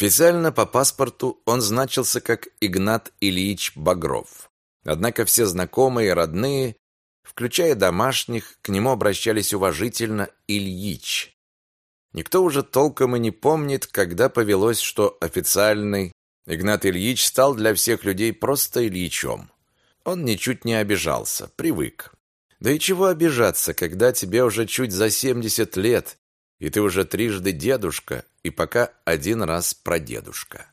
Официально по паспорту он значился как Игнат Ильич Багров. Однако все знакомые и родные, включая домашних, к нему обращались уважительно Ильич. Никто уже толком и не помнит, когда повелось, что официальный Игнат Ильич стал для всех людей просто Ильичом. Он ничуть не обижался, привык. Да и чего обижаться, когда тебе уже чуть за 70 лет, и ты уже трижды дедушка, и пока один раз прадедушка.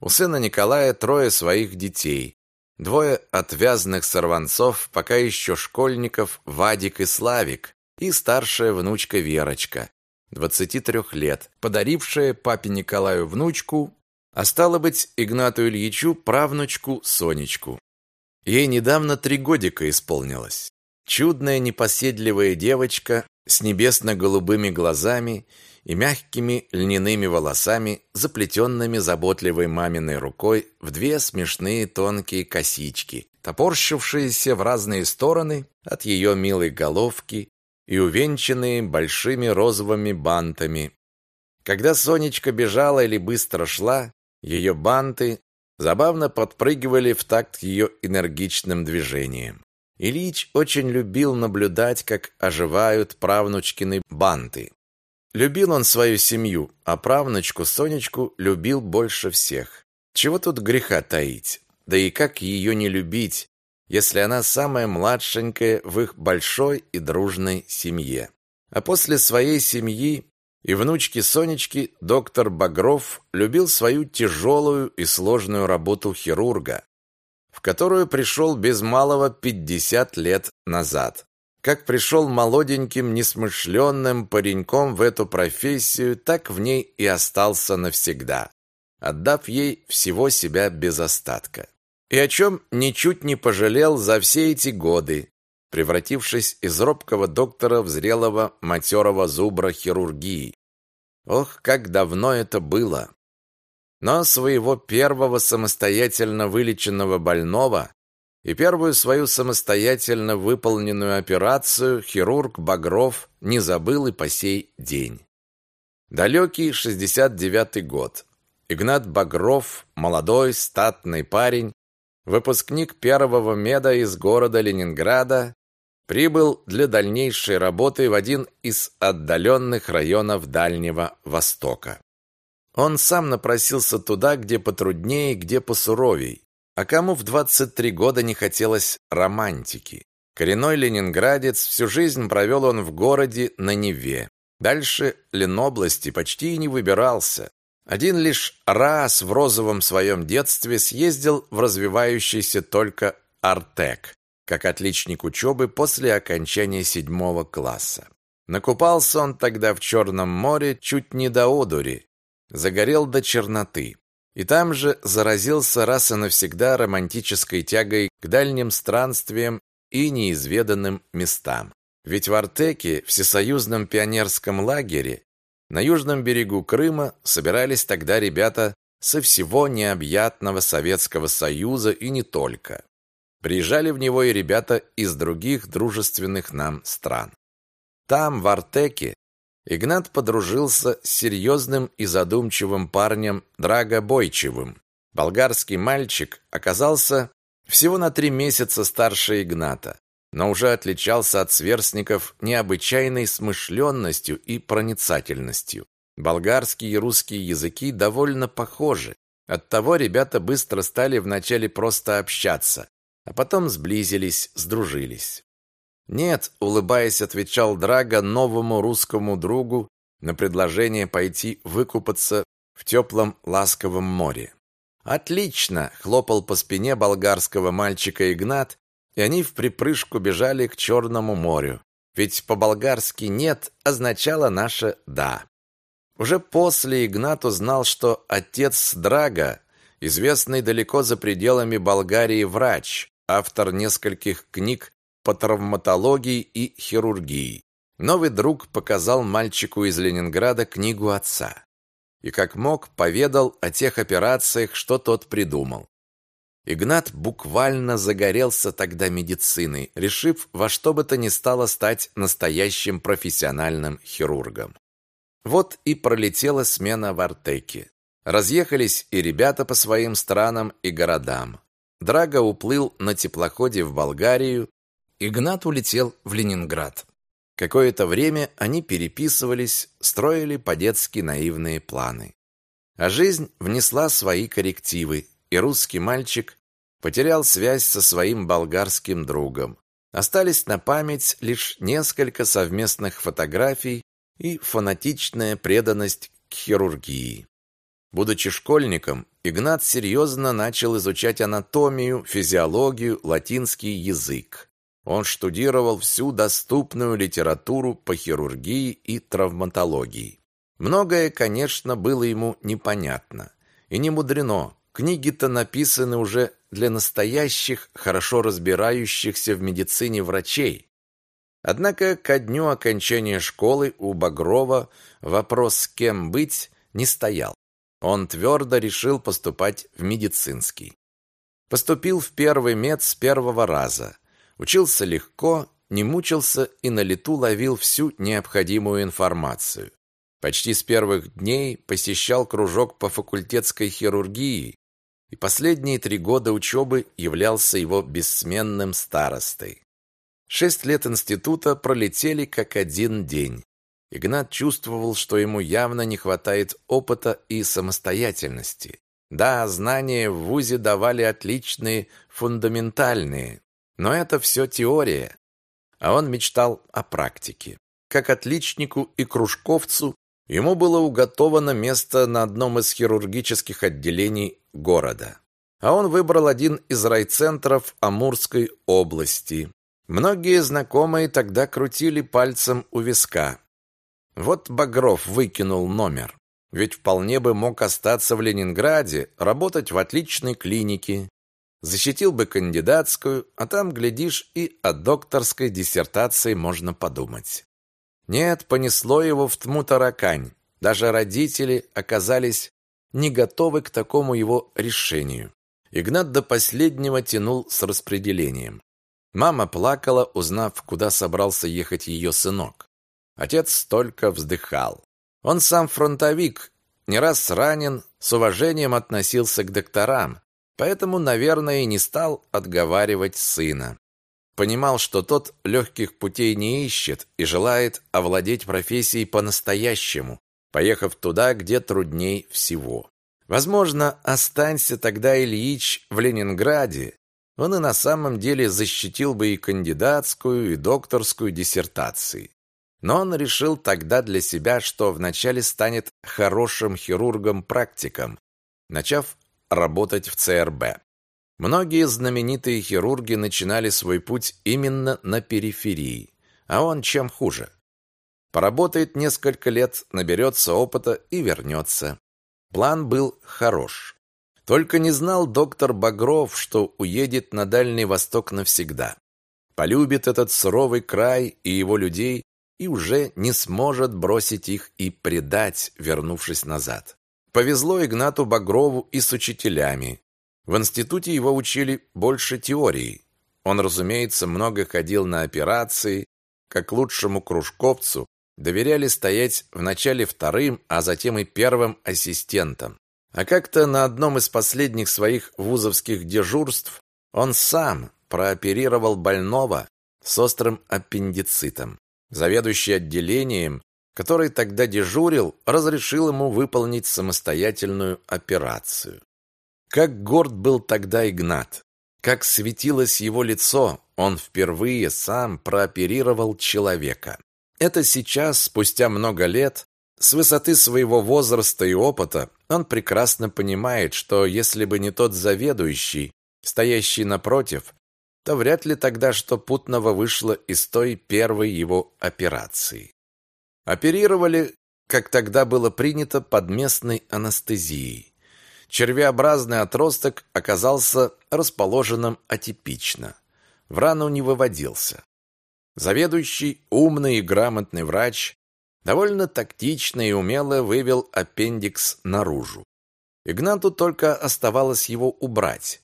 У сына Николая трое своих детей, двое отвязных сорванцов, пока еще школьников Вадик и Славик, и старшая внучка Верочка, 23 лет, подарившая папе Николаю внучку, а стало быть, Игнату Ильичу правнучку Сонечку. Ей недавно три годика исполнилось. Чудная непоседливая девочка с небесно-голубыми глазами и мягкими льняными волосами, заплетенными заботливой маминой рукой в две смешные тонкие косички, топорщившиеся в разные стороны от ее милой головки и увенчанные большими розовыми бантами. Когда Сонечка бежала или быстро шла, ее банты забавно подпрыгивали в такт ее энергичным движениям. Ильич очень любил наблюдать, как оживают правнучкины банты. Любил он свою семью, а правнучку Сонечку любил больше всех. Чего тут греха таить? Да и как ее не любить, если она самая младшенькая в их большой и дружной семье? А после своей семьи и внучки Сонечки доктор Багров любил свою тяжелую и сложную работу хирурга, которую пришел без малого 50 лет назад. Как пришел молоденьким, несмышленным пареньком в эту профессию, так в ней и остался навсегда, отдав ей всего себя без остатка. И о чем ничуть не пожалел за все эти годы, превратившись из робкого доктора в зрелого матерого зубра хирургии. Ох, как давно это было! Но своего первого самостоятельно вылеченного больного и первую свою самостоятельно выполненную операцию хирург Багров не забыл и по сей день. Далекий 69-й год. Игнат Багров, молодой, статный парень, выпускник первого меда из города Ленинграда, прибыл для дальнейшей работы в один из отдаленных районов Дальнего Востока. Он сам напросился туда, где потруднее, где посуровей. А кому в 23 года не хотелось романтики? Коренной ленинградец, всю жизнь провел он в городе на Неве. Дальше Ленобласти почти и не выбирался. Один лишь раз в розовом своем детстве съездил в развивающийся только Артек, как отличник учебы после окончания седьмого класса. Накупался он тогда в Черном море чуть не до одури, загорел до черноты. И там же заразился раз и навсегда романтической тягой к дальним странствиям и неизведанным местам. Ведь в Артеке, всесоюзном пионерском лагере, на южном берегу Крыма собирались тогда ребята со всего необъятного Советского Союза и не только. Приезжали в него и ребята из других дружественных нам стран. Там, в Артеке, Игнат подружился с серьезным и задумчивым парнем Драго Бойчевым. Болгарский мальчик оказался всего на три месяца старше Игната, но уже отличался от сверстников необычайной смышленностью и проницательностью. Болгарский и русский языки довольно похожи. Оттого ребята быстро стали вначале просто общаться, а потом сблизились, сдружились. «Нет», — улыбаясь, отвечал Драго новому русскому другу на предложение пойти выкупаться в теплом ласковом море. «Отлично!» — хлопал по спине болгарского мальчика Игнат, и они в припрыжку бежали к Черному морю. Ведь по-болгарски «нет» означало наше «да». Уже после Игнат узнал, что отец Драга, известный далеко за пределами Болгарии врач, автор нескольких книг по травматологии и хирургии. Новый друг показал мальчику из Ленинграда книгу отца. И как мог, поведал о тех операциях, что тот придумал. Игнат буквально загорелся тогда медициной, решив во что бы то ни стало стать настоящим профессиональным хирургом. Вот и пролетела смена в Артеке. Разъехались и ребята по своим странам и городам. Драго уплыл на теплоходе в Болгарию, Игнат улетел в Ленинград. Какое-то время они переписывались, строили по-детски наивные планы. А жизнь внесла свои коррективы, и русский мальчик потерял связь со своим болгарским другом. Остались на память лишь несколько совместных фотографий и фанатичная преданность к хирургии. Будучи школьником, Игнат серьезно начал изучать анатомию, физиологию, латинский язык. Он штудировал всю доступную литературу по хирургии и травматологии. Многое, конечно, было ему непонятно. И не мудрено. Книги-то написаны уже для настоящих, хорошо разбирающихся в медицине врачей. Однако ко дню окончания школы у Багрова вопрос с кем быть не стоял. Он твердо решил поступать в медицинский. Поступил в первый мед с первого раза. Учился легко, не мучился и на лету ловил всю необходимую информацию. Почти с первых дней посещал кружок по факультетской хирургии и последние три года учебы являлся его бессменным старостой. Шесть лет института пролетели как один день. Игнат чувствовал, что ему явно не хватает опыта и самостоятельности. Да, знания в ВУЗе давали отличные, фундаментальные, но это все теория. А он мечтал о практике. Как отличнику и кружковцу ему было уготовано место на одном из хирургических отделений города. А он выбрал один из райцентров Амурской области. Многие знакомые тогда крутили пальцем у виска. Вот Багров выкинул номер. Ведь вполне бы мог остаться в Ленинграде, работать в отличной клинике. Защитил бы кандидатскую, а там, глядишь, и о докторской диссертации можно подумать. Нет, понесло его в тму таракань. Даже родители оказались не готовы к такому его решению. Игнат до последнего тянул с распределением. Мама плакала, узнав, куда собрался ехать ее сынок. Отец только вздыхал. Он сам фронтовик, не раз ранен, с уважением относился к докторам, поэтому, наверное, и не стал отговаривать сына. Понимал, что тот легких путей не ищет и желает овладеть профессией по-настоящему, поехав туда, где трудней всего. Возможно, останься тогда Ильич в Ленинграде, он и на самом деле защитил бы и кандидатскую, и докторскую диссертации. Но он решил тогда для себя, что вначале станет хорошим хирургом-практиком, начав работать в ЦРБ. Многие знаменитые хирурги начинали свой путь именно на периферии, а он чем хуже. Поработает несколько лет, наберется опыта и вернется. План был хорош. Только не знал доктор Багров, что уедет на Дальний Восток навсегда. Полюбит этот суровый край и его людей и уже не сможет бросить их и предать, вернувшись назад. Повезло Игнату Багрову и с учителями. В институте его учили больше теории. Он, разумеется, много ходил на операции, как лучшему кружковцу доверяли стоять вначале вторым, а затем и первым ассистентом. А как-то на одном из последних своих вузовских дежурств он сам прооперировал больного с острым аппендицитом. Заведующий отделением, который тогда дежурил, разрешил ему выполнить самостоятельную операцию. Как горд был тогда Игнат, как светилось его лицо, он впервые сам прооперировал человека. Это сейчас, спустя много лет, с высоты своего возраста и опыта, он прекрасно понимает, что если бы не тот заведующий, стоящий напротив, то вряд ли тогда что путного вышло из той первой его операции. Оперировали, как тогда было принято, под местной анестезией. Червеобразный отросток оказался расположенным атипично. В рану не выводился. Заведующий, умный и грамотный врач, довольно тактично и умело вывел аппендикс наружу. Игнату только оставалось его убрать.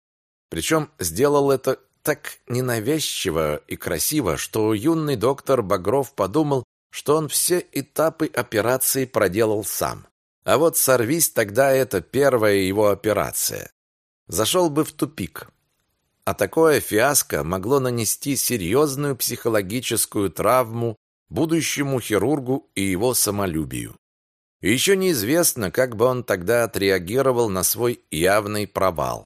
Причем сделал это так ненавязчиво и красиво, что юный доктор Багров подумал, что он все этапы операции проделал сам. А вот сорвись тогда это первая его операция. Зашел бы в тупик. А такое фиаско могло нанести серьезную психологическую травму будущему хирургу и его самолюбию. И еще неизвестно, как бы он тогда отреагировал на свой явный провал.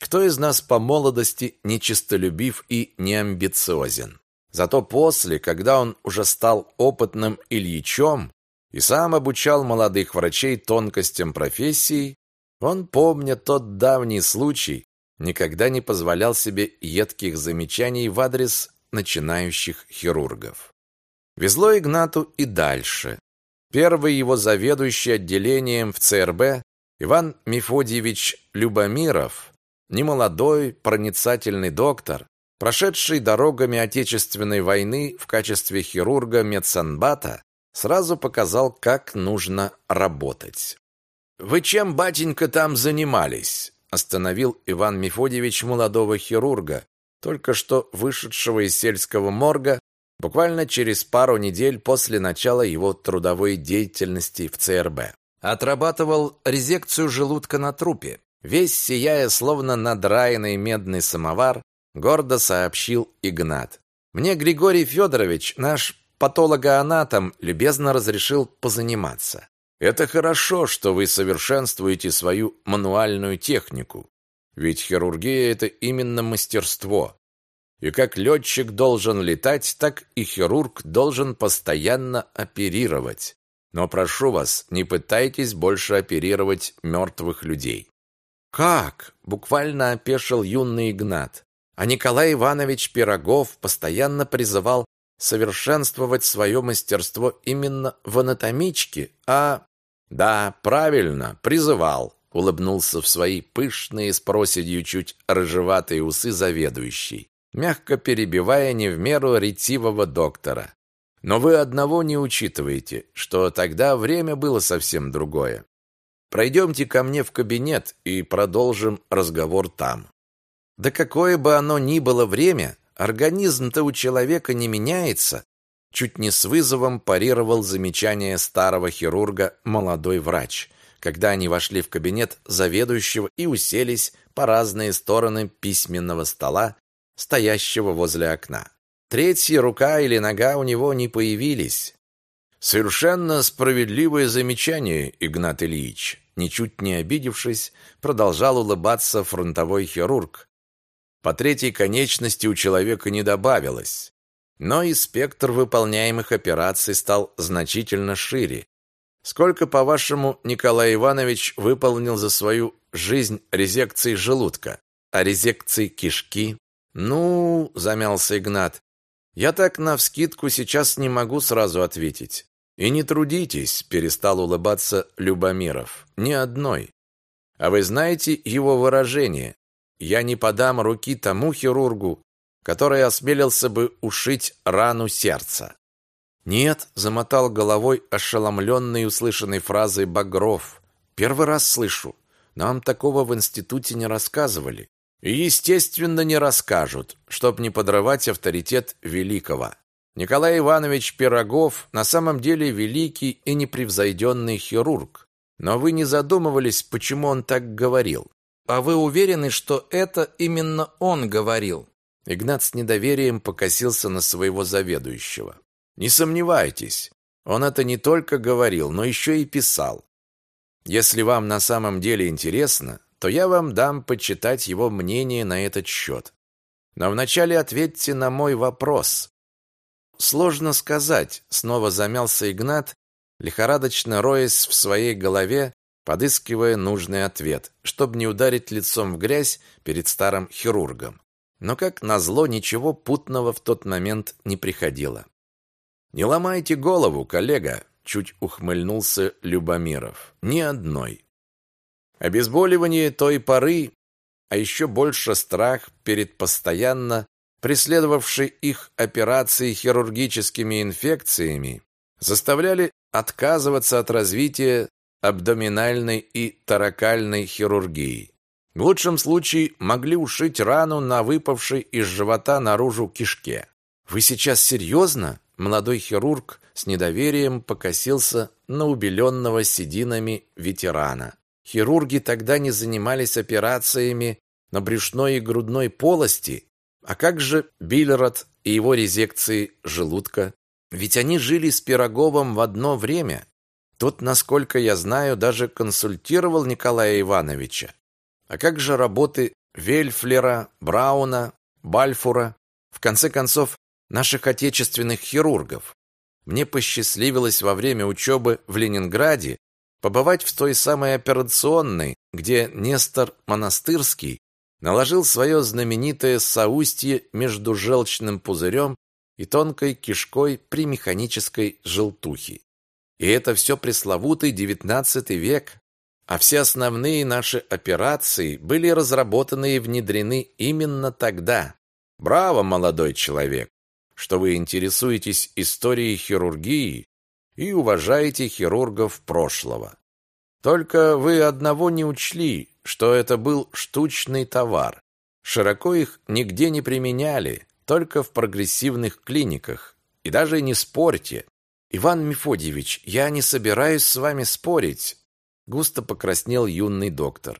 Кто из нас по молодости не честолюбив и не амбициозен? Зато после, когда он уже стал опытным Ильичом и сам обучал молодых врачей тонкостям профессии, он, помня тот давний случай, никогда не позволял себе едких замечаний в адрес начинающих хирургов. Везло Игнату и дальше. Первый его заведующий отделением в ЦРБ Иван Мефодьевич Любомиров, немолодой, проницательный доктор, прошедший дорогами Отечественной войны в качестве хирурга медсанбата, сразу показал, как нужно работать. «Вы чем, батенька, там занимались?» остановил Иван Мефодьевич молодого хирурга, только что вышедшего из сельского морга буквально через пару недель после начала его трудовой деятельности в ЦРБ. Отрабатывал резекцию желудка на трупе. Весь сияя, словно надраенный медный самовар, гордо сообщил Игнат. «Мне Григорий Федорович, наш патологоанатом, любезно разрешил позаниматься. Это хорошо, что вы совершенствуете свою мануальную технику, ведь хирургия – это именно мастерство. И как летчик должен летать, так и хирург должен постоянно оперировать. Но прошу вас, не пытайтесь больше оперировать мертвых людей. Как? Буквально опешил юный Игнат. А Николай Иванович Пирогов постоянно призывал совершенствовать свое мастерство именно в анатомичке, а... Да, правильно, призывал, улыбнулся в свои пышные с проседью чуть рыжеватые усы заведующий мягко перебивая не в меру ретивого доктора. Но вы одного не учитываете, что тогда время было совсем другое. Пройдемте ко мне в кабинет и продолжим разговор там. Да какое бы оно ни было время, организм-то у человека не меняется, чуть не с вызовом парировал замечание старого хирурга молодой врач, когда они вошли в кабинет заведующего и уселись по разные стороны письменного стола, стоящего возле окна. Третья рука или нога у него не появились. Совершенно справедливое замечание, Игнат Ильич. Ничуть не обидевшись, продолжал улыбаться фронтовой хирург. По третьей конечности у человека не добавилось. Но и спектр выполняемых операций стал значительно шире. Сколько, по-вашему, Николай Иванович выполнил за свою жизнь резекции желудка, а резекции кишки, ну, замялся Игнат. Я так навскидку сейчас не могу сразу ответить. И не трудитесь, перестал улыбаться Любомиров. Ни одной. А вы знаете его выражение? Я не подам руки тому хирургу, который осмелился бы ушить рану сердца. Нет, замотал головой ошеломленный услышанной фразой Багров. Первый раз слышу. Нам такого в институте не рассказывали. И, естественно, не расскажут, чтоб не подрывать авторитет великого. Николай Иванович Пирогов на самом деле великий и непревзойденный хирург. Но вы не задумывались, почему он так говорил? А вы уверены, что это именно он говорил? Игнат с недоверием покосился на своего заведующего. Не сомневайтесь, он это не только говорил, но еще и писал. Если вам на самом деле интересно, то я вам дам почитать его мнение на этот счет. Но вначале ответьте на мой вопрос. Сложно сказать, снова замялся Игнат, лихорадочно роясь в своей голове, подыскивая нужный ответ, чтобы не ударить лицом в грязь перед старым хирургом. Но как назло ничего путного в тот момент не приходило. Не ломайте голову, коллега, чуть ухмыльнулся Любомиров. Ни одной. Обезболивание той поры, а еще больше страх перед постоянно преследовавшей их операцией хирургическими инфекциями, заставляли отказываться от развития абдоминальной и торакальной хирургии. В лучшем случае могли ушить рану на выпавшей из живота наружу кишке. «Вы сейчас серьезно?» молодой хирург с недоверием покосился на убеленного сединами ветерана. Хирурги тогда не занимались операциями на брюшной и грудной полости, а как же Биллерот и его резекции желудка? Ведь они жили с Пироговым в одно время. Тот, насколько я знаю, даже консультировал Николая Ивановича. А как же работы Вельфлера, Брауна, Бальфура, в конце концов, наших отечественных хирургов? Мне посчастливилось во время учебы в Ленинграде побывать в той самой операционной, где Нестор Монастырский наложил свое знаменитое соустье между желчным пузырем и тонкой кишкой при механической желтухе. И это все пресловутый XIX век, а все основные наши операции были разработаны и внедрены именно тогда. Браво, молодой человек, что вы интересуетесь историей хирургии и уважаете хирургов прошлого. Только вы одного не учли, что это был штучный товар. Широко их нигде не применяли, только в прогрессивных клиниках. И даже не спорьте. Иван Мефодьевич, я не собираюсь с вами спорить. Густо покраснел юный доктор.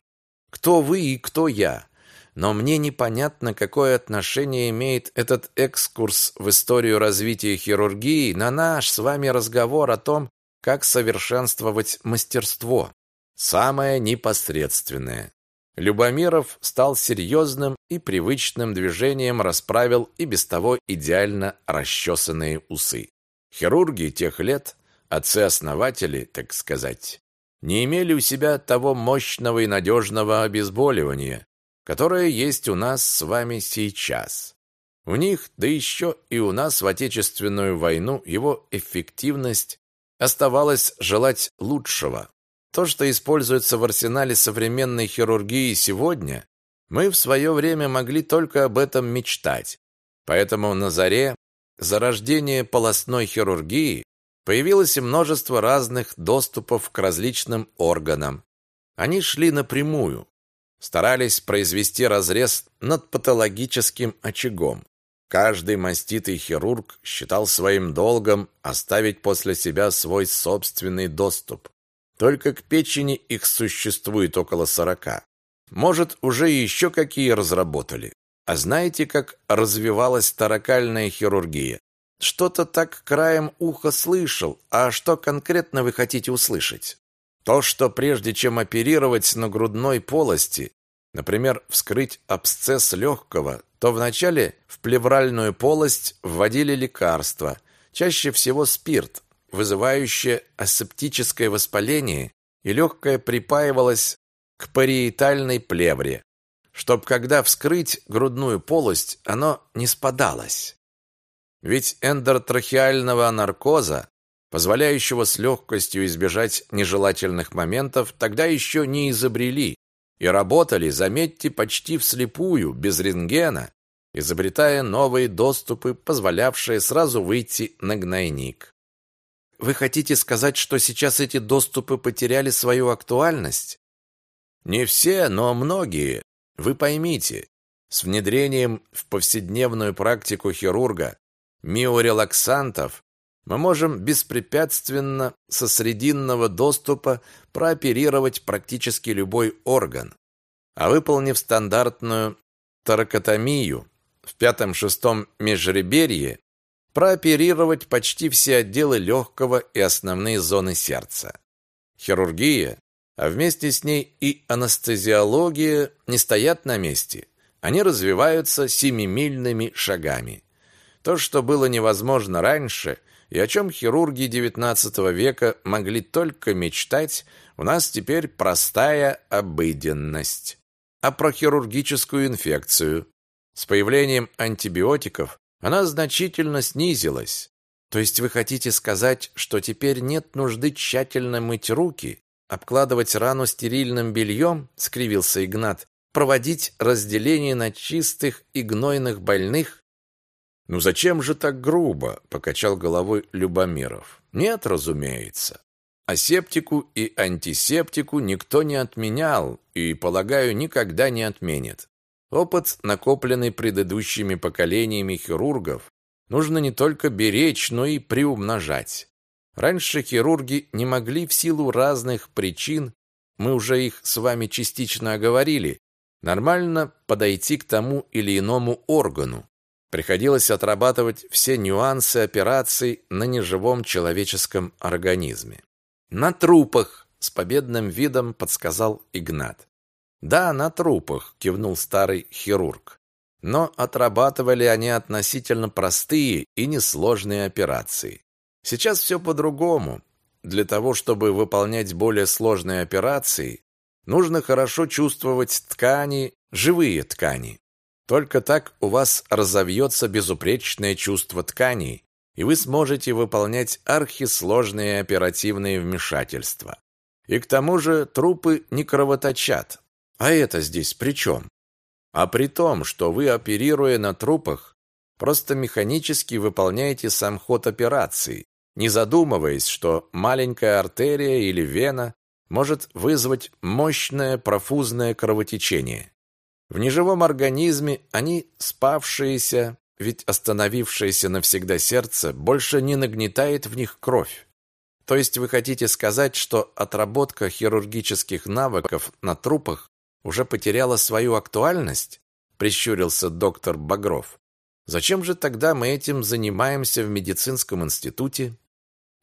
Кто вы и кто я? Но мне непонятно, какое отношение имеет этот экскурс в историю развития хирургии на наш с вами разговор о том, как совершенствовать мастерство. Самое непосредственное. Любомиров стал серьезным и привычным движением расправил и без того идеально расчесанные усы. Хирурги тех лет, отцы-основатели, так сказать, не имели у себя того мощного и надежного обезболивания, которое есть у нас с вами сейчас. У них, да еще и у нас в Отечественную войну, его эффективность Оставалось желать лучшего. То, что используется в арсенале современной хирургии сегодня, мы в свое время могли только об этом мечтать. Поэтому на заре зарождения полостной хирургии появилось множество разных доступов к различным органам. Они шли напрямую, старались произвести разрез над патологическим очагом. Каждый маститый хирург считал своим долгом оставить после себя свой собственный доступ. Только к печени их существует около сорока. Может, уже еще какие разработали. А знаете, как развивалась таракальная хирургия? Что-то так краем уха слышал, а что конкретно вы хотите услышать? То, что прежде чем оперировать на грудной полости, например, вскрыть абсцесс легкого, то вначале в плевральную полость вводили лекарства, чаще всего спирт, вызывающее асептическое воспаление, и легкое припаивалось к париетальной плевре, чтоб когда вскрыть грудную полость, оно не спадалось. Ведь эндотрахеального наркоза, позволяющего с легкостью избежать нежелательных моментов, тогда еще не изобрели, и работали, заметьте, почти вслепую, без рентгена, изобретая новые доступы, позволявшие сразу выйти на гнойник. Вы хотите сказать, что сейчас эти доступы потеряли свою актуальность? Не все, но многие. Вы поймите, с внедрением в повседневную практику хирурга миорелаксантов мы можем беспрепятственно со срединного доступа прооперировать практически любой орган. А выполнив стандартную торакотомию, в пятом-шестом межреберье прооперировать почти все отделы легкого и основные зоны сердца. Хирургия, а вместе с ней и анестезиология не стоят на месте. Они развиваются семимильными шагами. То, что было невозможно раньше, и о чем хирурги XIX века могли только мечтать, у нас теперь простая обыденность. А про хирургическую инфекцию с появлением антибиотиков она значительно снизилась. То есть вы хотите сказать, что теперь нет нужды тщательно мыть руки, обкладывать рану стерильным бельем, скривился Игнат, проводить разделение на чистых и гнойных больных? Ну зачем же так грубо, покачал головой Любомиров. Нет, разумеется. Асептику и антисептику никто не отменял и, полагаю, никогда не отменит. Опыт, накопленный предыдущими поколениями хирургов, нужно не только беречь, но и приумножать. Раньше хирурги не могли в силу разных причин, мы уже их с вами частично оговорили, нормально подойти к тому или иному органу. Приходилось отрабатывать все нюансы операций на неживом человеческом организме. На трупах, с победным видом подсказал Игнат. Да, на трупах, кивнул старый хирург. Но отрабатывали они относительно простые и несложные операции. Сейчас все по-другому. Для того, чтобы выполнять более сложные операции, нужно хорошо чувствовать ткани, живые ткани. Только так у вас разовьется безупречное чувство тканей, и вы сможете выполнять архисложные оперативные вмешательства. И к тому же трупы не кровоточат. А это здесь при чем? А при том, что вы, оперируя на трупах, просто механически выполняете сам ход операции, не задумываясь, что маленькая артерия или вена может вызвать мощное профузное кровотечение. В неживом организме они спавшиеся, ведь остановившееся навсегда сердце больше не нагнетает в них кровь. То есть вы хотите сказать, что отработка хирургических навыков на трупах уже потеряла свою актуальность? Прищурился доктор Багров. Зачем же тогда мы этим занимаемся в медицинском институте?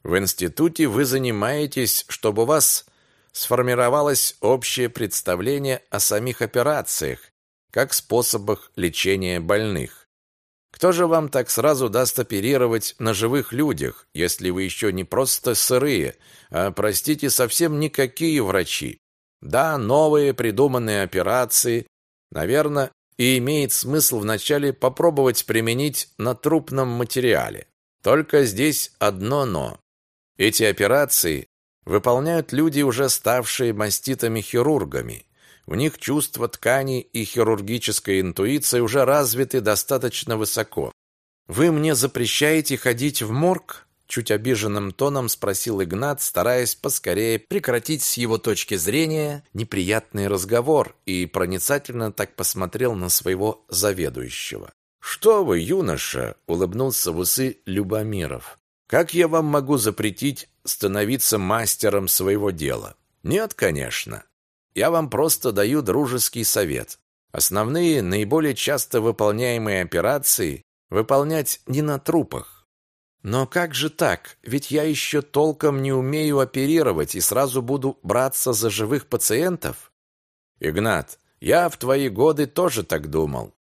В институте вы занимаетесь, чтобы у вас сформировалось общее представление о самих операциях, как способах лечения больных. Кто же вам так сразу даст оперировать на живых людях, если вы еще не просто сырые, а, простите, совсем никакие врачи? Да, новые придуманные операции, наверное, и имеет смысл вначале попробовать применить на трупном материале. Только здесь одно «но». Эти операции выполняют люди, уже ставшие маститами-хирургами. У них чувство ткани и хирургическая интуиция уже развиты достаточно высоко. Вы мне запрещаете ходить в морг? чуть обиженным тоном спросил Игнат, стараясь поскорее прекратить с его точки зрения неприятный разговор и проницательно так посмотрел на своего заведующего. Что вы, юноша, улыбнулся в усы Любомиров. Как я вам могу запретить становиться мастером своего дела? Нет, конечно. Я вам просто даю дружеский совет. Основные, наиболее часто выполняемые операции выполнять не на трупах. Но как же так? Ведь я еще толком не умею оперировать и сразу буду браться за живых пациентов. Игнат, я в твои годы тоже так думал.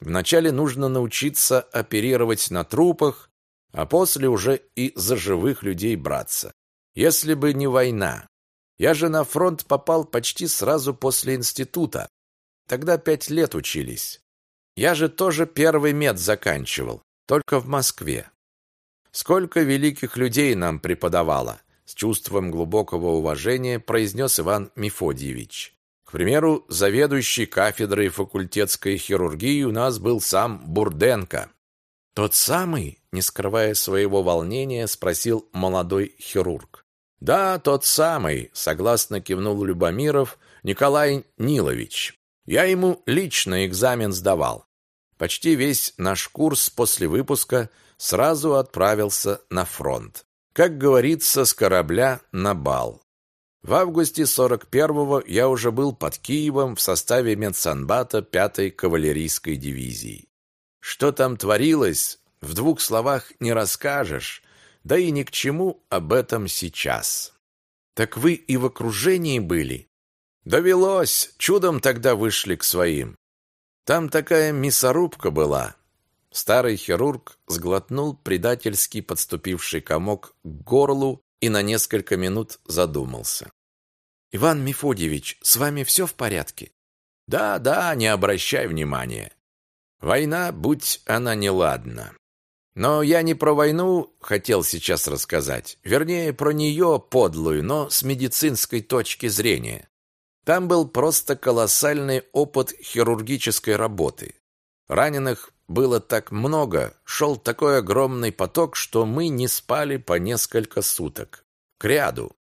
Вначале нужно научиться оперировать на трупах, а после уже и за живых людей браться. Если бы не война. Я же на фронт попал почти сразу после института. Тогда пять лет учились. Я же тоже первый мед заканчивал, только в Москве. Сколько великих людей нам преподавало, с чувством глубокого уважения произнес Иван Мефодьевич. К примеру, заведующий кафедрой факультетской хирургии у нас был сам Бурденко. Тот самый, не скрывая своего волнения, спросил молодой хирург. Да, тот самый, согласно кивнул Любомиров Николай Нилович. Я ему лично экзамен сдавал. Почти весь наш курс после выпуска сразу отправился на фронт. Как говорится, с корабля на бал. В августе 41-го я уже был под Киевом в составе медсанбата 5-й кавалерийской дивизии. Что там творилось, в двух словах не расскажешь, да и ни к чему об этом сейчас. Так вы и в окружении были? Довелось, чудом тогда вышли к своим. Там такая мясорубка была. Старый хирург сглотнул предательский подступивший комок к горлу и на несколько минут задумался. Иван Мефодьевич, с вами все в порядке? Да, да, не обращай внимания. Война, будь она неладна. Но я не про войну хотел сейчас рассказать, вернее, про нее подлую, но с медицинской точки зрения. Там был просто колоссальный опыт хирургической работы. Раненых было так много, шел такой огромный поток, что мы не спали по несколько суток. К ряду.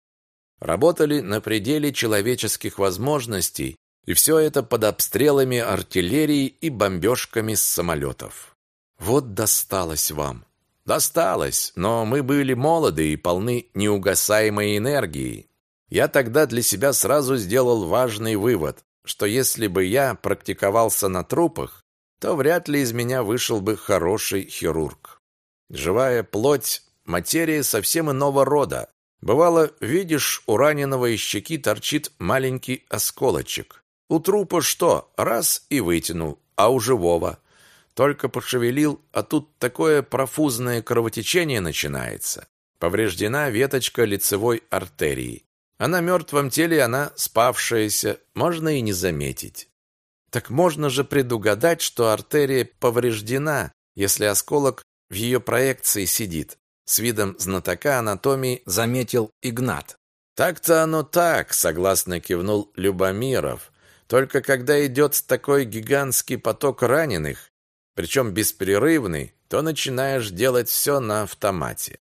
Работали на пределе человеческих возможностей и все это под обстрелами артиллерии и бомбежками с самолетов. Вот досталось вам. Досталось, но мы были молоды и полны неугасаемой энергии. Я тогда для себя сразу сделал важный вывод, что если бы я практиковался на трупах, то вряд ли из меня вышел бы хороший хирург. Живая плоть – материя совсем иного рода. Бывало, видишь, у раненого из щеки торчит маленький осколочек. У трупа что? Раз и вытянул, а у живого – только пошевелил, а тут такое профузное кровотечение начинается. Повреждена веточка лицевой артерии. А на мертвом теле она спавшаяся, можно и не заметить. Так можно же предугадать, что артерия повреждена, если осколок в ее проекции сидит. С видом знатока анатомии заметил Игнат. Так-то оно так, согласно кивнул Любомиров. Только когда идет такой гигантский поток раненых, причем беспрерывный, то начинаешь делать все на автомате.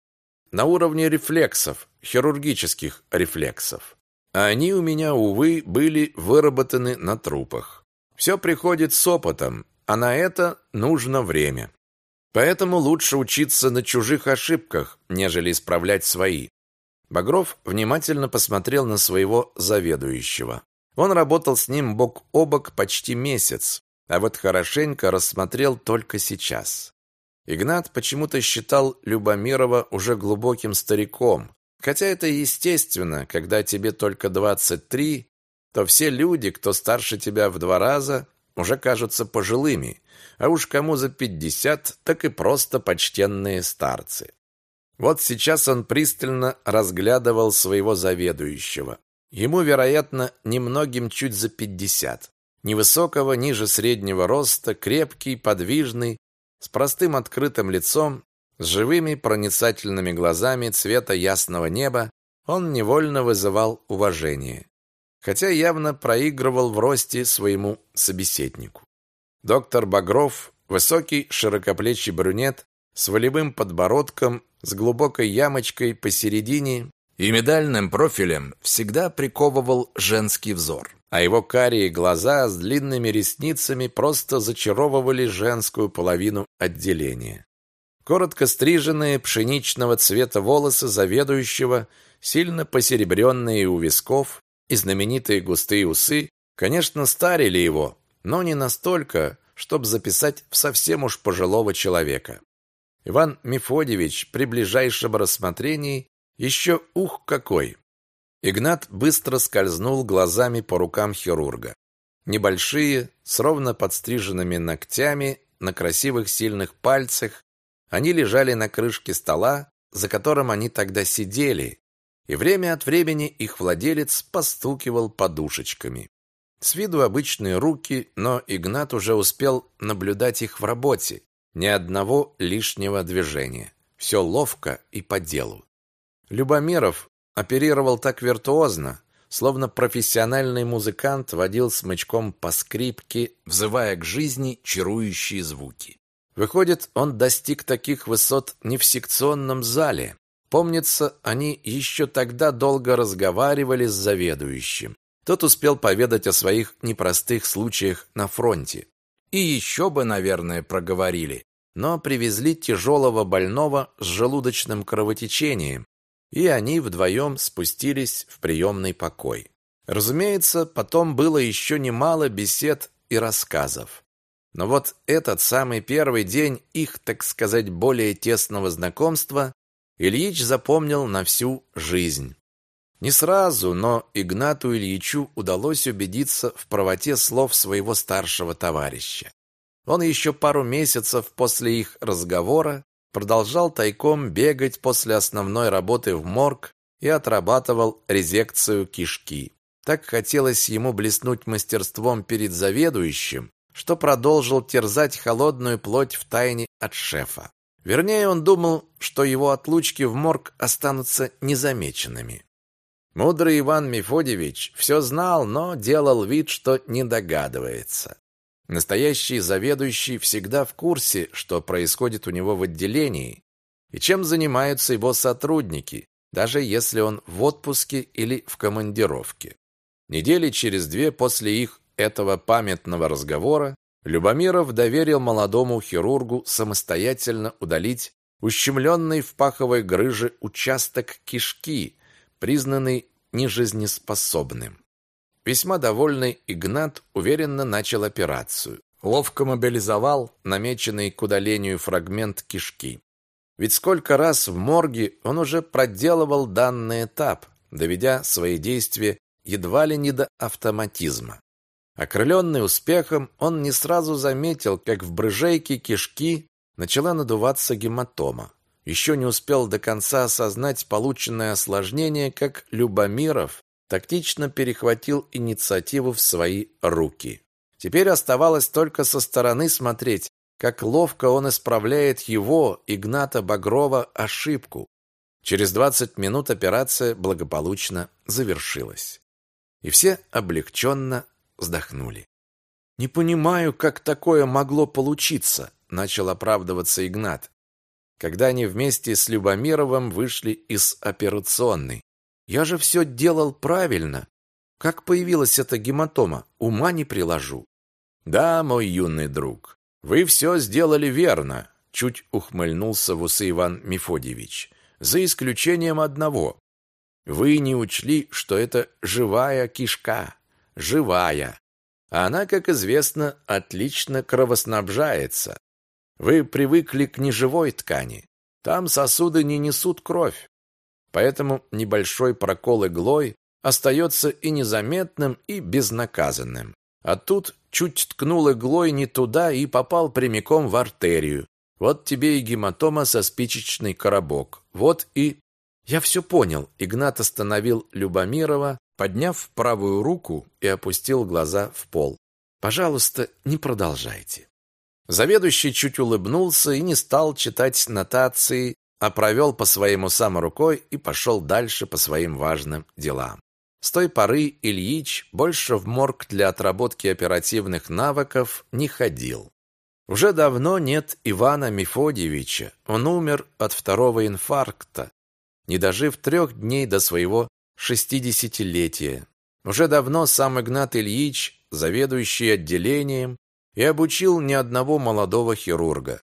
На уровне рефлексов, хирургических рефлексов. А они у меня, увы, были выработаны на трупах. Все приходит с опытом, а на это нужно время. Поэтому лучше учиться на чужих ошибках, нежели исправлять свои. Багров внимательно посмотрел на своего заведующего. Он работал с ним бок о бок почти месяц, а вот хорошенько рассмотрел только сейчас. Игнат почему-то считал Любомирова уже глубоким стариком, хотя это естественно, когда тебе только 23, то все люди, кто старше тебя в два раза, уже кажутся пожилыми, а уж кому за 50, так и просто почтенные старцы. Вот сейчас он пристально разглядывал своего заведующего. Ему, вероятно, немногим чуть за 50. Невысокого, ниже среднего роста, крепкий, подвижный, с простым открытым лицом, с живыми проницательными глазами цвета ясного неба, он невольно вызывал уважение, хотя явно проигрывал в росте своему собеседнику. Доктор Багров, высокий, широкоплечий брюнет с волевым подбородком, с глубокой ямочкой посередине и медальным профилем, всегда приковывал женский взор а его карие глаза с длинными ресницами просто зачаровывали женскую половину отделения. Коротко стриженные пшеничного цвета волосы заведующего, сильно посеребренные у висков и знаменитые густые усы, конечно, старили его, но не настолько, чтобы записать в совсем уж пожилого человека. Иван Мефодьевич при ближайшем рассмотрении еще ух какой! Игнат быстро скользнул глазами по рукам хирурга. Небольшие, с ровно подстриженными ногтями на красивых сильных пальцах, они лежали на крышке стола, за которым они тогда сидели, и время от времени их владелец постукивал подушечками. С виду обычные руки, но Игнат уже успел наблюдать их в работе. Ни одного лишнего движения. Все ловко и по делу. Любомиров, оперировал так виртуозно, словно профессиональный музыкант водил смычком по скрипке, взывая к жизни чарующие звуки. Выходит, он достиг таких высот не в секционном зале. Помнится, они еще тогда долго разговаривали с заведующим. Тот успел поведать о своих непростых случаях на фронте. И еще бы, наверное, проговорили. Но привезли тяжелого больного с желудочным кровотечением, и они вдвоем спустились в приемный покой. Разумеется, потом было еще немало бесед и рассказов. Но вот этот самый первый день их, так сказать, более тесного знакомства Ильич запомнил на всю жизнь. Не сразу, но Игнату Ильичу удалось убедиться в правоте слов своего старшего товарища. Он еще пару месяцев после их разговора продолжал тайком бегать после основной работы в морг и отрабатывал резекцию кишки. Так хотелось ему блеснуть мастерством перед заведующим, что продолжил терзать холодную плоть в тайне от шефа. Вернее, он думал, что его отлучки в морг останутся незамеченными. Мудрый Иван Мефодьевич все знал, но делал вид, что не догадывается. Настоящий заведующий всегда в курсе, что происходит у него в отделении и чем занимаются его сотрудники, даже если он в отпуске или в командировке. Недели через две после их этого памятного разговора Любомиров доверил молодому хирургу самостоятельно удалить ущемленный в паховой грыже участок кишки, признанный нежизнеспособным. Весьма довольный Игнат уверенно начал операцию. Ловко мобилизовал намеченный к удалению фрагмент кишки. Ведь сколько раз в морге он уже проделывал данный этап, доведя свои действия едва ли не до автоматизма. Окрыленный успехом, он не сразу заметил, как в брыжейке кишки начала надуваться гематома. Еще не успел до конца осознать полученное осложнение, как Любомиров тактично перехватил инициативу в свои руки. Теперь оставалось только со стороны смотреть, как ловко он исправляет его, Игната Багрова, ошибку. Через 20 минут операция благополучно завершилась. И все облегченно вздохнули. «Не понимаю, как такое могло получиться», — начал оправдываться Игнат, когда они вместе с Любомировым вышли из операционной. «Я же все делал правильно. Как появилась эта гематома, ума не приложу». «Да, мой юный друг, вы все сделали верно», — чуть ухмыльнулся в усы Иван Мефодьевич, «за исключением одного. Вы не учли, что это живая кишка, живая. Она, как известно, отлично кровоснабжается. Вы привыкли к неживой ткани. Там сосуды не несут кровь. Поэтому небольшой прокол иглой остается и незаметным, и безнаказанным. А тут чуть ткнул иглой не туда и попал прямиком в артерию. Вот тебе и гематома со спичечный коробок. Вот и... Я все понял. Игнат остановил Любомирова, подняв правую руку и опустил глаза в пол. Пожалуйста, не продолжайте. Заведующий чуть улыбнулся и не стал читать нотации, а провел по своему самой рукой и пошел дальше по своим важным делам. С той поры Ильич больше в морг для отработки оперативных навыков не ходил. Уже давно нет Ивана Мефодьевича. Он умер от второго инфаркта, не дожив трех дней до своего шестидесятилетия. Уже давно сам Игнат Ильич, заведующий отделением, и обучил ни одного молодого хирурга.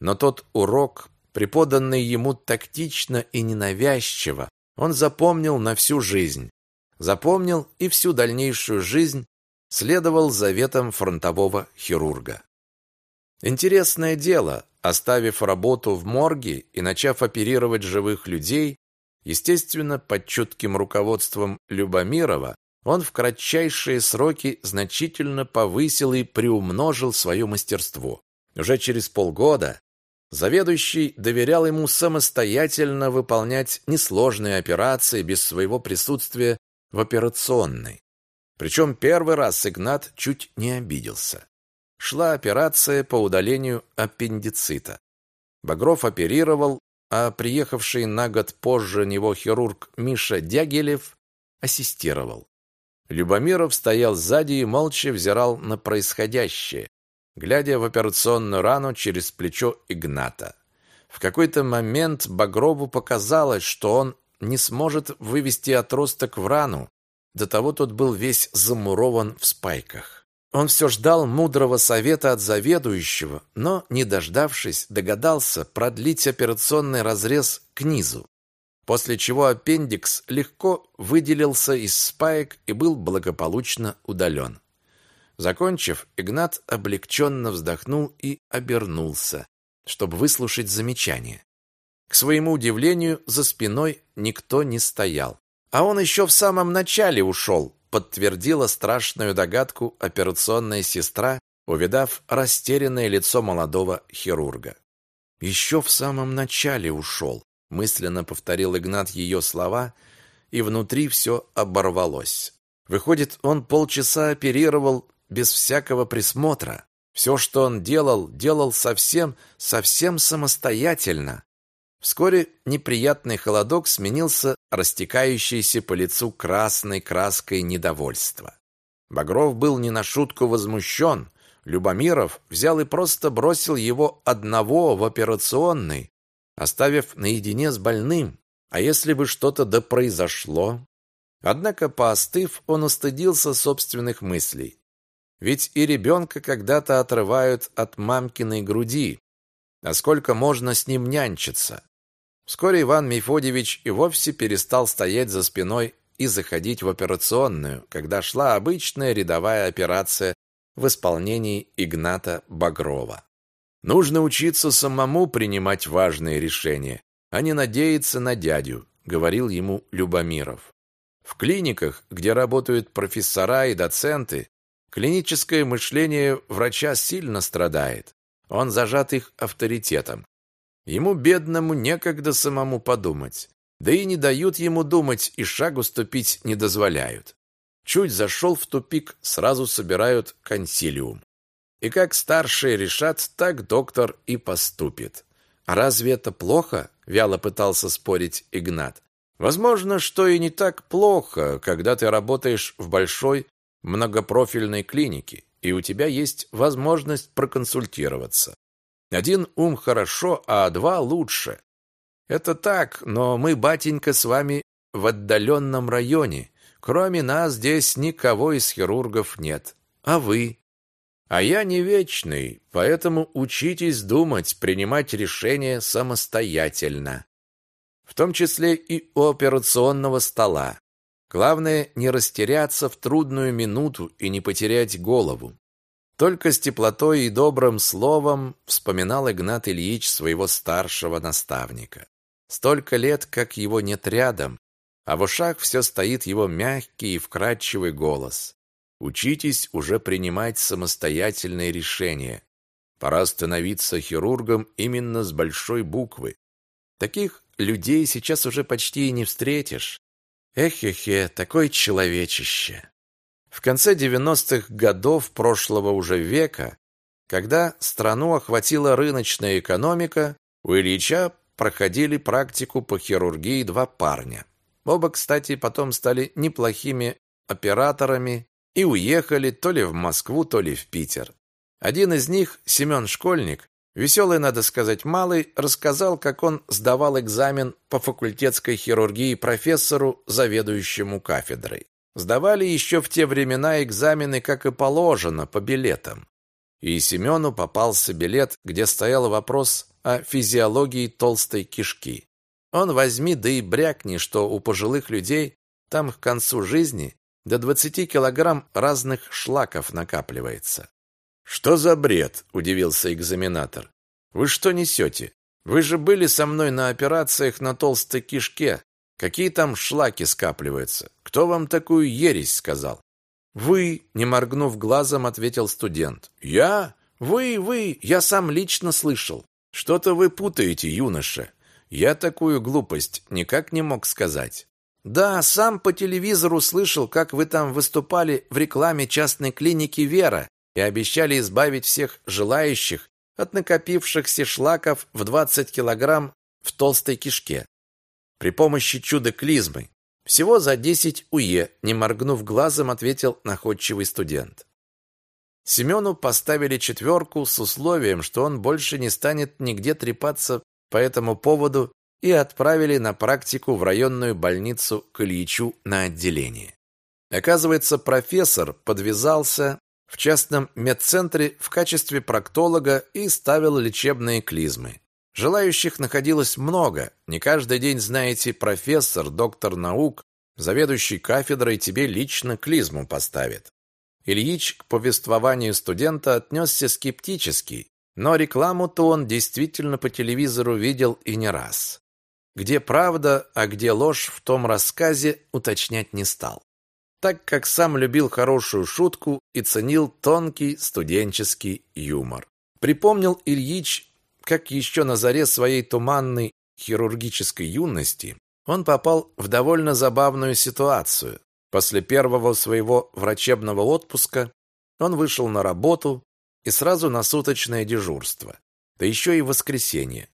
Но тот урок, преподанный ему тактично и ненавязчиво, он запомнил на всю жизнь запомнил и всю дальнейшую жизнь следовал заветам фронтового хирурга. Интересное дело, оставив работу в морге и начав оперировать живых людей, естественно, под чутким руководством Любомирова, он в кратчайшие сроки значительно повысил и приумножил свое мастерство. Уже через полгода заведующий доверял ему самостоятельно выполнять несложные операции без своего присутствия в операционной. Причем первый раз Игнат чуть не обиделся. Шла операция по удалению аппендицита. Багров оперировал, а приехавший на год позже него хирург Миша Дягилев ассистировал. Любомиров стоял сзади и молча взирал на происходящее, глядя в операционную рану через плечо Игната. В какой-то момент Багрову показалось, что он не сможет вывести отросток в рану. До того тот был весь замурован в спайках. Он все ждал мудрого совета от заведующего, но, не дождавшись, догадался продлить операционный разрез к низу, после чего аппендикс легко выделился из спаек и был благополучно удален. Закончив, Игнат облегченно вздохнул и обернулся, чтобы выслушать замечание. К своему удивлению, за спиной никто не стоял. А он еще в самом начале ушел, подтвердила страшную догадку операционная сестра, увидав растерянное лицо молодого хирурга. Еще в самом начале ушел, мысленно повторил Игнат ее слова, и внутри все оборвалось. Выходит, он полчаса оперировал без всякого присмотра. Все, что он делал, делал совсем, совсем самостоятельно. Вскоре неприятный холодок сменился растекающейся по лицу красной краской недовольства. Багров был не на шутку возмущен. Любомиров взял и просто бросил его одного в операционной, оставив наедине с больным. А если бы что-то да произошло? Однако, поостыв, он устыдился собственных мыслей. Ведь и ребенка когда-то отрывают от мамкиной груди. А сколько можно с ним нянчиться? Вскоре Иван Мефодьевич и вовсе перестал стоять за спиной и заходить в операционную, когда шла обычная рядовая операция в исполнении Игната Багрова. Нужно учиться самому принимать важные решения, а не надеяться на дядю, говорил ему Любомиров. В клиниках, где работают профессора и доценты, клиническое мышление врача сильно страдает. Он зажат их авторитетом. Ему, бедному, некогда самому подумать. Да и не дают ему думать, и шагу ступить не дозволяют. Чуть зашел в тупик, сразу собирают консилиум. И как старшие решат, так доктор и поступит. А разве это плохо? Вяло пытался спорить Игнат. Возможно, что и не так плохо, когда ты работаешь в большой многопрофильной клинике, и у тебя есть возможность проконсультироваться. Один ум хорошо, а два лучше. Это так, но мы, батенька, с вами в отдаленном районе. Кроме нас здесь никого из хирургов нет. А вы? А я не вечный, поэтому учитесь думать, принимать решения самостоятельно. В том числе и у операционного стола. Главное не растеряться в трудную минуту и не потерять голову. Только с теплотой и добрым словом вспоминал Игнат Ильич своего старшего наставника. Столько лет, как его нет рядом, а в ушах все стоит его мягкий и вкрадчивый голос. Учитесь уже принимать самостоятельные решения. Пора становиться хирургом именно с большой буквы. Таких людей сейчас уже почти и не встретишь. Эх-хе-хе, такой человечище. В конце 90-х годов прошлого уже века, когда страну охватила рыночная экономика, у Ильича проходили практику по хирургии два парня. Оба, кстати, потом стали неплохими операторами и уехали то ли в Москву, то ли в Питер. Один из них, Семен Школьник, веселый, надо сказать, малый, рассказал, как он сдавал экзамен по факультетской хирургии профессору, заведующему кафедрой. Сдавали еще в те времена экзамены, как и положено, по билетам. И Семену попался билет, где стоял вопрос о физиологии толстой кишки. Он возьми да и брякни, что у пожилых людей там к концу жизни до 20 килограмм разных шлаков накапливается. «Что за бред?» – удивился экзаменатор. «Вы что несете? Вы же были со мной на операциях на толстой кишке, Какие там шлаки скапливаются? Кто вам такую ересь сказал? Вы, не моргнув глазом, ответил студент. Я? Вы, вы, я сам лично слышал. Что-то вы путаете, юноша. Я такую глупость никак не мог сказать. Да, сам по телевизору слышал, как вы там выступали в рекламе частной клиники Вера и обещали избавить всех желающих от накопившихся шлаков в 20 килограмм в толстой кишке при помощи чудо-клизмы. Всего за 10 УЕ, не моргнув глазом, ответил находчивый студент. Семену поставили четверку с условием, что он больше не станет нигде трепаться по этому поводу и отправили на практику в районную больницу к Ильичу на отделение. Оказывается, профессор подвязался в частном медцентре в качестве проктолога и ставил лечебные клизмы. Желающих находилось много. Не каждый день, знаете, профессор, доктор наук, заведующий кафедрой тебе лично клизму поставит. Ильич к повествованию студента отнесся скептически, но рекламу-то он действительно по телевизору видел и не раз. Где правда, а где ложь в том рассказе, уточнять не стал. Так как сам любил хорошую шутку и ценил тонкий студенческий юмор. Припомнил Ильич как еще на заре своей туманной хирургической юности он попал в довольно забавную ситуацию. После первого своего врачебного отпуска он вышел на работу и сразу на суточное дежурство, да еще и воскресенье.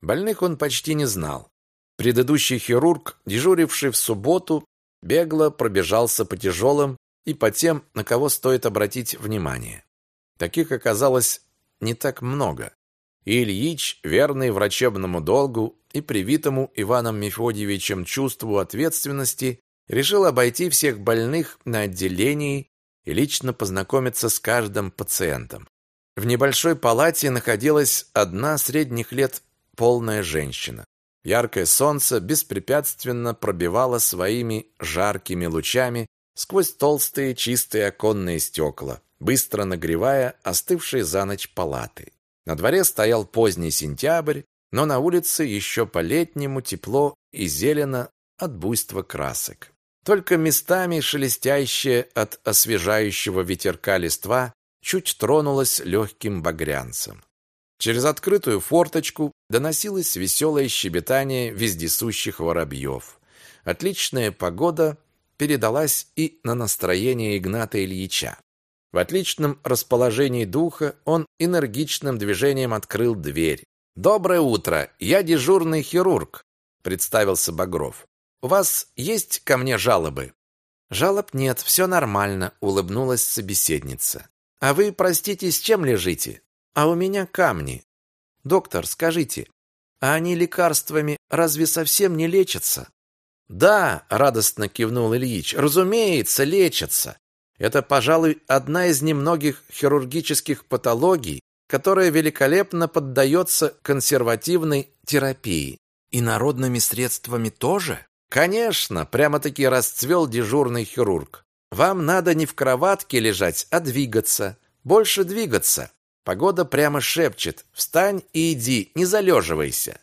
Больных он почти не знал. Предыдущий хирург, дежуривший в субботу, бегло пробежался по тяжелым и по тем, на кого стоит обратить внимание. Таких оказалось не так много. И Ильич, верный врачебному долгу и привитому Иваном Мефодьевичем чувству ответственности, решил обойти всех больных на отделении и лично познакомиться с каждым пациентом. В небольшой палате находилась одна средних лет полная женщина. Яркое солнце беспрепятственно пробивало своими жаркими лучами сквозь толстые чистые оконные стекла, быстро нагревая остывшие за ночь палаты. На дворе стоял поздний сентябрь, но на улице еще по-летнему тепло и зелено от буйства красок. Только местами шелестящая от освежающего ветерка листва чуть тронулась легким багрянцем. Через открытую форточку доносилось веселое щебетание вездесущих воробьев. Отличная погода передалась и на настроение Игната Ильича. В отличном расположении духа он энергичным движением открыл дверь. «Доброе утро! Я дежурный хирург», — представился Багров. «У вас есть ко мне жалобы?» «Жалоб нет, все нормально», — улыбнулась собеседница. «А вы, простите, с чем лежите?» «А у меня камни». «Доктор, скажите, а они лекарствами разве совсем не лечатся?» «Да», — радостно кивнул Ильич, — «разумеется, лечатся. Это, пожалуй, одна из немногих хирургических патологий, которая великолепно поддается консервативной терапии. И народными средствами тоже? Конечно, прямо-таки расцвел дежурный хирург. Вам надо не в кроватке лежать, а двигаться. Больше двигаться. Погода прямо шепчет. Встань и иди, не залеживайся.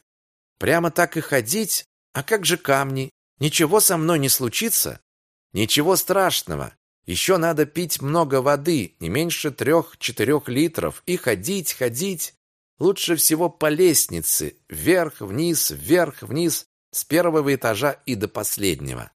Прямо так и ходить? А как же камни? Ничего со мной не случится? Ничего страшного. Еще надо пить много воды, не меньше трех-четырех литров, и ходить, ходить. Лучше всего по лестнице, вверх-вниз, вверх-вниз, с первого этажа и до последнего.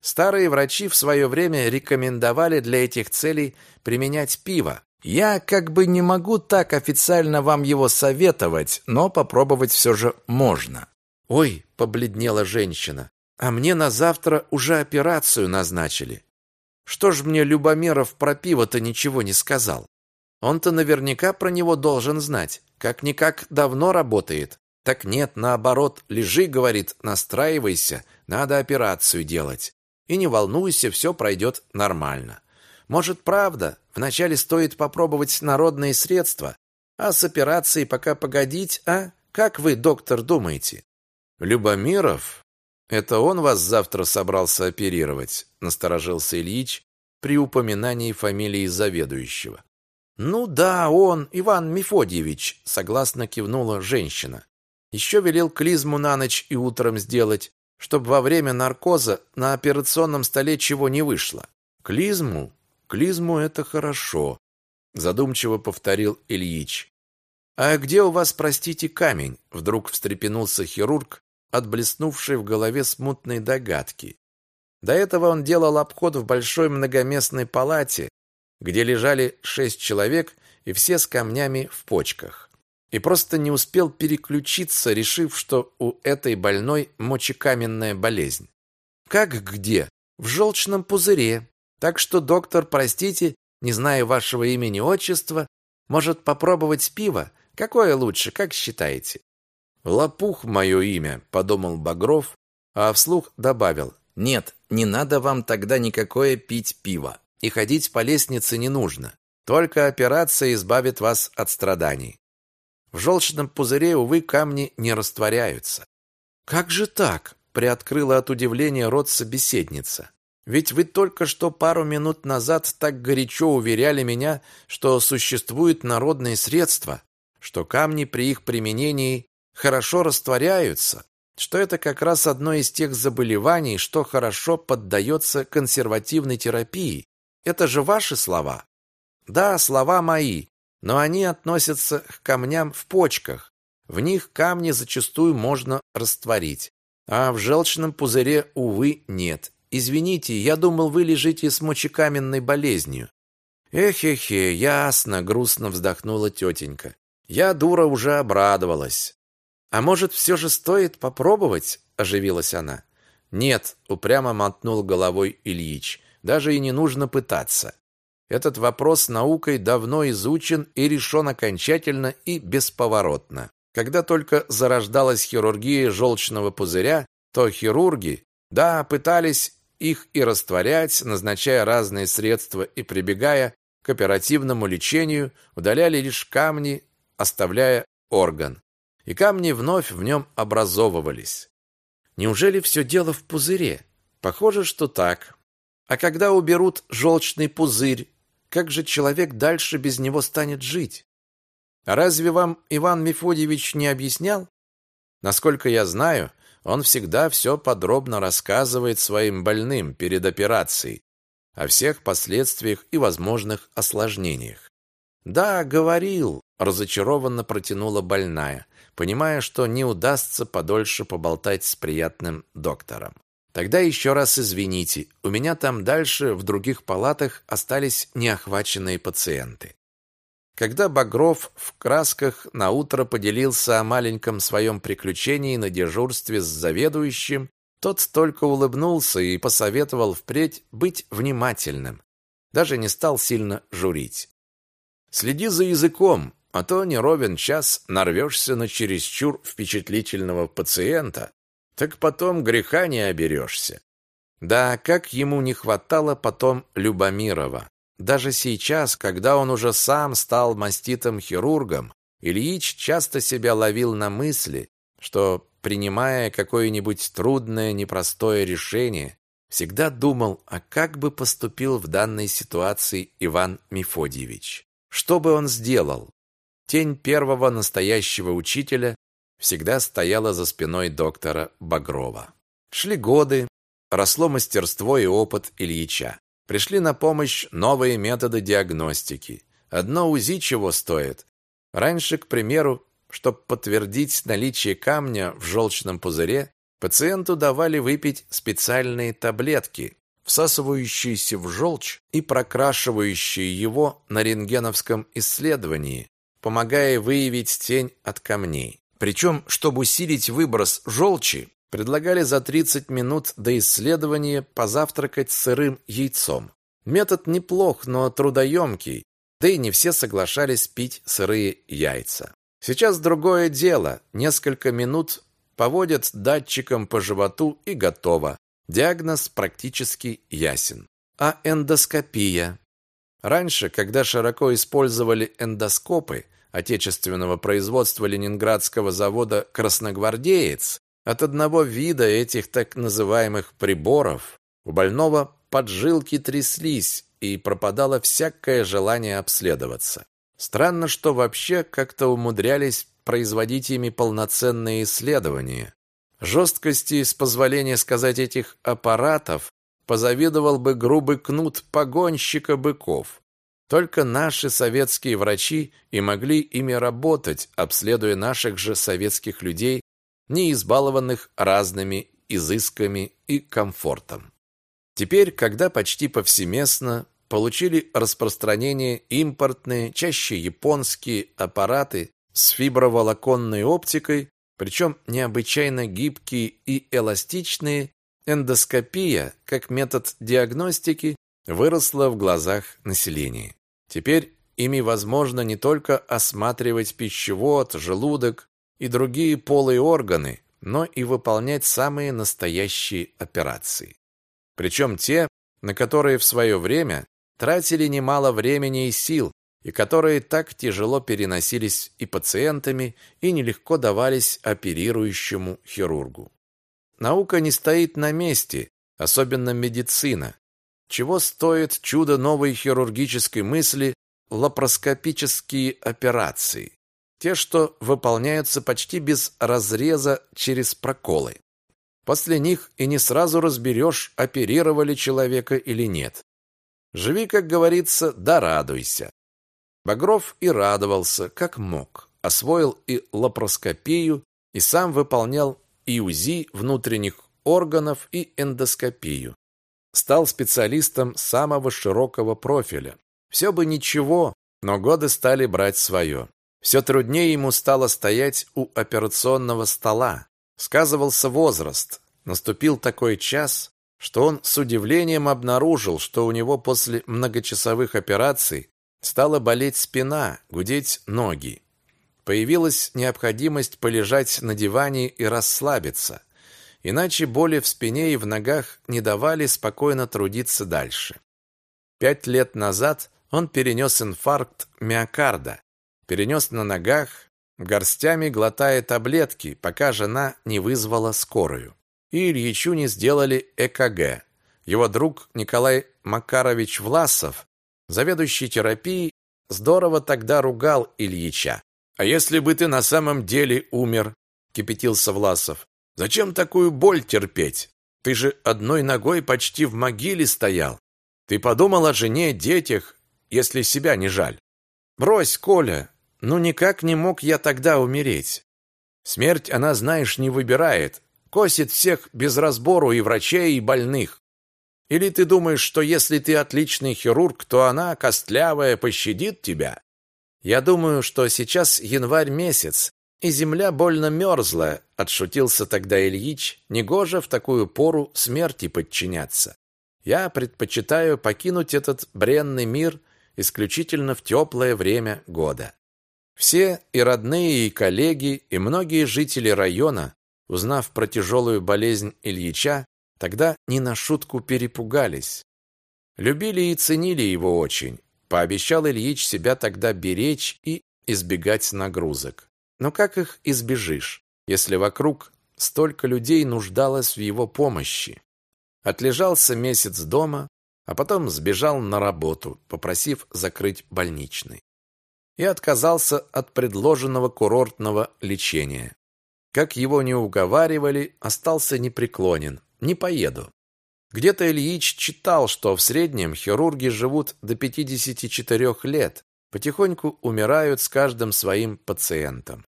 Старые врачи в свое время рекомендовали для этих целей применять пиво. Я как бы не могу так официально вам его советовать, но попробовать все же можно. Ой, побледнела женщина. А мне на завтра уже операцию назначили. Что ж мне Любомеров про пиво-то ничего не сказал? Он-то наверняка про него должен знать. Как-никак давно работает. Так нет, наоборот, лежи, говорит, настраивайся, надо операцию делать. И не волнуйся, все пройдет нормально. Может, правда, вначале стоит попробовать народные средства, а с операцией пока погодить, а? Как вы, доктор, думаете? Любомиров это он вас завтра собрался оперировать, насторожился Ильич при упоминании фамилии заведующего. Ну да, он, Иван Мефодьевич, согласно кивнула женщина. Еще велел клизму на ночь и утром сделать, чтобы во время наркоза на операционном столе чего не вышло. Клизму? Клизму это хорошо, задумчиво повторил Ильич. А где у вас, простите, камень? Вдруг встрепенулся хирург, от блеснувшей в голове смутной догадки. До этого он делал обход в большой многоместной палате, где лежали шесть человек и все с камнями в почках. И просто не успел переключиться, решив, что у этой больной мочекаменная болезнь. Как где? В желчном пузыре. Так что, доктор, простите, не знаю вашего имени отчества, может попробовать пиво? Какое лучше, как считаете? «Лопух мое имя», — подумал Багров, а вслух добавил. «Нет, не надо вам тогда никакое пить пиво, и ходить по лестнице не нужно. Только операция избавит вас от страданий. В желчном пузыре, увы, камни не растворяются». «Как же так?» — приоткрыла от удивления рот собеседница. «Ведь вы только что пару минут назад так горячо уверяли меня, что существуют народные средства, что камни при их применении хорошо растворяются, что это как раз одно из тех заболеваний, что хорошо поддается консервативной терапии. Это же ваши слова. Да, слова мои, но они относятся к камням в почках. В них камни зачастую можно растворить, а в желчном пузыре, увы, нет. Извините, я думал, вы лежите с мочекаменной болезнью. Эхе-хе, ясно, грустно вздохнула тетенька. Я, дура, уже обрадовалась. А может, все же стоит попробовать? оживилась она. Нет, упрямо мотнул головой Ильич. Даже и не нужно пытаться. Этот вопрос наукой давно изучен и решен окончательно и бесповоротно. Когда только зарождалась хирургия желчного пузыря, то хирурги, да, пытались их и растворять, назначая разные средства и прибегая к оперативному лечению, удаляли лишь камни, оставляя орган. И камни вновь в нем образовывались. Неужели все дело в пузыре? Похоже, что так. А когда уберут желчный пузырь, как же человек дальше без него станет жить? А разве вам Иван Мефодьевич не объяснял? Насколько я знаю, он всегда все подробно рассказывает своим больным перед операцией о всех последствиях и возможных осложнениях. Да, говорил, разочарованно протянула больная, понимая, что не удастся подольше поболтать с приятным доктором. Тогда еще раз извините, у меня там дальше в других палатах остались неохваченные пациенты. Когда Багров в красках на утро поделился о маленьком своем приключении на дежурстве с заведующим, тот только улыбнулся и посоветовал впредь быть внимательным. Даже не стал сильно журить. Следи за языком, а то не ровен час нарвешься на чересчур впечатлительного пациента, так потом греха не оберешься. Да, как ему не хватало потом Любомирова. Даже сейчас, когда он уже сам стал маститым хирургом, Ильич часто себя ловил на мысли, что, принимая какое-нибудь трудное, непростое решение, всегда думал, а как бы поступил в данной ситуации Иван Мефодьевич. Что бы он сделал? Тень первого настоящего учителя всегда стояла за спиной доктора Багрова. Шли годы, росло мастерство и опыт Ильича. Пришли на помощь новые методы диагностики. Одно УЗИ чего стоит. Раньше, к примеру, чтобы подтвердить наличие камня в желчном пузыре, пациенту давали выпить специальные таблетки, всасывающиеся в желчь и прокрашивающие его на рентгеновском исследовании, помогая выявить тень от камней. Причем, чтобы усилить выброс желчи, Предлагали за 30 минут до исследования позавтракать сырым яйцом. Метод неплох, но трудоемкий, да и не все соглашались пить сырые яйца. Сейчас другое дело. Несколько минут поводят датчиком по животу и готово. Диагноз практически ясен. А эндоскопия? Раньше, когда широко использовали эндоскопы отечественного производства Ленинградского завода «Красногвардеец», от одного вида этих так называемых приборов у больного поджилки тряслись и пропадало всякое желание обследоваться. Странно, что вообще как-то умудрялись производить ими полноценные исследования. Жесткости, с позволения сказать, этих аппаратов позавидовал бы грубый кнут погонщика быков. Только наши советские врачи и могли ими работать, обследуя наших же советских людей не избалованных разными изысками и комфортом. Теперь, когда почти повсеместно получили распространение импортные, чаще японские аппараты с фиброволоконной оптикой, причем необычайно гибкие и эластичные, эндоскопия, как метод диагностики, выросла в глазах населения. Теперь ими возможно не только осматривать пищевод, желудок, и другие полые органы, но и выполнять самые настоящие операции. Причем те, на которые в свое время тратили немало времени и сил, и которые так тяжело переносились и пациентами, и нелегко давались оперирующему хирургу. Наука не стоит на месте, особенно медицина. Чего стоит чудо новой хирургической мысли лапароскопические операции? Те, что выполняются почти без разреза через проколы. После них и не сразу разберешь, оперировали человека или нет. Живи, как говорится, да радуйся. Багров и радовался, как мог. Освоил и лапароскопию, и сам выполнял и УЗИ внутренних органов, и эндоскопию. Стал специалистом самого широкого профиля. Все бы ничего, но годы стали брать свое. Все труднее ему стало стоять у операционного стола. Сказывался возраст. Наступил такой час, что он с удивлением обнаружил, что у него после многочасовых операций стала болеть спина, гудеть ноги. Появилась необходимость полежать на диване и расслабиться. иначе боли в спине и в ногах не давали спокойно трудиться дальше. Пять лет назад он перенес инфаркт миокарда, перенес на ногах, горстями глотая таблетки, пока жена не вызвала скорую. И Ильичу не сделали ЭКГ. Его друг Николай Макарович Власов, заведующий терапией, здорово тогда ругал Ильича. «А если бы ты на самом деле умер?» – кипятился Власов. «Зачем такую боль терпеть? Ты же одной ногой почти в могиле стоял. Ты подумал о жене, детях, если себя не жаль. Брось, Коля, ну никак не мог я тогда умереть. Смерть, она, знаешь, не выбирает, косит всех без разбору и врачей, и больных. Или ты думаешь, что если ты отличный хирург, то она, костлявая, пощадит тебя? Я думаю, что сейчас январь месяц, и земля больно мерзла, отшутился тогда Ильич, негоже в такую пору смерти подчиняться. Я предпочитаю покинуть этот бренный мир исключительно в теплое время года. Все и родные, и коллеги, и многие жители района, узнав про тяжелую болезнь Ильича, тогда не на шутку перепугались. Любили и ценили его очень. Пообещал Ильич себя тогда беречь и избегать нагрузок. Но как их избежишь, если вокруг столько людей нуждалось в его помощи? Отлежался месяц дома, а потом сбежал на работу, попросив закрыть больничный. И отказался от предложенного курортного лечения. Как его не уговаривали, остался непреклонен. Не поеду. Где-то Ильич читал, что в среднем хирурги живут до 54 лет, потихоньку умирают с каждым своим пациентом.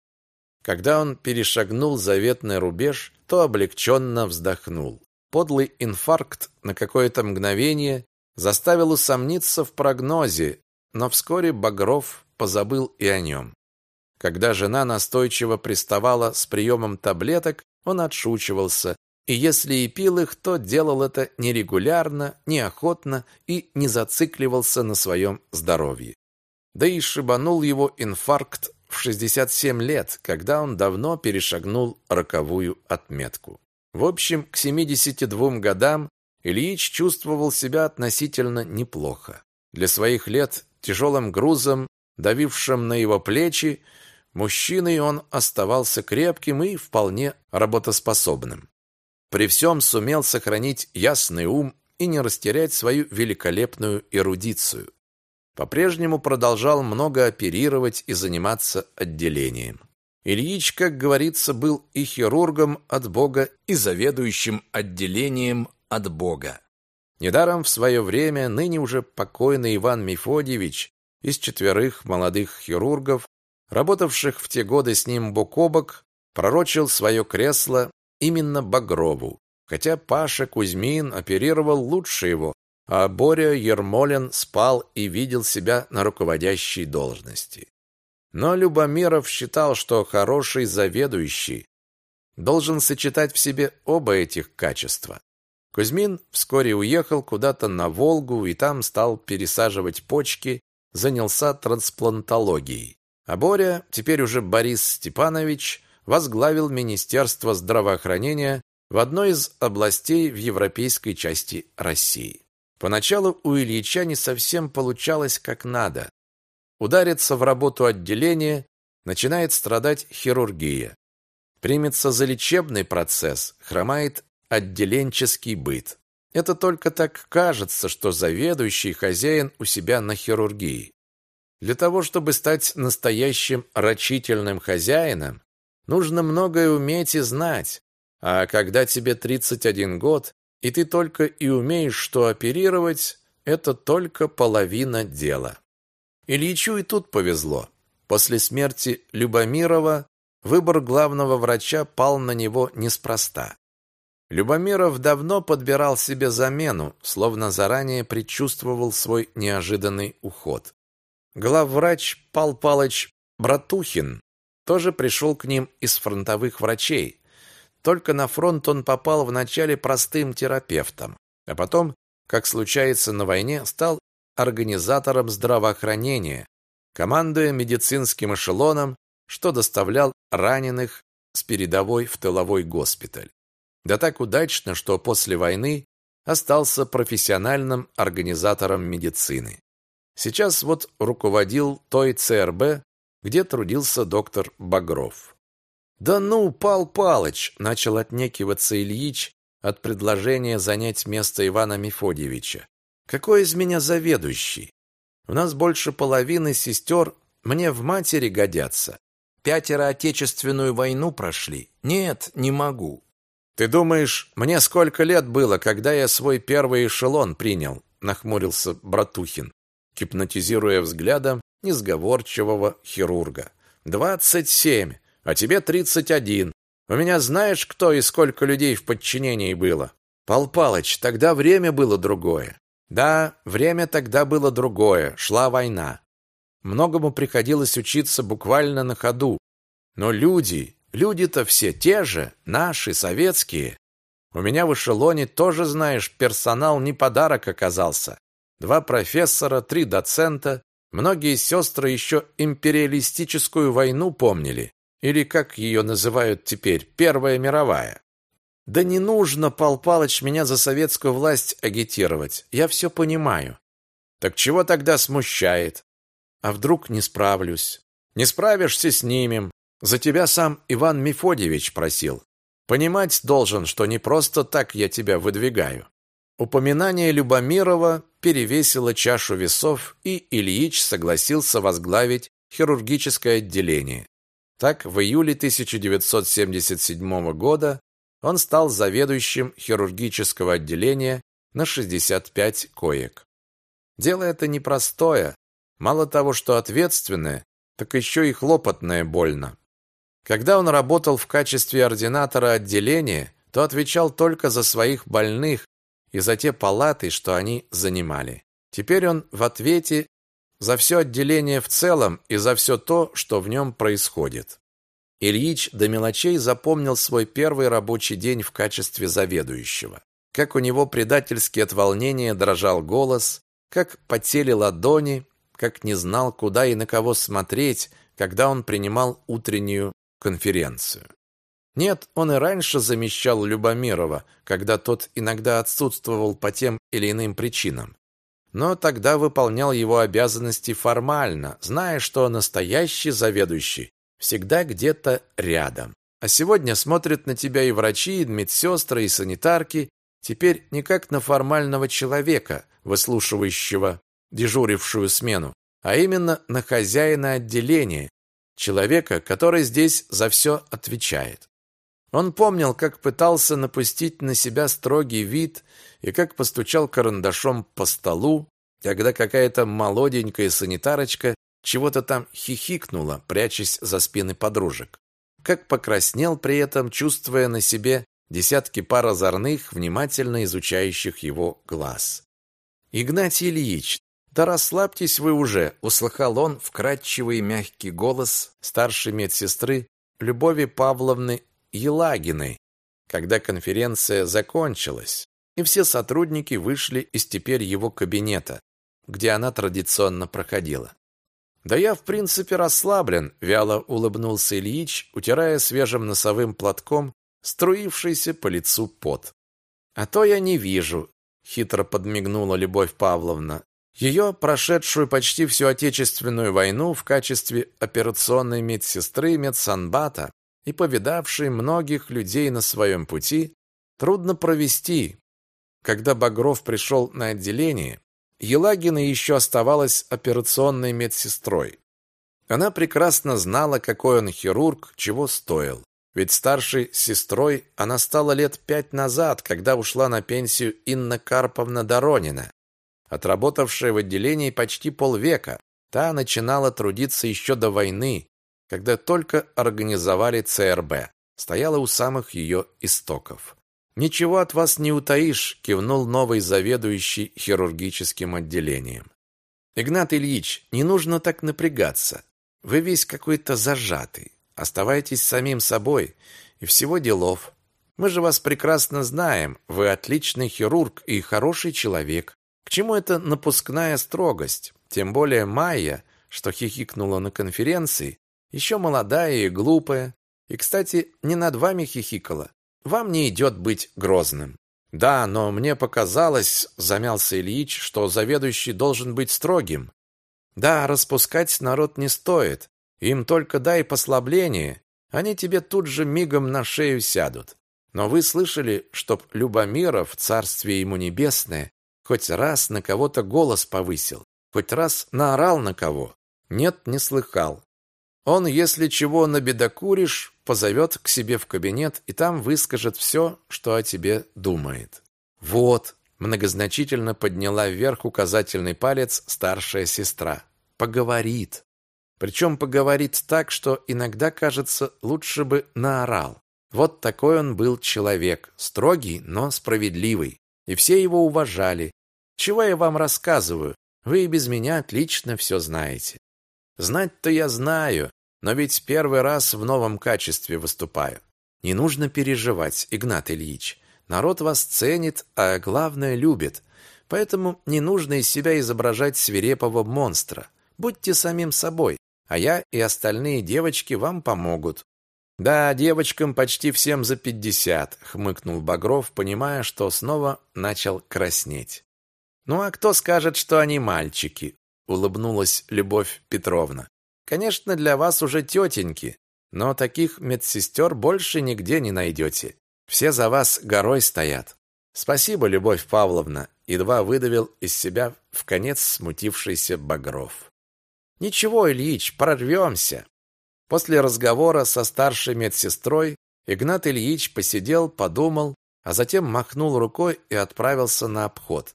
Когда он перешагнул заветный рубеж, то облегченно вздохнул. Подлый инфаркт на какое-то мгновение заставил усомниться в прогнозе, но вскоре Багров позабыл и о нем. Когда жена настойчиво приставала с приемом таблеток, он отшучивался, и если и пил их, то делал это нерегулярно, неохотно и не зацикливался на своем здоровье. Да и шибанул его инфаркт в 67 лет, когда он давно перешагнул роковую отметку. В общем, к 72 годам Ильич чувствовал себя относительно неплохо. Для своих лет тяжелым грузом, давившим на его плечи, мужчиной он оставался крепким и вполне работоспособным. При всем сумел сохранить ясный ум и не растерять свою великолепную эрудицию. По-прежнему продолжал много оперировать и заниматься отделением. Ильич, как говорится, был и хирургом от Бога, и заведующим отделением от Бога. Недаром в свое время ныне уже покойный Иван Мефодьевич из четверых молодых хирургов, работавших в те годы с ним бок о бок, пророчил свое кресло именно Багрову, хотя Паша Кузьмин оперировал лучше его, а Боря Ермолин спал и видел себя на руководящей должности. Но Любомиров считал, что хороший заведующий должен сочетать в себе оба этих качества. Кузьмин вскоре уехал куда-то на Волгу и там стал пересаживать почки, занялся трансплантологией. А Боря, теперь уже Борис Степанович, возглавил Министерство здравоохранения в одной из областей в европейской части России. Поначалу у Ильича не совсем получалось как надо. Ударится в работу отделения, начинает страдать хирургия. Примется за лечебный процесс, хромает отделенческий быт. Это только так кажется, что заведующий хозяин у себя на хирургии. Для того, чтобы стать настоящим рачительным хозяином, нужно многое уметь и знать. А когда тебе 31 год, и ты только и умеешь что оперировать, это только половина дела. Ильичу и тут повезло. После смерти Любомирова выбор главного врача пал на него неспроста. Любомиров давно подбирал себе замену, словно заранее предчувствовал свой неожиданный уход. Главврач Пал Палыч Братухин тоже пришел к ним из фронтовых врачей. Только на фронт он попал вначале простым терапевтом, а потом, как случается на войне, стал организатором здравоохранения, командуя медицинским эшелоном, что доставлял раненых с передовой в тыловой госпиталь. Да так удачно, что после войны остался профессиональным организатором медицины. Сейчас вот руководил той ЦРБ, где трудился доктор Багров. «Да ну, Пал Палыч!» – начал отнекиваться Ильич от предложения занять место Ивана Мефодьевича. «Какой из меня заведующий? У нас больше половины сестер мне в матери годятся. Пятеро Отечественную войну прошли. Нет, не могу. Ты думаешь, мне сколько лет было, когда я свой первый эшелон принял? Нахмурился Братухин, гипнотизируя взглядом несговорчивого хирурга. «Двадцать семь, а тебе тридцать один. У меня знаешь, кто и сколько людей в подчинении было? Пал Палыч, тогда время было другое. Да, время тогда было другое, шла война. Многому приходилось учиться буквально на ходу. Но люди, люди-то все те же, наши, советские. У меня в эшелоне тоже, знаешь, персонал не подарок оказался. Два профессора, три доцента. Многие сестры еще империалистическую войну помнили. Или, как ее называют теперь, Первая мировая. Да не нужно, Пал Палыч, меня за советскую власть агитировать. Я все понимаю. Так чего тогда смущает? А вдруг не справлюсь? Не справишься, снимем. За тебя сам Иван Мефодьевич просил. Понимать должен, что не просто так я тебя выдвигаю. Упоминание Любомирова перевесило чашу весов, и Ильич согласился возглавить хирургическое отделение. Так, в июле 1977 года он стал заведующим хирургического отделения на 65 коек. Дело это непростое, Мало того, что ответственное, так еще и хлопотное больно. Когда он работал в качестве ординатора отделения, то отвечал только за своих больных и за те палаты, что они занимали. Теперь он в ответе за все отделение в целом и за все то, что в нем происходит. Ильич до мелочей запомнил свой первый рабочий день в качестве заведующего. Как у него предательски от волнения дрожал голос, как потели ладони, как не знал, куда и на кого смотреть, когда он принимал утреннюю конференцию. Нет, он и раньше замещал Любомирова, когда тот иногда отсутствовал по тем или иным причинам. Но тогда выполнял его обязанности формально, зная, что настоящий заведующий всегда где-то рядом. А сегодня смотрят на тебя и врачи, и медсестры, и санитарки, теперь не как на формального человека, выслушивающего дежурившую смену, а именно на хозяина отделения, человека, который здесь за все отвечает. Он помнил, как пытался напустить на себя строгий вид и как постучал карандашом по столу, когда какая-то молоденькая санитарочка чего-то там хихикнула, прячась за спины подружек. Как покраснел при этом, чувствуя на себе десятки пар озорных, внимательно изучающих его глаз. Игнатий Ильич, «Да расслабьтесь вы уже!» – услыхал он вкрадчивый мягкий голос старшей медсестры Любови Павловны Елагиной, когда конференция закончилась, и все сотрудники вышли из теперь его кабинета, где она традиционно проходила. «Да я, в принципе, расслаблен», – вяло улыбнулся Ильич, утирая свежим носовым платком струившийся по лицу пот. «А то я не вижу», – хитро подмигнула Любовь Павловна, ее, прошедшую почти всю Отечественную войну в качестве операционной медсестры медсанбата и повидавшей многих людей на своем пути, трудно провести. Когда Багров пришел на отделение, Елагина еще оставалась операционной медсестрой. Она прекрасно знала, какой он хирург, чего стоил. Ведь старшей сестрой она стала лет пять назад, когда ушла на пенсию Инна Карповна Доронина, отработавшая в отделении почти полвека. Та начинала трудиться еще до войны, когда только организовали ЦРБ. Стояла у самых ее истоков. «Ничего от вас не утаишь», – кивнул новый заведующий хирургическим отделением. «Игнат Ильич, не нужно так напрягаться. Вы весь какой-то зажатый. Оставайтесь самим собой, и всего делов. Мы же вас прекрасно знаем. Вы отличный хирург и хороший человек. К чему эта напускная строгость? Тем более Майя, что хихикнула на конференции, еще молодая и глупая. И, кстати, не над вами хихикала. вам не идет быть грозным. Да, но мне показалось, замялся Ильич, что заведующий должен быть строгим. Да, распускать народ не стоит. Им только дай послабление, они тебе тут же мигом на шею сядут. Но вы слышали, чтоб Любомиров, царствие ему небесное, хоть раз на кого-то голос повысил, хоть раз наорал на кого? Нет, не слыхал. Он, если чего набедокуришь, позовет к себе в кабинет и там выскажет все, что о тебе думает. Вот, многозначительно подняла вверх указательный палец старшая сестра. Поговорит. Причем поговорит так, что иногда кажется, лучше бы наорал. Вот такой он был человек, строгий, но справедливый, и все его уважали. Чего я вам рассказываю? Вы и без меня отлично все знаете. Знать-то я знаю, но ведь первый раз в новом качестве выступаю. Не нужно переживать, Игнат Ильич. Народ вас ценит, а главное любит. Поэтому не нужно из себя изображать свирепого монстра. Будьте самим собой, а я и остальные девочки вам помогут. Да, девочкам почти всем за пятьдесят, хмыкнул Багров, понимая, что снова начал краснеть. Ну а кто скажет, что они мальчики? улыбнулась Любовь Петровна. Конечно, для вас уже тетеньки, но таких медсестер больше нигде не найдете. Все за вас горой стоят. Спасибо, Любовь Павловна, едва выдавил из себя в конец смутившийся Багров. Ничего, Ильич, прорвемся. После разговора со старшей медсестрой Игнат Ильич посидел, подумал, а затем махнул рукой и отправился на обход.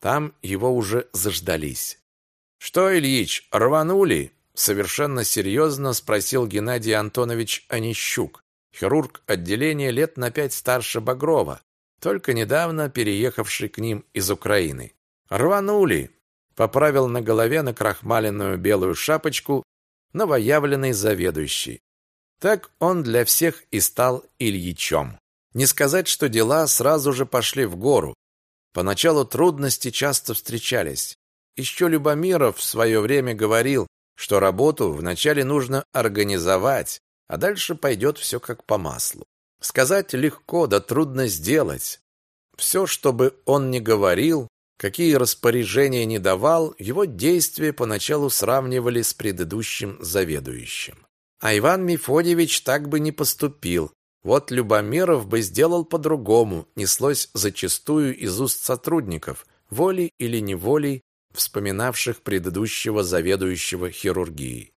Там его уже заждались. Что, Ильич, рванули? совершенно серьезно спросил Геннадий Антонович Онищук, хирург отделения лет на пять старше Багрова, только недавно переехавший к ним из Украины. Рванули, поправил на голове накрахмаленную белую шапочку новоявленный заведующий. Так он для всех и стал Ильичом. Не сказать, что дела сразу же пошли в гору. Поначалу трудности часто встречались. Еще Любомиров в свое время говорил, что работу вначале нужно организовать, а дальше пойдет все как по маслу. Сказать легко, да трудно сделать. Все, что бы он ни говорил, какие распоряжения не давал, его действия поначалу сравнивали с предыдущим заведующим. А Иван Мефодьевич так бы не поступил. Вот Любомиров бы сделал по-другому, неслось зачастую из уст сотрудников, волей или неволей, вспоминавших предыдущего заведующего хирургией.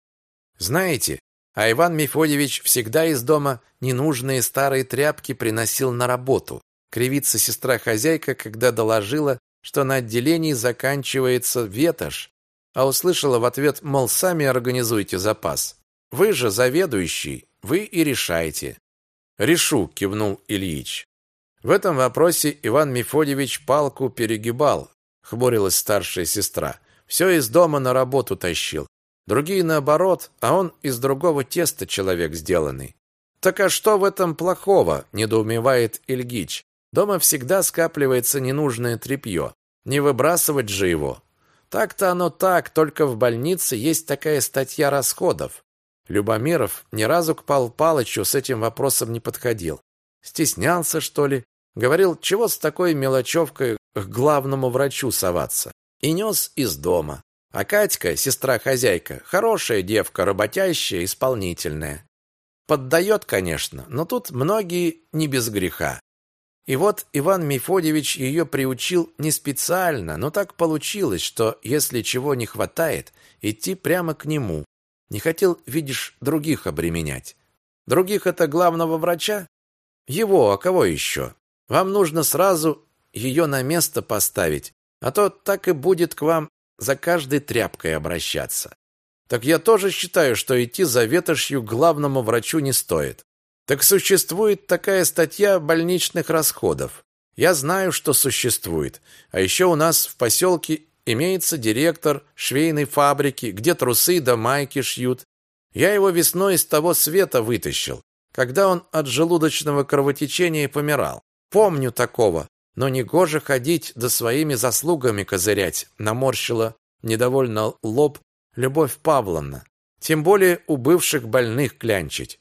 Знаете, а Иван Мефодьевич всегда из дома ненужные старые тряпки приносил на работу. Кривится сестра-хозяйка, когда доложила, что на отделении заканчивается ветошь, а услышала в ответ, мол, сами организуйте запас. Вы же заведующий, вы и решайте. Решу, кивнул Ильич. В этом вопросе Иван Мефодьевич палку перегибал, хмурилась старшая сестра. Все из дома на работу тащил. Другие наоборот, а он из другого теста человек сделанный. Так а что в этом плохого? недоумевает Ильгич. Дома всегда скапливается ненужное тряпье. Не выбрасывать же его. Так-то оно так, только в больнице есть такая статья расходов. Любомиров ни разу к Пал Палычу с этим вопросом не подходил. Стеснялся, что ли? Говорил, чего с такой мелочевкой к главному врачу соваться. И нес из дома. А Катька, сестра-хозяйка, хорошая девка, работящая, исполнительная. Поддает, конечно, но тут многие не без греха. И вот Иван Мефодьевич ее приучил не специально, но так получилось, что если чего не хватает, идти прямо к нему. Не хотел, видишь, других обременять. Других это главного врача? Его, а кого еще? Вам нужно сразу ее на место поставить, а то так и будет к вам за каждой тряпкой обращаться. Так я тоже считаю, что идти за ветошью главному врачу не стоит. Так существует такая статья больничных расходов. Я знаю, что существует. А еще у нас в поселке имеется директор швейной фабрики, где трусы да майки шьют. Я его весной из того света вытащил, когда он от желудочного кровотечения помирал. Помню такого. Но не гоже ходить да своими заслугами козырять, наморщила недовольно лоб Любовь Павловна. Тем более у бывших больных клянчить.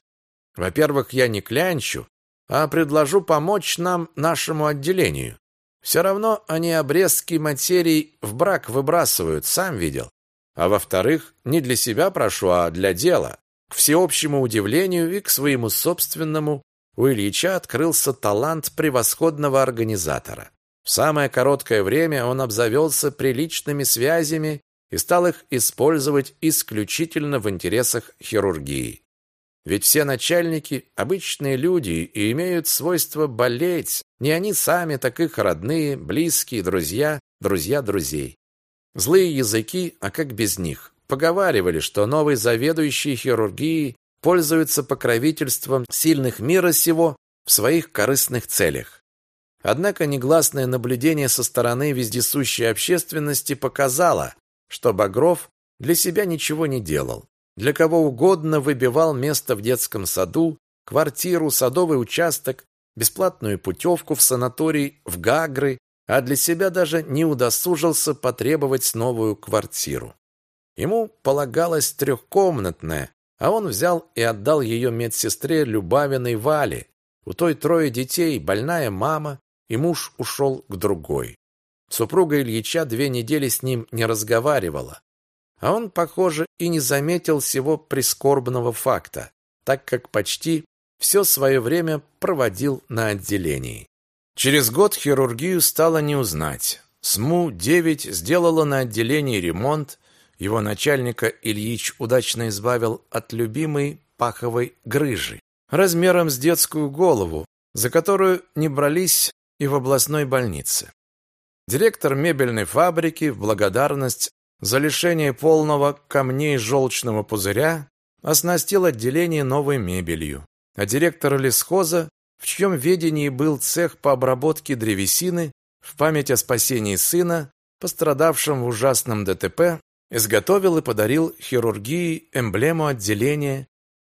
Во-первых, я не клянчу, а предложу помочь нам, нашему отделению. Все равно они обрезки материй в брак выбрасывают, сам видел. А во-вторых, не для себя прошу, а для дела. К всеобщему удивлению и к своему собственному у Ильича открылся талант превосходного организатора. В самое короткое время он обзавелся приличными связями и стал их использовать исключительно в интересах хирургии. Ведь все начальники – обычные люди и имеют свойство болеть. Не они сами, так их родные, близкие, друзья, друзья друзей. Злые языки, а как без них, поговаривали, что новый заведующий хирургией пользуется покровительством сильных мира сего в своих корыстных целях. Однако негласное наблюдение со стороны вездесущей общественности показало, что Багров для себя ничего не делал. Для кого угодно выбивал место в детском саду, квартиру, садовый участок, бесплатную путевку в санаторий в Гагры, а для себя даже не удосужился потребовать новую квартиру. Ему полагалась трехкомнатная, а он взял и отдал ее медсестре Любавиной Вале. У той трое детей, больная мама, и муж ушел к другой. Супруга Ильича две недели с ним не разговаривала, а он, похоже, и не заметил всего прискорбного факта, так как почти все свое время проводил на отделении. Через год хирургию стало не узнать. СМУ-9 сделала на отделении ремонт, его начальника Ильич удачно избавил от любимой паховой грыжи, размером с детскую голову, за которую не брались и в областной больнице. Директор мебельной фабрики в благодарность за лишение полного камней желчного пузыря оснастил отделение новой мебелью, а директор лесхоза, в чьем ведении был цех по обработке древесины, в память о спасении сына, пострадавшем в ужасном ДТП, изготовил и подарил хирургии эмблему отделения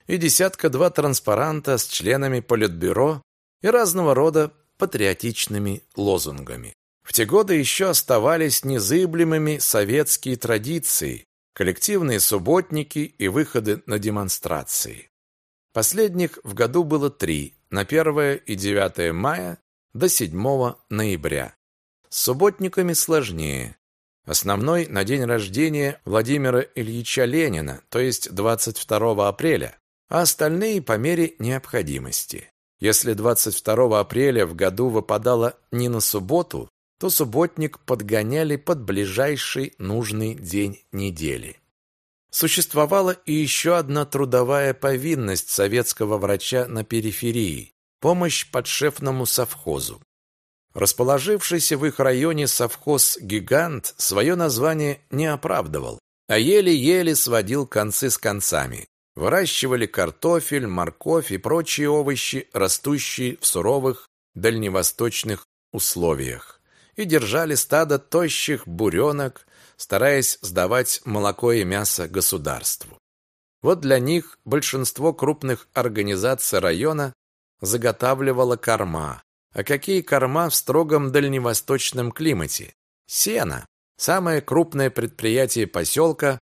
и десятка-два транспаранта с членами политбюро и разного рода патриотичными лозунгами. В те годы еще оставались незыблемыми советские традиции, коллективные субботники и выходы на демонстрации. Последних в году было три, на 1 и 9 мая до 7 ноября. С субботниками сложнее. Основной на день рождения Владимира Ильича Ленина, то есть 22 апреля, а остальные по мере необходимости. Если 22 апреля в году выпадало не на субботу, то субботник подгоняли под ближайший нужный день недели. Существовала и еще одна трудовая повинность советского врача на периферии – помощь подшефному совхозу. Расположившийся в их районе совхоз-гигант свое название не оправдывал, а еле-еле сводил концы с концами. Выращивали картофель, морковь и прочие овощи, растущие в суровых дальневосточных условиях и держали стадо тощих буренок, стараясь сдавать молоко и мясо государству. Вот для них большинство крупных организаций района заготавливало корма. А какие корма в строгом дальневосточном климате? Сено. Самое крупное предприятие поселка,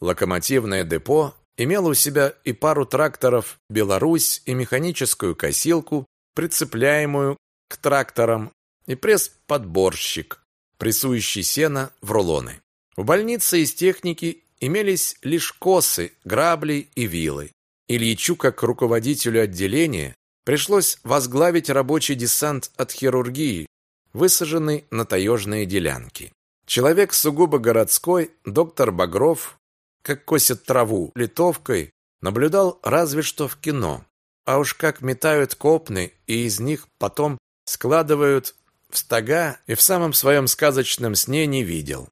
локомотивное депо, имело у себя и пару тракторов «Беларусь» и механическую косилку, прицепляемую к тракторам и пресс-подборщик, прессующий сено в рулоны. В больнице из техники имелись лишь косы, грабли и вилы. Ильичу, как руководителю отделения, пришлось возглавить рабочий десант от хирургии, высаженный на таежные делянки. Человек сугубо городской, доктор Багров, как косит траву литовкой, наблюдал разве что в кино. А уж как метают копны и из них потом складывают в стога и в самом своем сказочном сне не видел.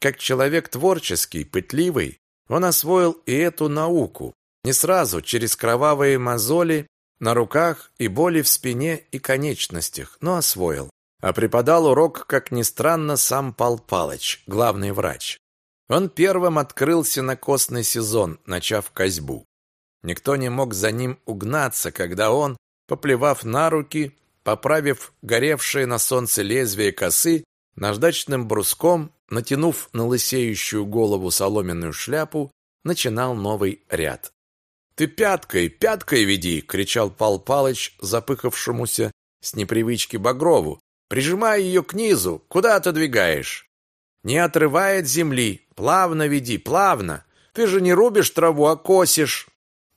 Как человек творческий, пытливый, он освоил и эту науку. Не сразу, через кровавые мозоли на руках и боли в спине и конечностях, но освоил. А преподал урок, как ни странно, сам Пал Палыч, главный врач. Он первым открыл сенокосный сезон, начав козьбу. Никто не мог за ним угнаться, когда он, поплевав на руки, поправив горевшее на солнце лезвие косы, наждачным бруском, натянув на лысеющую голову соломенную шляпу, начинал новый ряд. Ты пяткой, пяткой веди, кричал Пал Палыч запыхавшемуся с непривычки Багрову. Прижимай ее к низу, куда отодвигаешь? Не отрывает земли, плавно веди, плавно. Ты же не рубишь траву, а косишь.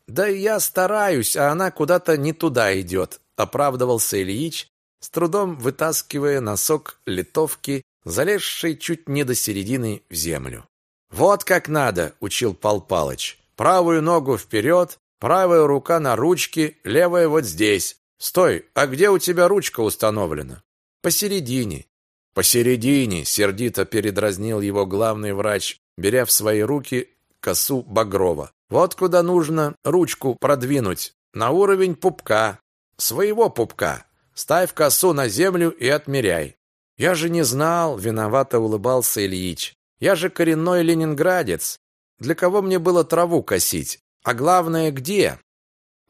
Да я стараюсь, а она куда-то не туда идет», — оправдывался Ильич, с трудом вытаскивая носок литовки, залезшей чуть не до середины в землю. «Вот как надо», — учил Пал Палыч. «Правую ногу вперед, правая рука на ручке, левая вот здесь. Стой, а где у тебя ручка установлена?» «Посередине». «Посередине», — сердито передразнил его главный врач, беря в свои руки косу Багрова. «Вот куда нужно ручку продвинуть, на уровень пупка, своего пупка. Ставь косу на землю и отмеряй. Я же не знал, виновато улыбался Ильич. Я же коренной ленинградец. Для кого мне было траву косить? А главное, где?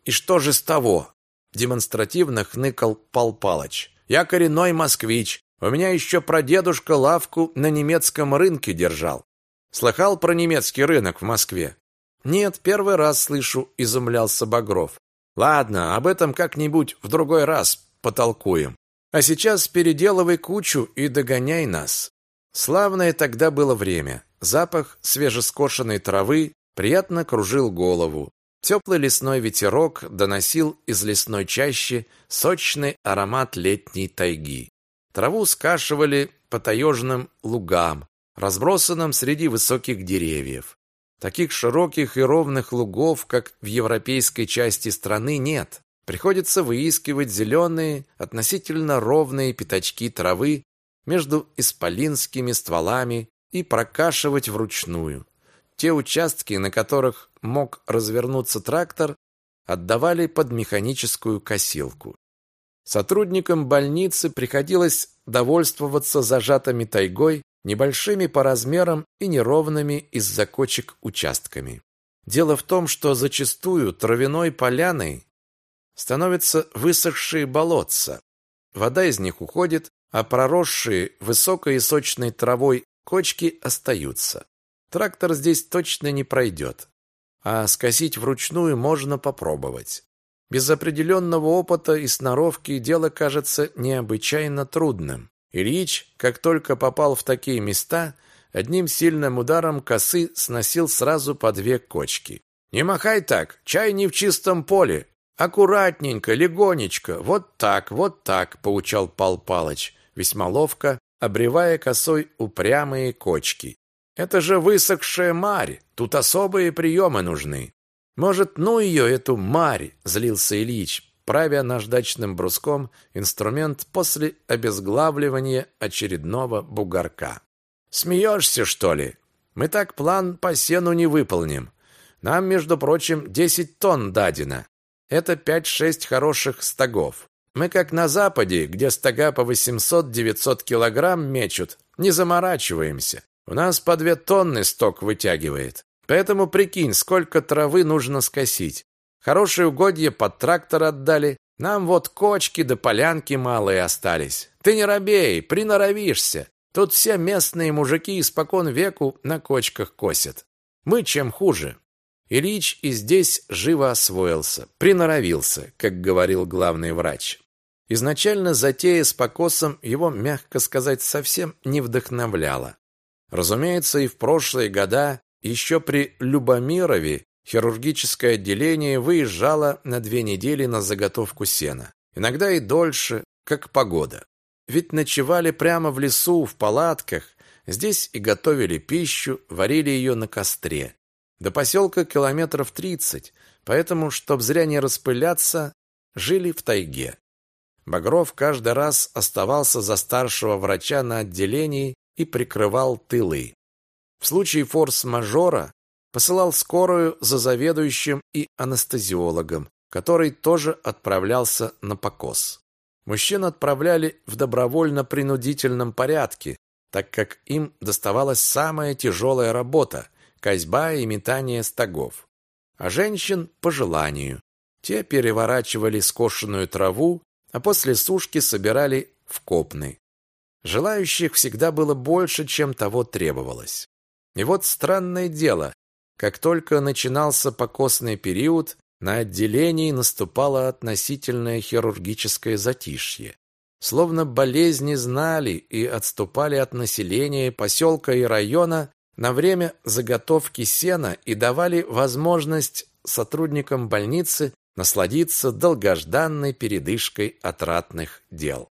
И что же с того? Демонстративно хныкал Пал Палыч. Я коренной москвич. У меня еще прадедушка лавку на немецком рынке держал. Слыхал про немецкий рынок в Москве? Нет, первый раз слышу, изумлялся Багров. Ладно, об этом как-нибудь в другой раз потолкуем. А сейчас переделывай кучу и догоняй нас. Славное тогда было время. Запах свежескошенной травы приятно кружил голову. Теплый лесной ветерок доносил из лесной чащи сочный аромат летней тайги. Траву скашивали по таежным лугам, разбросанным среди высоких деревьев. Таких широких и ровных лугов, как в европейской части страны, нет. Приходится выискивать зеленые, относительно ровные пятачки травы между исполинскими стволами и прокашивать вручную. Те участки, на которых мог развернуться трактор, отдавали под механическую косилку. Сотрудникам больницы приходилось довольствоваться зажатыми тайгой, небольшими по размерам и неровными из-за кочек участками. Дело в том, что зачастую травяной поляной становятся высохшие болотца. Вода из них уходит, а проросшие высокой и сочной травой кочки остаются. Трактор здесь точно не пройдет. А скосить вручную можно попробовать. Без определенного опыта и сноровки дело кажется необычайно трудным. Ильич, как только попал в такие места, одним сильным ударом косы сносил сразу по две кочки. «Не махай так, чай не в чистом поле, Аккуратненько, легонечко, вот так, вот так, поучал Пал Палыч, весьма ловко, обревая косой упрямые кочки. Это же высохшая марь, тут особые приемы нужны. Может, ну ее, эту марь, злился Ильич, правя наждачным бруском инструмент после обезглавливания очередного бугорка. Смеешься, что ли? Мы так план по сену не выполним. Нам, между прочим, десять тонн дадено. Это 5-6 хороших стогов. Мы как на Западе, где стога по 800-900 килограмм мечут, не заморачиваемся. У нас по две тонны сток вытягивает. Поэтому прикинь, сколько травы нужно скосить. Хорошие угодья под трактор отдали. Нам вот кочки да полянки малые остались. Ты не робей, приноровишься. Тут все местные мужики испокон веку на кочках косят. Мы чем хуже. Ильич и здесь живо освоился, приноровился, как говорил главный врач. Изначально затея с покосом его, мягко сказать, совсем не вдохновляла. Разумеется, и в прошлые года, еще при Любомирове, хирургическое отделение выезжало на две недели на заготовку сена. Иногда и дольше, как погода. Ведь ночевали прямо в лесу, в палатках, здесь и готовили пищу, варили ее на костре. До поселка километров тридцать, поэтому, чтоб зря не распыляться, жили в тайге. Багров каждый раз оставался за старшего врача на отделении и прикрывал тылы. В случае форс-мажора посылал скорую за заведующим и анестезиологом, который тоже отправлялся на покос. Мужчин отправляли в добровольно-принудительном порядке, так как им доставалась самая тяжелая работа козьба и метание стогов. А женщин по желанию. Те переворачивали скошенную траву, а после сушки собирали в копны. Желающих всегда было больше, чем того требовалось. И вот странное дело, как только начинался покосный период, на отделении наступало относительное хирургическое затишье. Словно болезни знали и отступали от населения поселка и района на время заготовки сена и давали возможность сотрудникам больницы насладиться долгожданной передышкой от ратных дел.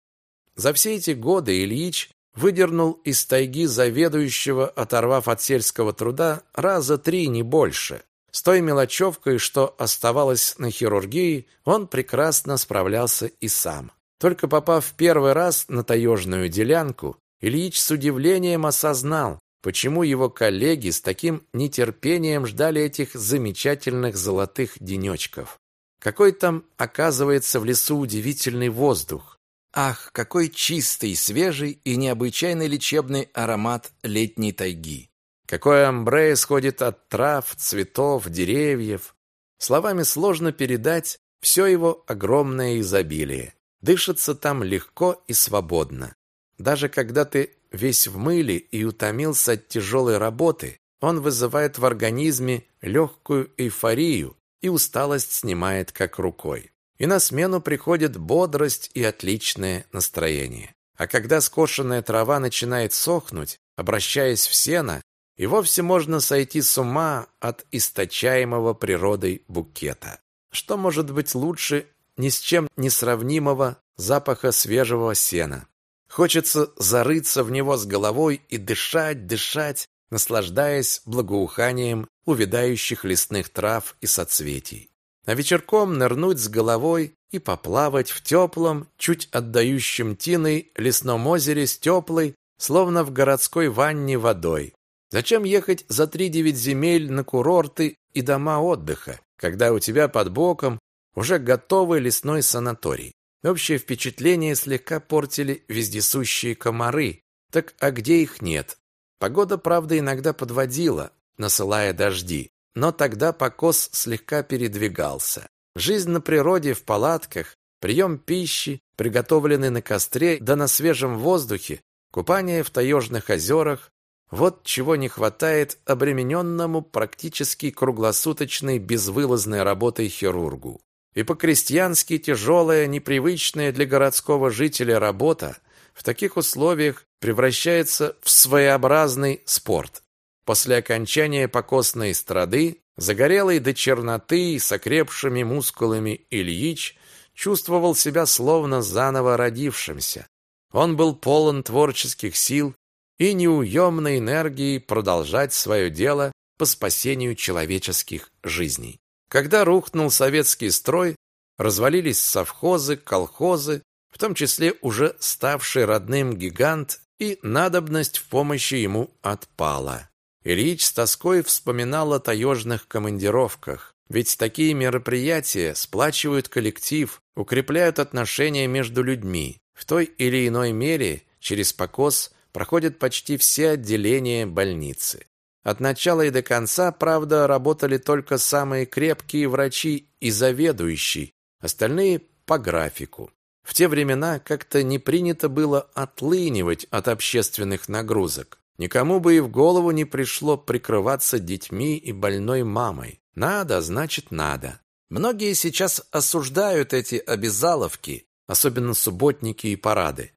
За все эти годы Ильич выдернул из тайги заведующего, оторвав от сельского труда, раза три, не больше. С той мелочевкой, что оставалось на хирургии, он прекрасно справлялся и сам. Только попав в первый раз на таежную делянку, Ильич с удивлением осознал, почему его коллеги с таким нетерпением ждали этих замечательных золотых денечков. Какой там, оказывается, в лесу удивительный воздух. Ах, какой чистый, свежий и необычайно лечебный аромат летней тайги. Какое амбре исходит от трав, цветов, деревьев. Словами сложно передать все его огромное изобилие. Дышится там легко и свободно. Даже когда ты весь в мыле и утомился от тяжелой работы, он вызывает в организме легкую эйфорию и усталость снимает как рукой. И на смену приходит бодрость и отличное настроение. А когда скошенная трава начинает сохнуть, обращаясь в сено, и вовсе можно сойти с ума от источаемого природой букета. Что может быть лучше ни с чем не сравнимого запаха свежего сена? Хочется зарыться в него с головой и дышать, дышать, наслаждаясь благоуханием увядающих лесных трав и соцветий. А вечерком нырнуть с головой и поплавать в теплом, чуть отдающем тиной лесном озере с теплой, словно в городской ванне водой. Зачем ехать за три-девять земель на курорты и дома отдыха, когда у тебя под боком уже готовый лесной санаторий? Общее впечатление слегка портили вездесущие комары. Так а где их нет? Погода, правда, иногда подводила, насылая дожди, но тогда покос слегка передвигался. Жизнь на природе в палатках, прием пищи, приготовленный на костре, да на свежем воздухе, купание в таежных озерах, вот чего не хватает обремененному практически круглосуточной безвылазной работой хирургу. И по-крестьянски тяжелая, непривычная для городского жителя работа в таких условиях превращается в своеобразный спорт. После окончания покосной страды, загорелый до черноты с окрепшими мускулами Ильич чувствовал себя словно заново родившимся. Он был полон творческих сил и неуемной энергии продолжать свое дело по спасению человеческих жизней. Когда рухнул советский строй, развалились совхозы, колхозы, в том числе уже ставший родным гигант, и надобность в помощи ему отпала. Ильич с тоской вспоминал о таежных командировках, ведь такие мероприятия сплачивают коллектив, укрепляют отношения между людьми. В той или иной мере через покос проходят почти все отделения больницы. От начала и до конца, правда, работали только самые крепкие врачи и заведующий, остальные по графику. В те времена как-то не принято было отлынивать от общественных нагрузок. Никому бы и в голову не пришло прикрываться детьми и больной мамой. Надо, значит, надо. Многие сейчас осуждают эти обязаловки, особенно субботники и парады.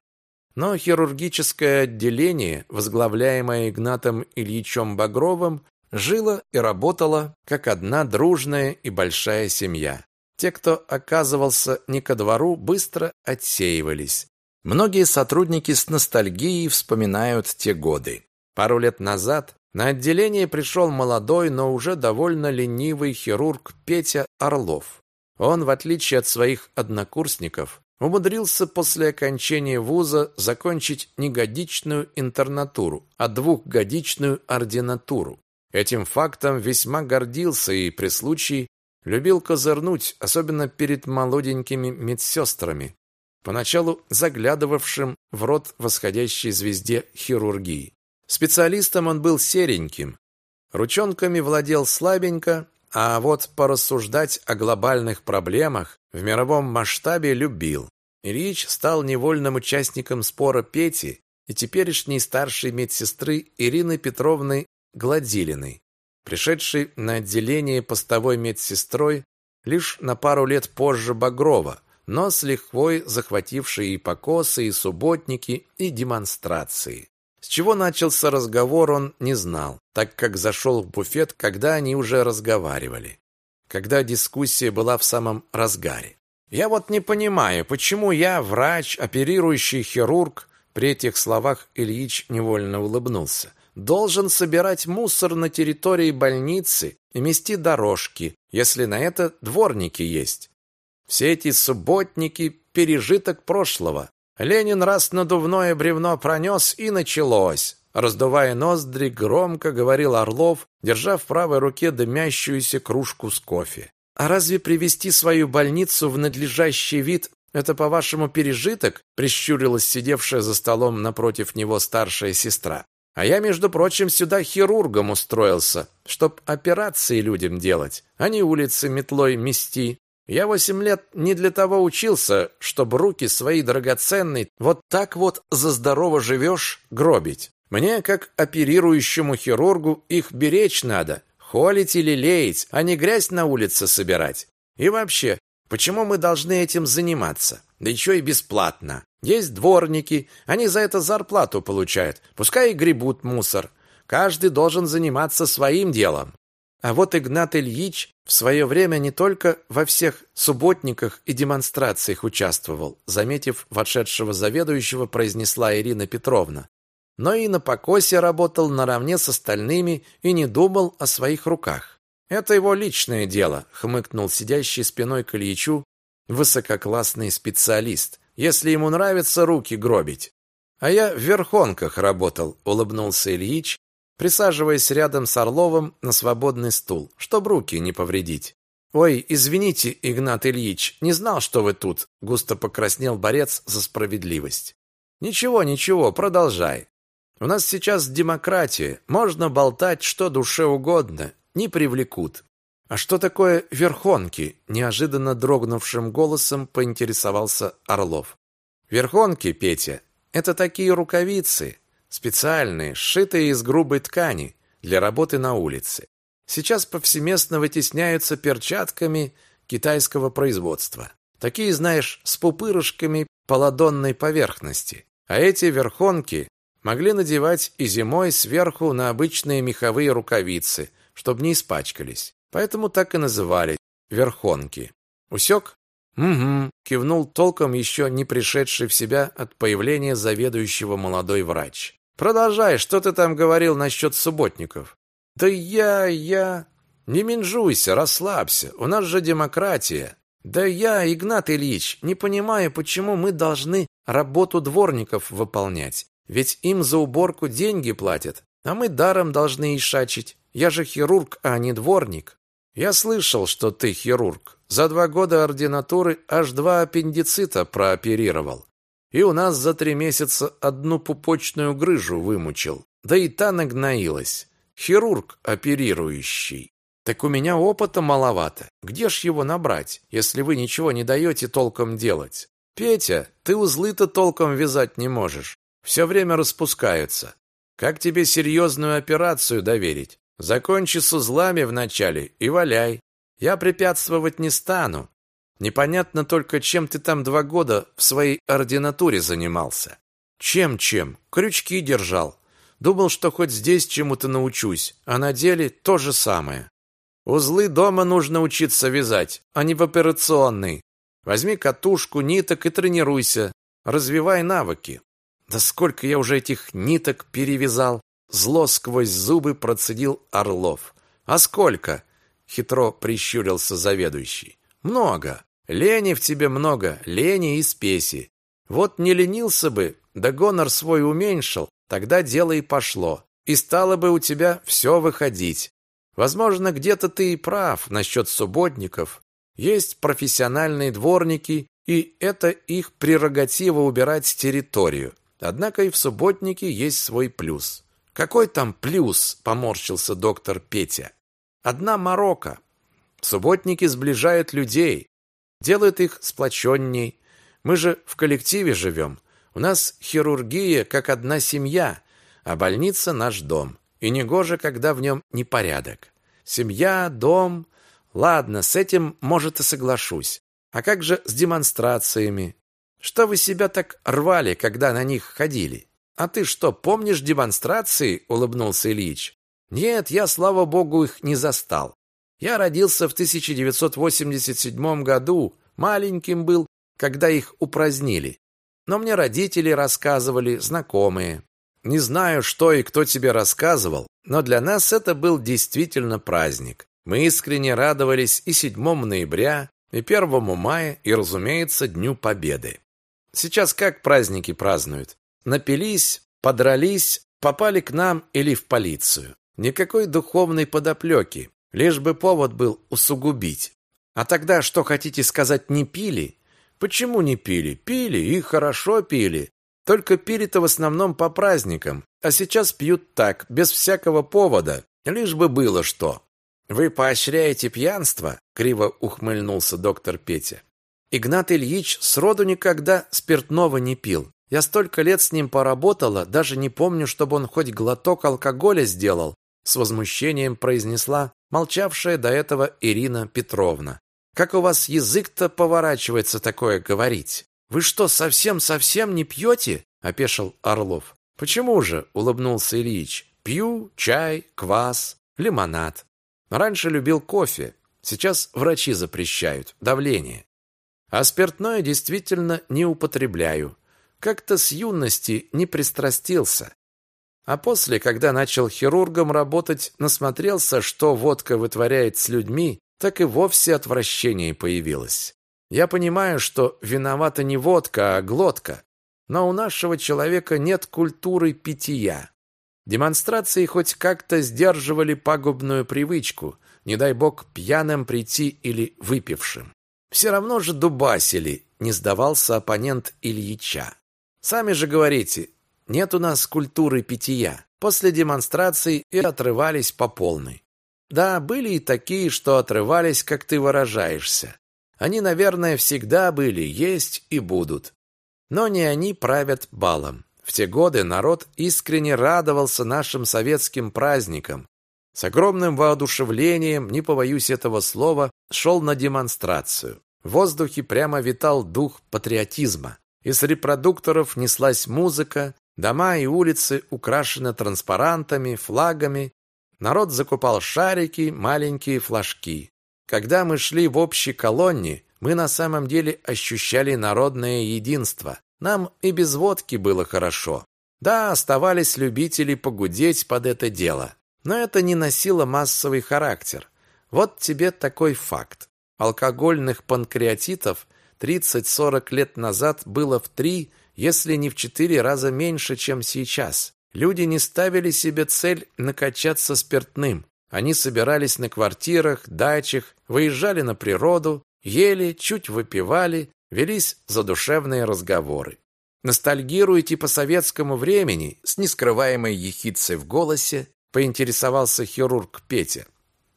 Но хирургическое отделение, возглавляемое Игнатом Ильичем Багровым, жило и работало как одна дружная и большая семья. Те, кто оказывался не ко двору, быстро отсеивались. Многие сотрудники с ностальгией вспоминают те годы. Пару лет назад на отделение пришел молодой, но уже довольно ленивый хирург Петя Орлов. Он, в отличие от своих однокурсников, умудрился после окончания вуза закончить не годичную интернатуру, а двухгодичную ординатуру. Этим фактом весьма гордился и при случае любил козырнуть, особенно перед молоденькими медсестрами, поначалу заглядывавшим в рот восходящей звезде хирургии. Специалистом он был сереньким, ручонками владел слабенько, а вот порассуждать о глобальных проблемах в мировом масштабе любил. Ильич стал невольным участником спора Пети и теперешней старшей медсестры Ирины Петровны Гладилиной. пришедший на отделение постовой медсестрой лишь на пару лет позже Багрова, но с лихвой захвативший и покосы, и субботники, и демонстрации. С чего начался разговор, он не знал, так как зашел в буфет, когда они уже разговаривали, когда дискуссия была в самом разгаре. «Я вот не понимаю, почему я, врач, оперирующий хирург, при этих словах Ильич невольно улыбнулся. Должен собирать мусор на территории больницы и мести дорожки, если на это дворники есть. Все эти субботники – пережиток прошлого. Ленин раз надувное бревно пронес, и началось. Раздувая ноздри, громко говорил Орлов, держа в правой руке дымящуюся кружку с кофе. А разве привести свою больницу в надлежащий вид это, по-вашему, пережиток? Прищурилась сидевшая за столом напротив него старшая сестра. А я, между прочим, сюда хирургом устроился, чтоб операции людям делать, а не улицы метлой мести. Я восемь лет не для того учился, чтобы руки свои драгоценные вот так вот за здорово живешь гробить. Мне, как оперирующему хирургу, их беречь надо, холить или леять, а не грязь на улице собирать. И вообще, Почему мы должны этим заниматься? Да еще и бесплатно. Есть дворники, они за это зарплату получают. Пускай и гребут мусор. Каждый должен заниматься своим делом. А вот Игнат Ильич в свое время не только во всех субботниках и демонстрациях участвовал, заметив вошедшего заведующего, произнесла Ирина Петровна, но и на покосе работал наравне с остальными и не думал о своих руках. Это его личное дело, хмыкнул сидящий спиной к Ильичу высококлассный специалист. Если ему нравится руки гробить. А я в верхонках работал, улыбнулся Ильич, присаживаясь рядом с Орловым на свободный стул, чтобы руки не повредить. Ой, извините, Игнат Ильич, не знал, что вы тут, густо покраснел борец за справедливость. Ничего, ничего, продолжай. У нас сейчас демократия, можно болтать что душе угодно, не привлекут. А что такое верхонки? неожиданно дрогнувшим голосом поинтересовался Орлов. Верхонки, Петя, это такие рукавицы, специальные, сшитые из грубой ткани для работы на улице. Сейчас повсеместно вытесняются перчатками китайского производства. Такие, знаешь, с пупырышками по ладонной поверхности. А эти верхонки могли надевать и зимой сверху на обычные меховые рукавицы – чтобы не испачкались. Поэтому так и называли верхонки. Усек? Угу, кивнул толком еще не пришедший в себя от появления заведующего молодой врач. Продолжай, что ты там говорил насчет субботников? Да я, я... Не менжуйся, расслабься, у нас же демократия. Да я, Игнат Ильич, не понимаю, почему мы должны работу дворников выполнять. Ведь им за уборку деньги платят, а мы даром должны ишачить. Я же хирург, а не дворник. Я слышал, что ты хирург. За два года ординатуры аж два аппендицита прооперировал. И у нас за три месяца одну пупочную грыжу вымучил. Да и та нагноилась. Хирург оперирующий. Так у меня опыта маловато. Где ж его набрать, если вы ничего не даете толком делать? Петя, ты узлы-то толком вязать не можешь. Все время распускаются. Как тебе серьезную операцию доверить? Закончи с узлами вначале и валяй. Я препятствовать не стану. Непонятно только, чем ты там два года в своей ординатуре занимался. Чем-чем? Крючки держал. Думал, что хоть здесь чему-то научусь, а на деле то же самое. Узлы дома нужно учиться вязать, а не в операционной. Возьми катушку, ниток и тренируйся. Развивай навыки. Да сколько я уже этих ниток перевязал. Зло сквозь зубы процедил Орлов. А сколько? Хитро прищурился заведующий. Много. Лени в тебе много, лени и спеси. Вот не ленился бы, да гонор свой уменьшил, тогда дело и пошло. И стало бы у тебя все выходить. Возможно, где-то ты и прав насчет субботников. Есть профессиональные дворники, и это их прерогатива убирать территорию. Однако и в субботнике есть свой плюс. Какой там плюс, поморщился доктор Петя. Одна морока. Субботники сближают людей, делают их сплоченней. Мы же в коллективе живем. У нас хирургия как одна семья, а больница наш дом. И негоже, когда в нем непорядок. Семья, дом. Ладно, с этим, может, и соглашусь. А как же с демонстрациями? Что вы себя так рвали, когда на них ходили? А ты что, помнишь демонстрации? улыбнулся Ильич. Нет, я, слава богу, их не застал. Я родился в 1987 году, маленьким был, когда их упразднили. Но мне родители рассказывали, знакомые. Не знаю, что и кто тебе рассказывал, но для нас это был действительно праздник. Мы искренне радовались и 7 ноября, и 1 мая, и, разумеется, Дню Победы. Сейчас как праздники празднуют? Напились, подрались, попали к нам или в полицию. Никакой духовной подоплеки, лишь бы повод был усугубить. А тогда что хотите сказать, не пили? Почему не пили? Пили и хорошо пили. Только пили-то в основном по праздникам, а сейчас пьют так, без всякого повода, лишь бы было что. Вы поощряете пьянство? криво ухмыльнулся доктор Петя. Игнат Ильич сроду никогда спиртного не пил. Я столько лет с ним поработала, даже не помню, чтобы он хоть глоток алкоголя сделал, с возмущением произнесла молчавшая до этого Ирина Петровна. Как у вас язык-то поворачивается такое говорить? Вы что, совсем-совсем не пьете? опешил Орлов. Почему же? улыбнулся Ильич. Пью чай, квас, лимонад. Раньше любил кофе, сейчас врачи запрещают, давление. А спиртное действительно не употребляю. Как-то с юности не пристрастился. А после, когда начал хирургом работать, насмотрелся, что водка вытворяет с людьми, так и вовсе отвращение появилось. Я понимаю, что виновата не водка, а глотка. Но у нашего человека нет культуры питья. Демонстрации хоть как-то сдерживали пагубную привычку, не дай бог пьяным прийти или выпившим. Все равно же дубасили, не сдавался оппонент Ильича. Сами же говорите, нет у нас культуры питья. После демонстраций и отрывались по полной. Да, были и такие, что отрывались, как ты выражаешься. Они, наверное, всегда были, есть и будут. Но не они правят балом. В те годы народ искренне радовался нашим советским праздникам. С огромным воодушевлением, не побоюсь этого слова, шел на демонстрацию. В воздухе прямо витал дух патриотизма. Из репродукторов неслась музыка, дома и улицы украшены транспарантами, флагами, Народ закупал шарики, маленькие флажки. Когда мы шли в общей колонне, мы на самом деле ощущали народное единство. Нам и без водки было хорошо. Да, оставались любители погудеть под это дело. Но это не носило массовый характер. Вот тебе такой факт. Алкогольных панкреатитов 30-40 лет назад было в три, если не в четыре раза меньше, чем сейчас. Люди не ставили себе цель накачаться спиртным. Они собирались на квартирах, дачах, выезжали на природу, ели, чуть выпивали, велись задушевные разговоры. Ностальгируете по советскому времени с нескрываемой ехидцей в голосе, поинтересовался хирург Петя.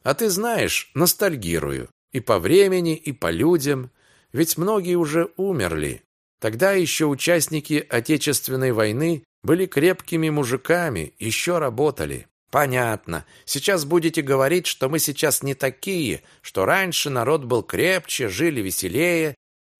А ты знаешь, ностальгирую и по времени, и по людям, ведь многие уже умерли. Тогда еще участники Отечественной войны были крепкими мужиками, еще работали. Понятно. Сейчас будете говорить, что мы сейчас не такие, что раньше народ был крепче, жили веселее,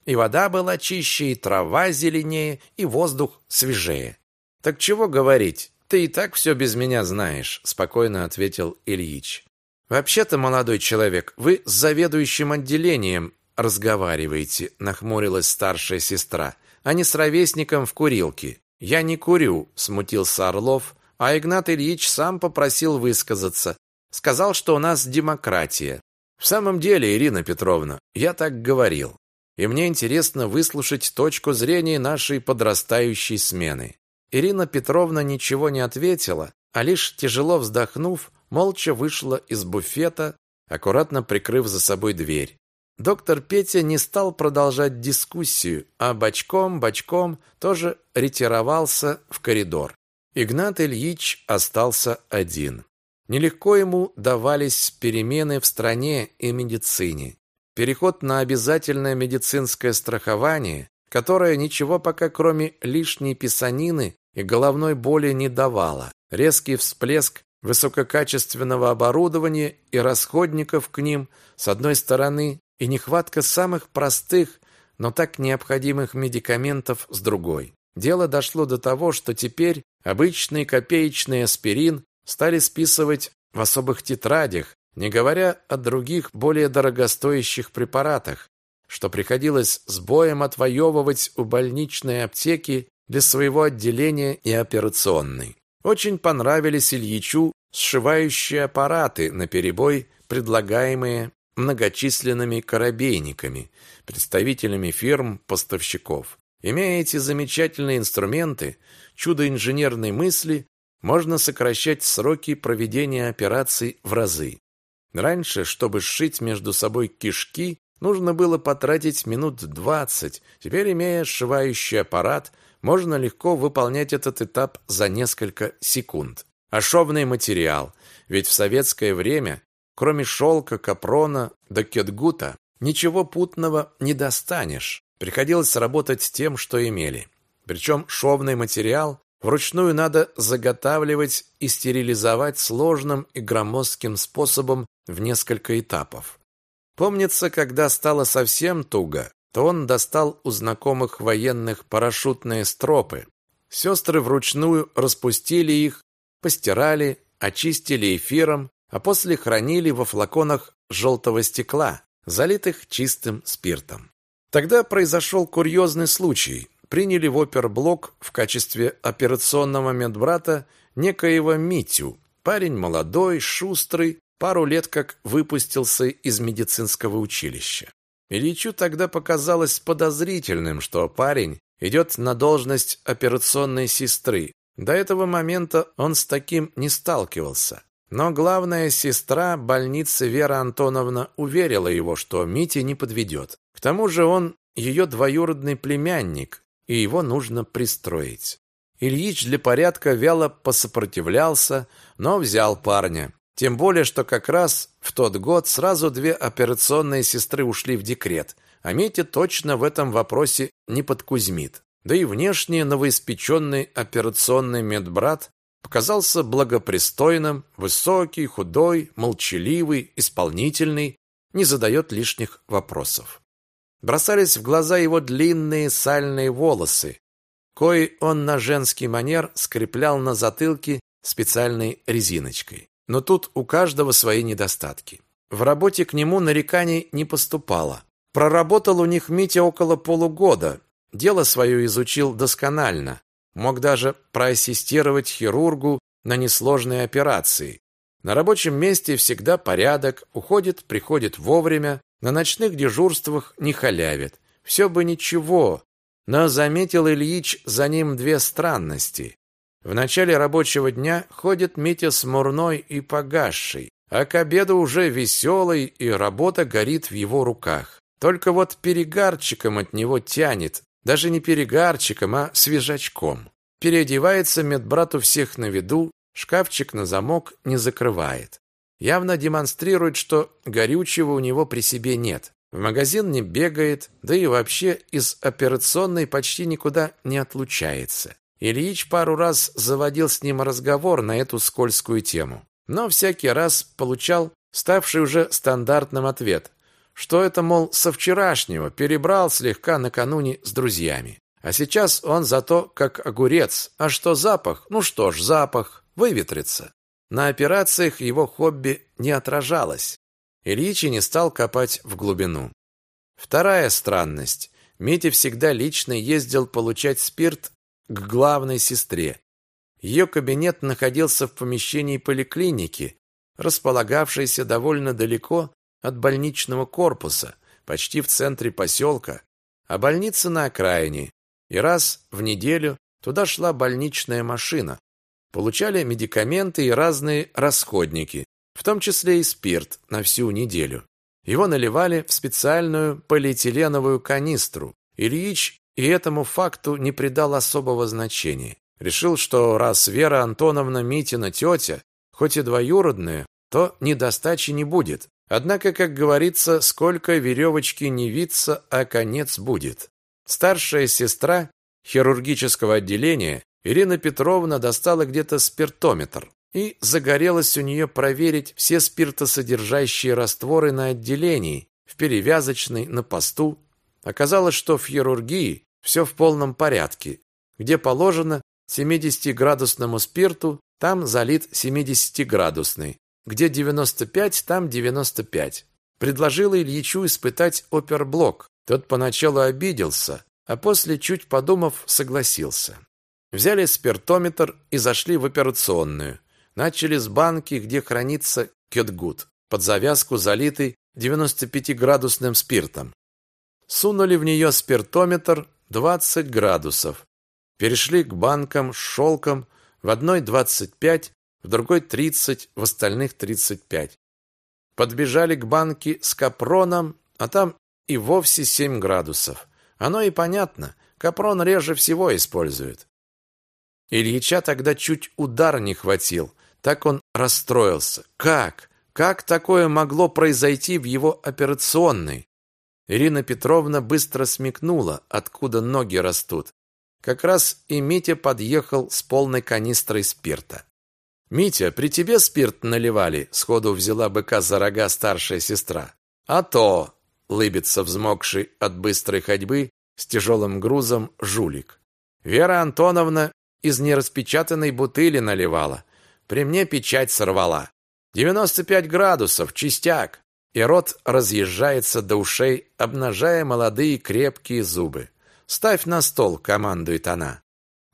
и вода была чище, и трава зеленее, и воздух свежее. Так чего говорить? Ты и так все без меня знаешь, спокойно ответил Ильич. Вообще-то, молодой человек, вы с заведующим отделением разговариваете, нахмурилась старшая сестра, не с ровесником в курилке. «Я не курю», – смутился Орлов, а Игнат Ильич сам попросил высказаться. Сказал, что у нас демократия. В самом деле, Ирина Петровна, я так говорил. И мне интересно выслушать точку зрения нашей подрастающей смены. Ирина Петровна ничего не ответила, а лишь тяжело вздохнув, молча вышла из буфета, аккуратно прикрыв за собой дверь. Доктор Петя не стал продолжать дискуссию, а бочком-бочком тоже ретировался в коридор. Игнат Ильич остался один. Нелегко ему давались перемены в стране и медицине. Переход на обязательное медицинское страхование, которое ничего пока кроме лишней писанины и головной боли не давало. Резкий всплеск высококачественного оборудования и расходников к ним, с одной стороны, и нехватка самых простых, но так необходимых медикаментов с другой. Дело дошло до того, что теперь обычный копеечный аспирин стали списывать в особых тетрадях, не говоря о других более дорогостоящих препаратах, что приходилось с боем отвоевывать у больничной аптеки для своего отделения и операционной. Очень понравились Ильичу сшивающие аппараты на перебой, предлагаемые многочисленными корабейниками, представителями фирм-поставщиков. Имея эти замечательные инструменты, чудо инженерной мысли, можно сокращать сроки проведения операций в разы. Раньше, чтобы сшить между собой кишки, нужно было потратить минут 20. Теперь, имея сшивающий аппарат, можно легко выполнять этот этап за несколько секунд. А шовный материал, ведь в советское время, кроме шелка, капрона да кетгута, ничего путного не достанешь. Приходилось работать с тем, что имели. Причем шовный материал вручную надо заготавливать и стерилизовать сложным и громоздким способом в несколько этапов. Помнится, когда стало совсем туго, то он достал у знакомых военных парашютные стропы. Сестры вручную распустили их, постирали, очистили эфиром, а после хранили во флаконах желтого стекла, залитых чистым спиртом. Тогда произошел курьезный случай. Приняли в оперблок в качестве операционного медбрата некоего Митю. Парень молодой, шустрый, пару лет как выпустился из медицинского училища. Ильичу тогда показалось подозрительным, что парень идет на должность операционной сестры. До этого момента он с таким не сталкивался. Но главная сестра больницы Вера Антоновна уверила его, что Митя не подведет. К тому же он ее двоюродный племянник, и его нужно пристроить. Ильич для порядка вяло посопротивлялся, но взял парня. Тем более, что как раз в тот год сразу две операционные сестры ушли в декрет, а Митя точно в этом вопросе не подкузмит. Да и внешне новоиспеченный операционный медбрат показался благопристойным, высокий, худой, молчаливый, исполнительный, не задает лишних вопросов. Бросались в глаза его длинные сальные волосы, кои он на женский манер скреплял на затылке специальной резиночкой. Но тут у каждого свои недостатки. В работе к нему нареканий не поступало. Проработал у них Митя около полугода. Дело свое изучил досконально. Мог даже проассистировать хирургу на несложные операции. На рабочем месте всегда порядок, уходит, приходит вовремя, на ночных дежурствах не халявит. Все бы ничего, но заметил Ильич за ним две странности. В начале рабочего дня ходит Митя смурной и погасший, а к обеду уже веселый, и работа горит в его руках. Только вот перегарчиком от него тянет, даже не перегарчиком, а свежачком. Переодевается медбрат у всех на виду, шкафчик на замок не закрывает. Явно демонстрирует, что горючего у него при себе нет. В магазин не бегает, да и вообще из операционной почти никуда не отлучается. Ильич пару раз заводил с ним разговор на эту скользкую тему, но всякий раз получал ставший уже стандартным ответ, что это, мол, со вчерашнего перебрал слегка накануне с друзьями. А сейчас он зато как огурец. А что запах? Ну что ж, запах. Выветрится. На операциях его хобби не отражалось. Ильич и не стал копать в глубину. Вторая странность. Митя всегда лично ездил получать спирт к главной сестре. Ее кабинет находился в помещении поликлиники, располагавшейся довольно далеко от больничного корпуса, почти в центре поселка, а больница на окраине. И раз в неделю туда шла больничная машина. Получали медикаменты и разные расходники, в том числе и спирт на всю неделю. Его наливали в специальную полиэтиленовую канистру. Ильич и этому факту не придал особого значения. Решил, что раз Вера Антоновна Митина тетя, хоть и двоюродная, то недостачи не будет. Однако, как говорится, сколько веревочки не виться, а конец будет. Старшая сестра хирургического отделения Ирина Петровна достала где-то спиртометр и загорелось у нее проверить все спиртосодержащие растворы на отделении, в перевязочной, на посту. Оказалось, что в хирургии все в полном порядке. Где положено 70-градусному спирту, там залит 70-градусный. Где 95, там 95. Предложила Ильичу испытать оперблок. Тот поначалу обиделся, а после, чуть подумав, согласился. Взяли спиртометр и зашли в операционную. Начали с банки, где хранится кетгут, под завязку залитый 95-градусным спиртом. Сунули в нее спиртометр 20 градусов. Перешли к банкам с шелком, в одной 25, в другой 30, в остальных 35. Подбежали к банке с капроном, а там и вовсе 7 градусов. Оно и понятно, капрон реже всего используют. Ильича тогда чуть удар не хватил, так он расстроился. Как? Как такое могло произойти в его операционной? Ирина Петровна быстро смекнула, откуда ноги растут. Как раз и Митя подъехал с полной канистрой спирта. «Митя, при тебе спирт наливали?» Сходу взяла быка за рога старшая сестра. «А то!» — лыбится взмокший от быстрой ходьбы с тяжелым грузом жулик. «Вера Антоновна из нераспечатанной бутыли наливала. При мне печать сорвала. 95 градусов, чистяк!» И рот разъезжается до ушей, обнажая молодые крепкие зубы. «Ставь на стол», — командует она.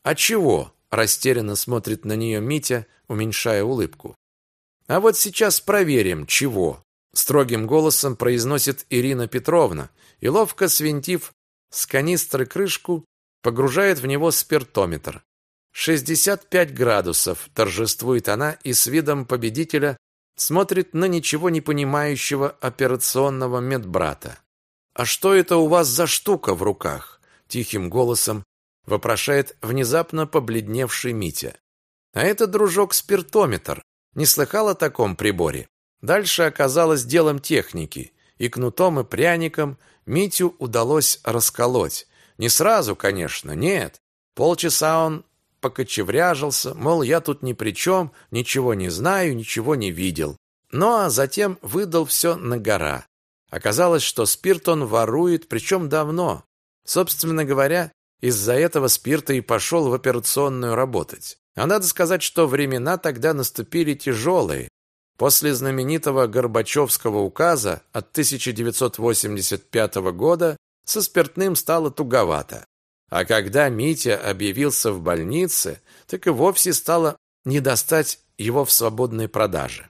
«А чего?» — растерянно смотрит на нее Митя, уменьшая улыбку. «А вот сейчас проверим, чего», — строгим голосом произносит Ирина Петровна и, ловко свинтив с канистры крышку, погружает в него спиртометр. «Шестьдесят пять градусов», — торжествует она и с видом победителя смотрит на ничего не понимающего операционного медбрата. «А что это у вас за штука в руках?» — тихим голосом вопрошает внезапно побледневший Митя. А это, дружок, спиртометр. Не слыхал о таком приборе? Дальше оказалось делом техники, и кнутом и пряником Митю удалось расколоть. Не сразу, конечно, нет. Полчаса он покочевряжился, мол, я тут ни при чем, ничего не знаю, ничего не видел. Ну а затем выдал все на гора. Оказалось, что спирт он ворует, причем давно. Собственно говоря, из-за этого спирта и пошел в операционную работать. А надо сказать, что времена тогда наступили тяжелые. После знаменитого Горбачевского указа от 1985 года со спиртным стало туговато. А когда Митя объявился в больнице, так и вовсе стало не достать его в свободной продаже.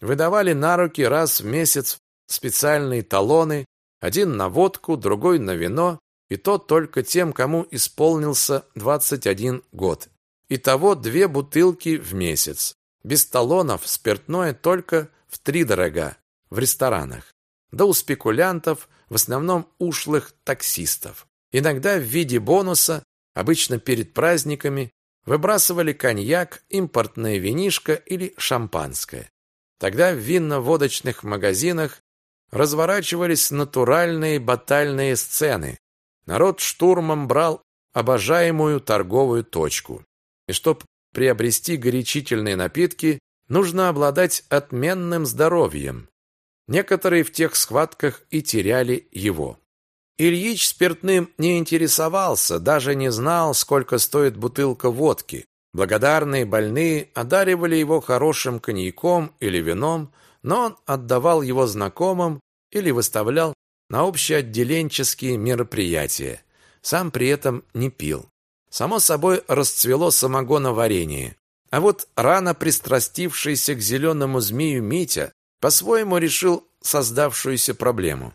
Выдавали на руки раз в месяц специальные талоны, один на водку, другой на вино, и то только тем, кому исполнился 21 год. Итого две бутылки в месяц. Без талонов спиртное только в три дорога в ресторанах. Да у спекулянтов, в основном ушлых таксистов. Иногда в виде бонуса, обычно перед праздниками, выбрасывали коньяк, импортное винишко или шампанское. Тогда в винно-водочных магазинах разворачивались натуральные батальные сцены. Народ штурмом брал обожаемую торговую точку. И чтобы приобрести горячительные напитки, нужно обладать отменным здоровьем. Некоторые в тех схватках и теряли его. Ильич спиртным не интересовался, даже не знал, сколько стоит бутылка водки. Благодарные больные одаривали его хорошим коньяком или вином, но он отдавал его знакомым или выставлял на общеотделенческие мероприятия. Сам при этом не пил. Само собой расцвело самогоноварение. А вот рано пристрастившийся к зеленому змею Митя по-своему решил создавшуюся проблему.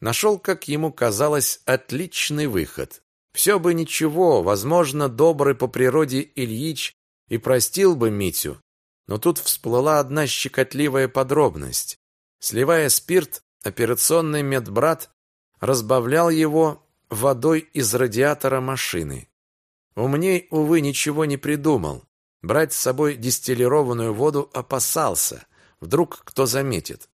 Нашел, как ему казалось, отличный выход. Все бы ничего, возможно, добрый по природе Ильич и простил бы Митю. Но тут всплыла одна щекотливая подробность. Сливая спирт, операционный медбрат разбавлял его водой из радиатора машины. Умней, увы, ничего не придумал. Брать с собой дистиллированную воду опасался. Вдруг кто заметит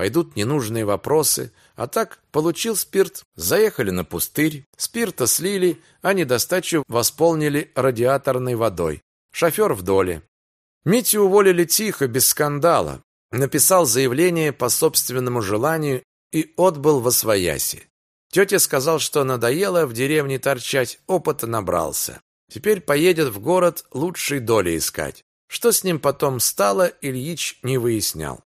пойдут ненужные вопросы, а так получил спирт, заехали на пустырь, спирта слили, а недостачу восполнили радиаторной водой. Шофер в доле. Митю уволили тихо, без скандала. Написал заявление по собственному желанию и отбыл во свояси. Тетя сказал, что надоело в деревне торчать, опыта набрался. Теперь поедет в город лучшей доли искать. Что с ним потом стало, Ильич не выяснял.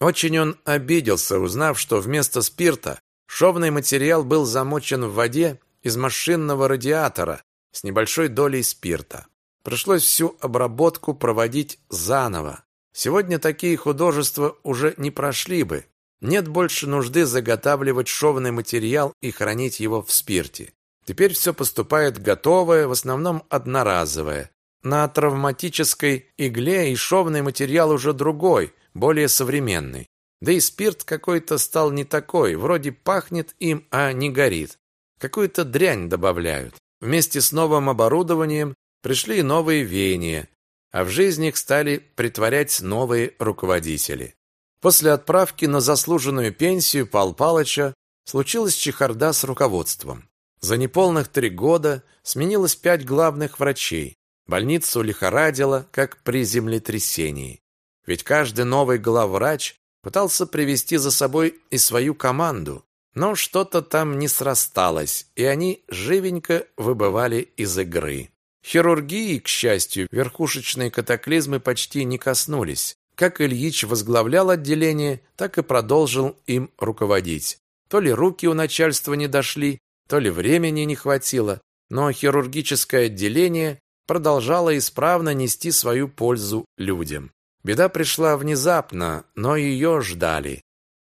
Очень он обиделся, узнав, что вместо спирта шовный материал был замочен в воде из машинного радиатора с небольшой долей спирта. Пришлось всю обработку проводить заново. Сегодня такие художества уже не прошли бы. Нет больше нужды заготавливать шовный материал и хранить его в спирте. Теперь все поступает готовое, в основном одноразовое. На травматической игле и шовный материал уже другой, более современный. Да и спирт какой-то стал не такой, вроде пахнет им, а не горит. Какую-то дрянь добавляют. Вместе с новым оборудованием пришли новые веяния, а в жизнь их стали притворять новые руководители. После отправки на заслуженную пенсию Пал Палыча случилась чехарда с руководством. За неполных три года сменилось пять главных врачей. Больницу лихорадило, как при землетрясении. Ведь каждый новый главврач пытался привести за собой и свою команду, но что-то там не срасталось, и они живенько выбывали из игры. Хирургии, к счастью, верхушечные катаклизмы почти не коснулись. Как Ильич возглавлял отделение, так и продолжил им руководить. То ли руки у начальства не дошли, то ли времени не хватило, но хирургическое отделение продолжало исправно нести свою пользу людям. Беда пришла внезапно, но ее ждали.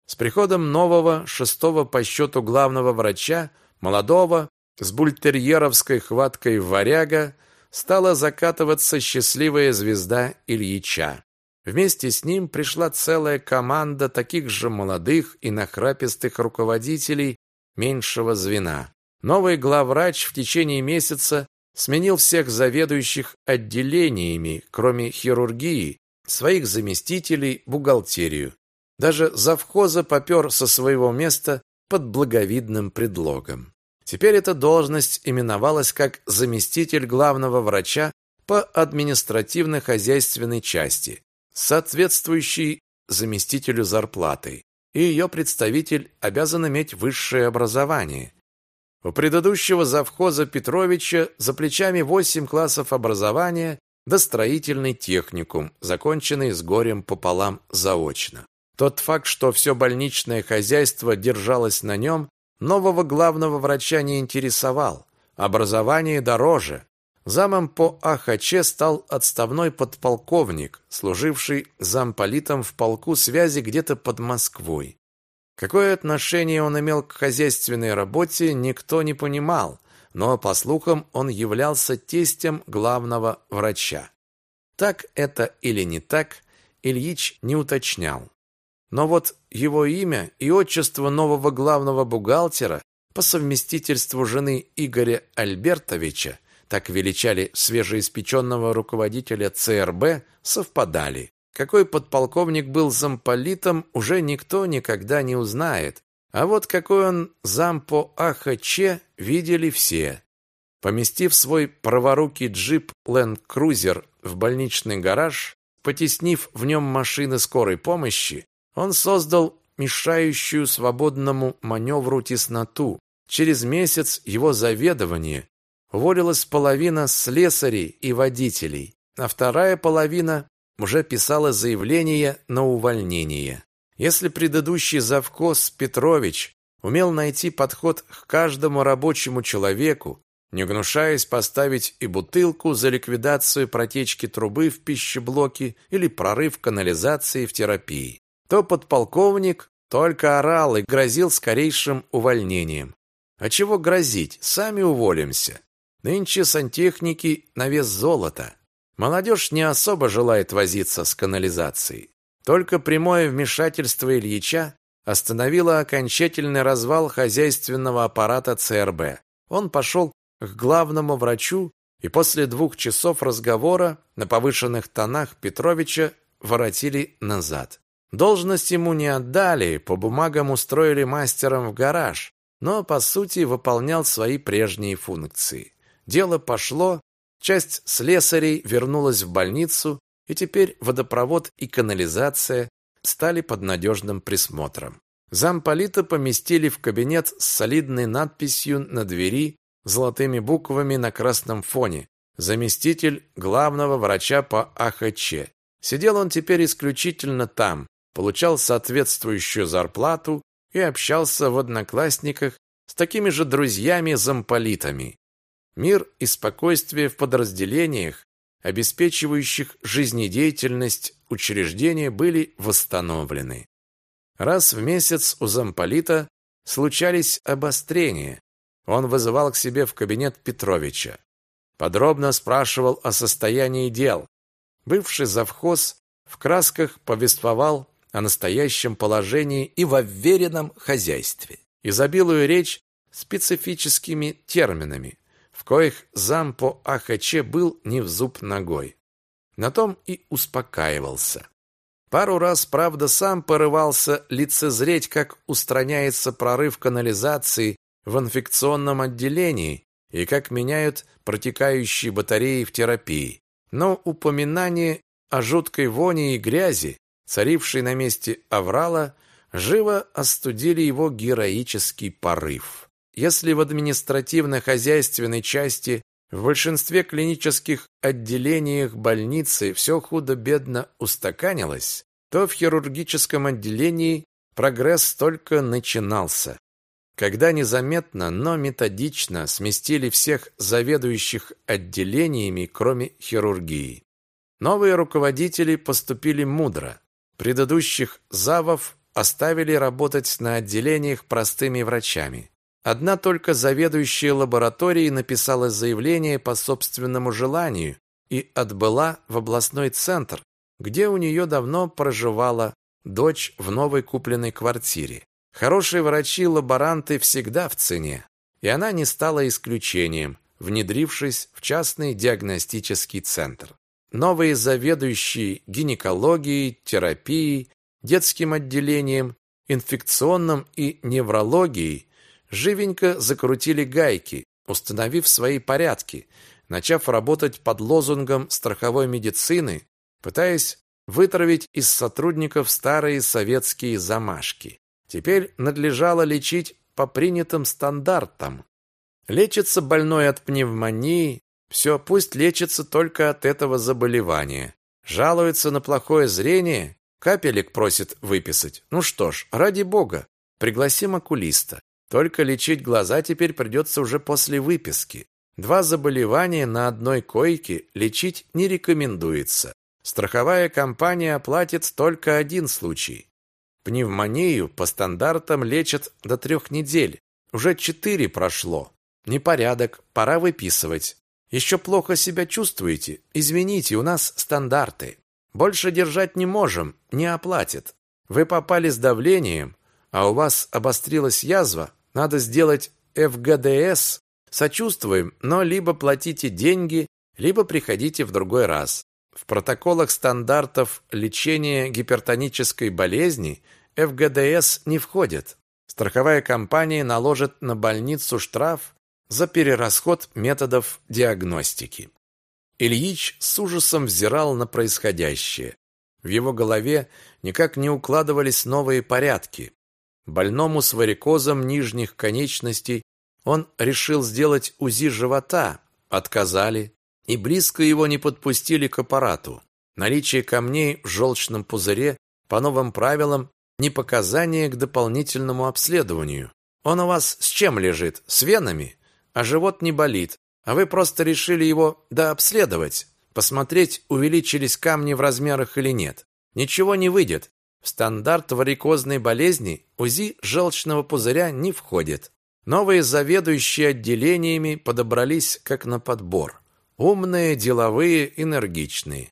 С приходом нового, шестого по счету главного врача, молодого, с бультерьеровской хваткой варяга стала закатываться счастливая звезда Ильича. Вместе с ним пришла целая команда таких же молодых и нахрапистых руководителей меньшего звена. Новый главврач в течение месяца сменил всех заведующих отделениями, кроме хирургии, своих заместителей, бухгалтерию. Даже завхоза попер со своего места под благовидным предлогом. Теперь эта должность именовалась как заместитель главного врача по административно-хозяйственной части, соответствующий заместителю зарплатой, и ее представитель обязан иметь высшее образование. У предыдущего завхоза Петровича за плечами восемь классов образования да строительный техникум, законченный с горем пополам заочно. Тот факт, что все больничное хозяйство держалось на нем, нового главного врача не интересовал. Образование дороже. Замом по АХЧ стал отставной подполковник, служивший замполитом в полку связи где-то под Москвой. Какое отношение он имел к хозяйственной работе, никто не понимал, но, по слухам, он являлся тестем главного врача. Так это или не так, Ильич не уточнял. Но вот его имя и отчество нового главного бухгалтера по совместительству жены Игоря Альбертовича, так величали свежеиспеченного руководителя ЦРБ, совпадали. Какой подполковник был замполитом, уже никто никогда не узнает. А вот какой он зам по АХЧ, видели все. Поместив свой праворукий джип Land Cruiser в больничный гараж, потеснив в нем машины скорой помощи, он создал мешающую свободному маневру тесноту. Через месяц его заведование уволилась половина слесарей и водителей, а вторая половина уже писала заявление на увольнение. Если предыдущий завхоз Петрович умел найти подход к каждому рабочему человеку, не гнушаясь поставить и бутылку за ликвидацию протечки трубы в пищеблоке или прорыв канализации в терапии, то подполковник только орал и грозил скорейшим увольнением. А чего грозить? Сами уволимся. Нынче сантехники на вес золота. Молодежь не особо желает возиться с канализацией. Только прямое вмешательство Ильича остановило окончательный развал хозяйственного аппарата ЦРБ. Он пошел к главному врачу, и после двух часов разговора на повышенных тонах Петровича воротили назад. Должность ему не отдали, по бумагам устроили мастером в гараж, но по сути выполнял свои прежние функции. Дело пошло, часть слесарей вернулась в больницу, и теперь водопровод и канализация стали под надежным присмотром. Замполита поместили в кабинет с солидной надписью на двери золотыми буквами на красном фоне «Заместитель главного врача по АХЧ». Сидел он теперь исключительно там, получал соответствующую зарплату и общался в одноклассниках с такими же друзьями-замполитами. Мир и спокойствие в подразделениях, обеспечивающих жизнедеятельность учреждения, были восстановлены. Раз в месяц у замполита случались обострения. Он вызывал к себе в кабинет Петровича. Подробно спрашивал о состоянии дел. Бывший завхоз в красках повествовал о настоящем положении и во вверенном хозяйстве. Изобилую речь специфическими терминами, в коих зам по АХЧ был не в зуб ногой. На том и успокаивался. Пару раз, правда, сам порывался лицезреть, как устраняется прорыв канализации в инфекционном отделении и как меняют протекающие батареи в терапии. Но упоминание о жуткой воне и грязи царивший на месте Аврала, живо остудили его героический порыв. Если в административно-хозяйственной части в большинстве клинических отделениях больницы все худо-бедно устаканилось, то в хирургическом отделении прогресс только начинался. Когда незаметно, но методично сместили всех заведующих отделениями, кроме хирургии. Новые руководители поступили мудро. Предыдущих завов оставили работать на отделениях простыми врачами. Одна только заведующая лабораторией написала заявление по собственному желанию и отбыла в областной центр, где у нее давно проживала дочь в новой купленной квартире. Хорошие врачи-лаборанты всегда в цене, и она не стала исключением, внедрившись в частный диагностический центр новые заведующие гинекологией, терапией, детским отделением, инфекционным и неврологией живенько закрутили гайки, установив свои порядки, начав работать под лозунгом страховой медицины, пытаясь вытравить из сотрудников старые советские замашки. Теперь надлежало лечить по принятым стандартам. Лечится больной от пневмонии, все, пусть лечится только от этого заболевания. Жалуется на плохое зрение, капелек просит выписать. Ну что ж, ради бога, пригласим окулиста. Только лечить глаза теперь придется уже после выписки. Два заболевания на одной койке лечить не рекомендуется. Страховая компания оплатит только один случай. Пневмонию по стандартам лечат до трех недель. Уже четыре прошло. Непорядок, пора выписывать. Еще плохо себя чувствуете? Извините, у нас стандарты. Больше держать не можем, не оплатят. Вы попали с давлением, а у вас обострилась язва, надо сделать ФГДС. Сочувствуем, но либо платите деньги, либо приходите в другой раз. В протоколах стандартов лечения гипертонической болезни ФГДС не входит. Страховая компания наложит на больницу штраф за перерасход методов диагностики. Ильич с ужасом взирал на происходящее. В его голове никак не укладывались новые порядки. Больному с варикозом нижних конечностей он решил сделать УЗИ живота, отказали, и близко его не подпустили к аппарату. Наличие камней в желчном пузыре по новым правилам не показание к дополнительному обследованию. Он у вас с чем лежит? С венами? А живот не болит, а вы просто решили его дообследовать, посмотреть, увеличились камни в размерах или нет. Ничего не выйдет. В стандарт варикозной болезни УЗИ желчного пузыря не входит. Новые заведующие отделениями подобрались как на подбор. Умные, деловые, энергичные.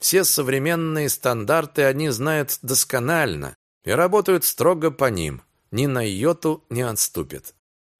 Все современные стандарты они знают досконально и работают строго по ним. Ни на йоту не отступят.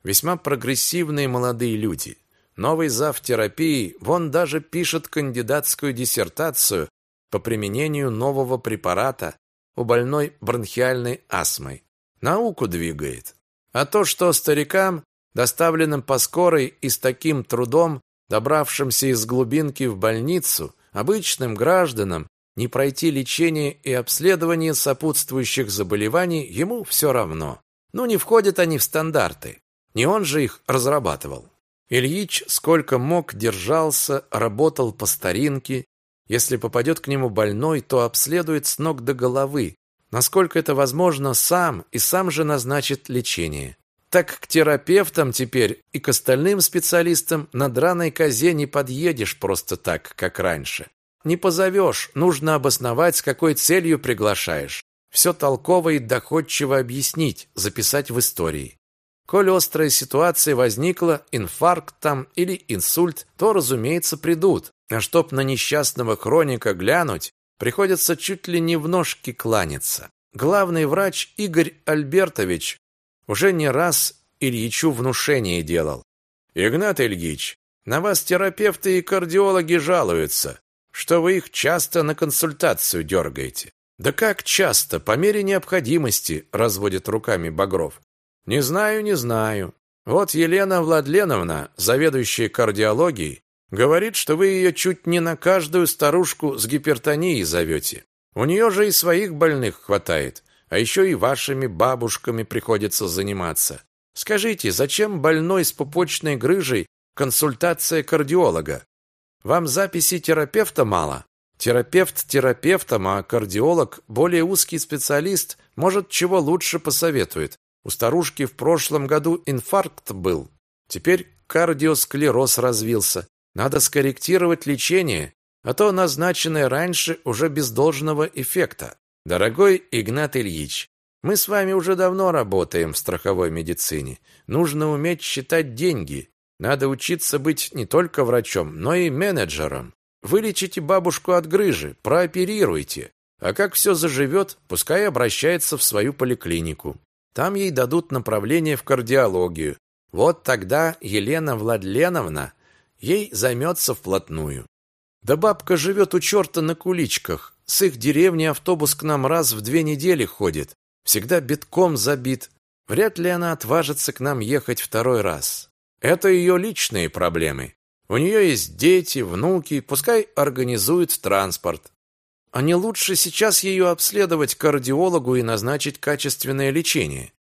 Весьма прогрессивные молодые люди. Новый зав терапии, вон даже пишет кандидатскую диссертацию по применению нового препарата у больной бронхиальной астмой. Науку двигает. А то, что старикам, доставленным по скорой и с таким трудом, добравшимся из глубинки в больницу, обычным гражданам не пройти лечение и обследование сопутствующих заболеваний ему все равно. Ну, не входят они в стандарты. Не он же их разрабатывал. Ильич сколько мог держался, работал по старинке. Если попадет к нему больной, то обследует с ног до головы, насколько это возможно сам и сам же назначит лечение. Так к терапевтам теперь и к остальным специалистам на драной козе не подъедешь просто так, как раньше. Не позовешь, нужно обосновать, с какой целью приглашаешь. Все толково и доходчиво объяснить, записать в истории. Коль острая ситуация возникла, инфаркт там или инсульт, то, разумеется, придут. А чтоб на несчастного хроника глянуть, приходится чуть ли не в ножки кланяться. Главный врач Игорь Альбертович уже не раз Ильичу внушение делал. «Игнат Ильич, на вас терапевты и кардиологи жалуются, что вы их часто на консультацию дергаете». «Да как часто? По мере необходимости», – разводит руками Багров. «Не знаю, не знаю. Вот Елена Владленовна, заведующая кардиологией, говорит, что вы ее чуть не на каждую старушку с гипертонией зовете. У нее же и своих больных хватает а еще и вашими бабушками приходится заниматься. Скажите, зачем больной с пупочной грыжей консультация кардиолога? Вам записи терапевта мало? Терапевт терапевтом, а кардиолог, более узкий специалист, может, чего лучше посоветует. У старушки в прошлом году инфаркт был. Теперь кардиосклероз развился. Надо скорректировать лечение, а то назначенное раньше уже без должного эффекта. Дорогой Игнат Ильич, мы с вами уже давно работаем в страховой медицине. Нужно уметь считать деньги. Надо учиться быть не только врачом, но и менеджером. Вылечите бабушку от грыжи, прооперируйте. А как все заживет, пускай обращается в свою поликлинику. Там ей дадут направление в кардиологию. Вот тогда Елена Владленовна ей займется вплотную. Да бабка живет у черта на куличках, с их деревни автобус к нам раз в две недели ходит. Всегда битком забит. Вряд ли она отважится к нам ехать второй раз. Это ее личные проблемы. У нее есть дети, внуки, пускай организует транспорт. А не лучше сейчас ее обследовать кардиологу и назначить качественное лечение?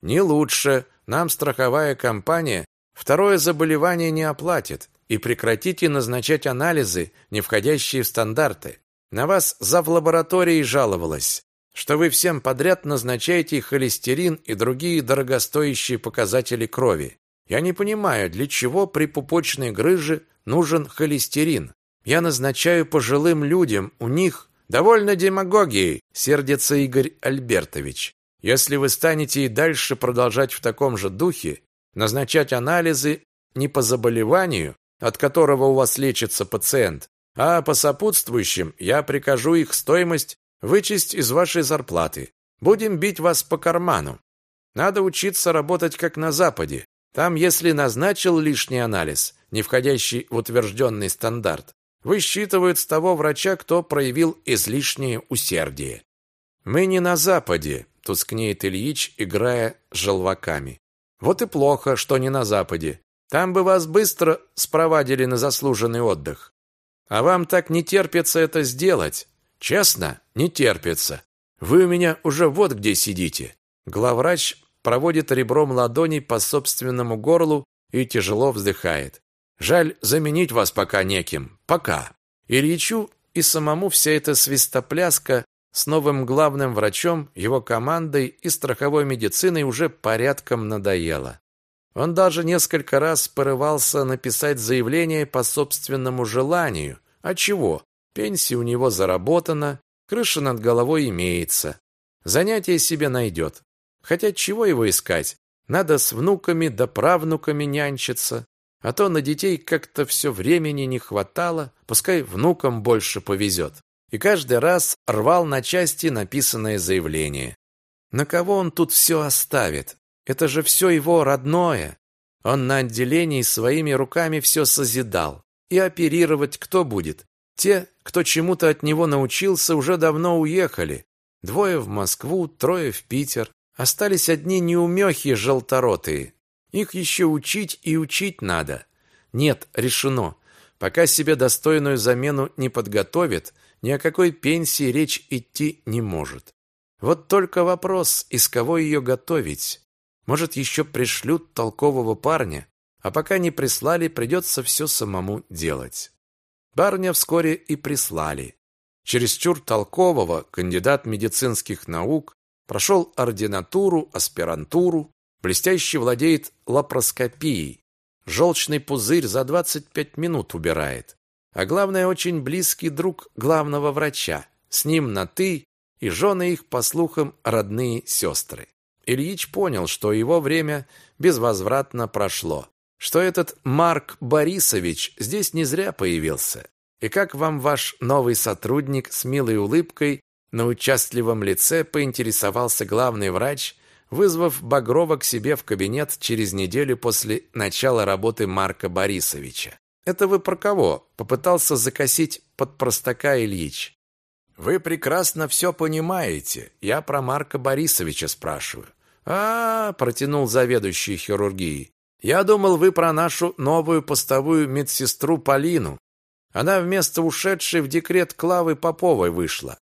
Не лучше. Нам страховая компания второе заболевание не оплатит и прекратите назначать анализы, не входящие в стандарты. На вас зав лабораторией жаловалась, что вы всем подряд назначаете холестерин и другие дорогостоящие показатели крови. Я не понимаю, для чего при пупочной грыже нужен холестерин. Я назначаю пожилым людям, у них довольно демагогии, сердится Игорь Альбертович. Если вы станете и дальше продолжать в таком же духе, назначать анализы не по заболеванию, от которого у вас лечится пациент, а по сопутствующим я прикажу их стоимость вычесть из вашей зарплаты. Будем бить вас по карману. Надо учиться работать как на Западе. Там, если назначил лишний анализ, не входящий в утвержденный стандарт, высчитывают с того врача, кто проявил излишнее усердие. Мы не на Западе, тускнеет Ильич, играя желваками. Вот и плохо, что не на Западе. Там бы вас быстро спровадили на заслуженный отдых. А вам так не терпится это сделать. Честно, не терпится. Вы у меня уже вот где сидите. Главврач проводит ребром ладони по собственному горлу и тяжело вздыхает. Жаль, заменить вас пока неким. Пока. Ильичу и самому вся эта свистопляска с новым главным врачом, его командой и страховой медициной уже порядком надоела. Он даже несколько раз порывался написать заявление по собственному желанию. А чего? Пенсия у него заработана, крыша над головой имеется. Занятие себе найдет. Хотя чего его искать? Надо с внуками да правнуками нянчиться. А то на детей как-то все времени не хватало, пускай внукам больше повезет. И каждый раз рвал на части написанное заявление. На кого он тут все оставит? Это же все его родное. Он на отделении своими руками все созидал. И оперировать кто будет? Те, кто чему-то от него научился, уже давно уехали. Двое в Москву, трое в Питер. Остались одни неумехи желторотые. Их еще учить и учить надо. Нет, решено. Пока себе достойную замену не подготовит, ни о какой пенсии речь идти не может. Вот только вопрос, из кого ее готовить. Может, еще пришлют толкового парня, а пока не прислали, придется все самому делать. Парня вскоре и прислали. Чересчур толкового кандидат медицинских наук прошел ординатуру, аспирантуру, блестяще владеет лапароскопией, желчный пузырь за 25 минут убирает. А главное, очень близкий друг главного врача. С ним на «ты» и жены их, по слухам, родные сестры. Ильич понял, что его время безвозвратно прошло, что этот Марк Борисович здесь не зря появился. И как вам ваш новый сотрудник с милой улыбкой на участливом лице поинтересовался главный врач, вызвав Багрова к себе в кабинет через неделю после начала работы Марка Борисовича. «Это вы про кого?» – попытался закосить под простака Ильич. Вы прекрасно все понимаете. Я про Марка Борисовича спрашиваю. А, -а, -а протянул заведующий хирургией. Я думал, вы про нашу новую постовую медсестру Полину. Она вместо ушедшей в декрет Клавы Поповой вышла.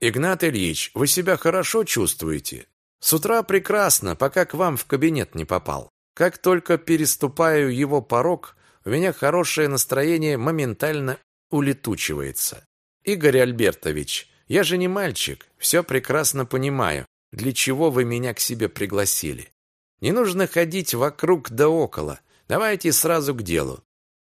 Игнат Ильич, вы себя хорошо чувствуете? С утра прекрасно, пока к вам в кабинет не попал. Как только переступаю его порог, у меня хорошее настроение моментально улетучивается. Игорь Альбертович, я же не мальчик, все прекрасно понимаю, для чего вы меня к себе пригласили. Не нужно ходить вокруг да около. Давайте сразу к делу.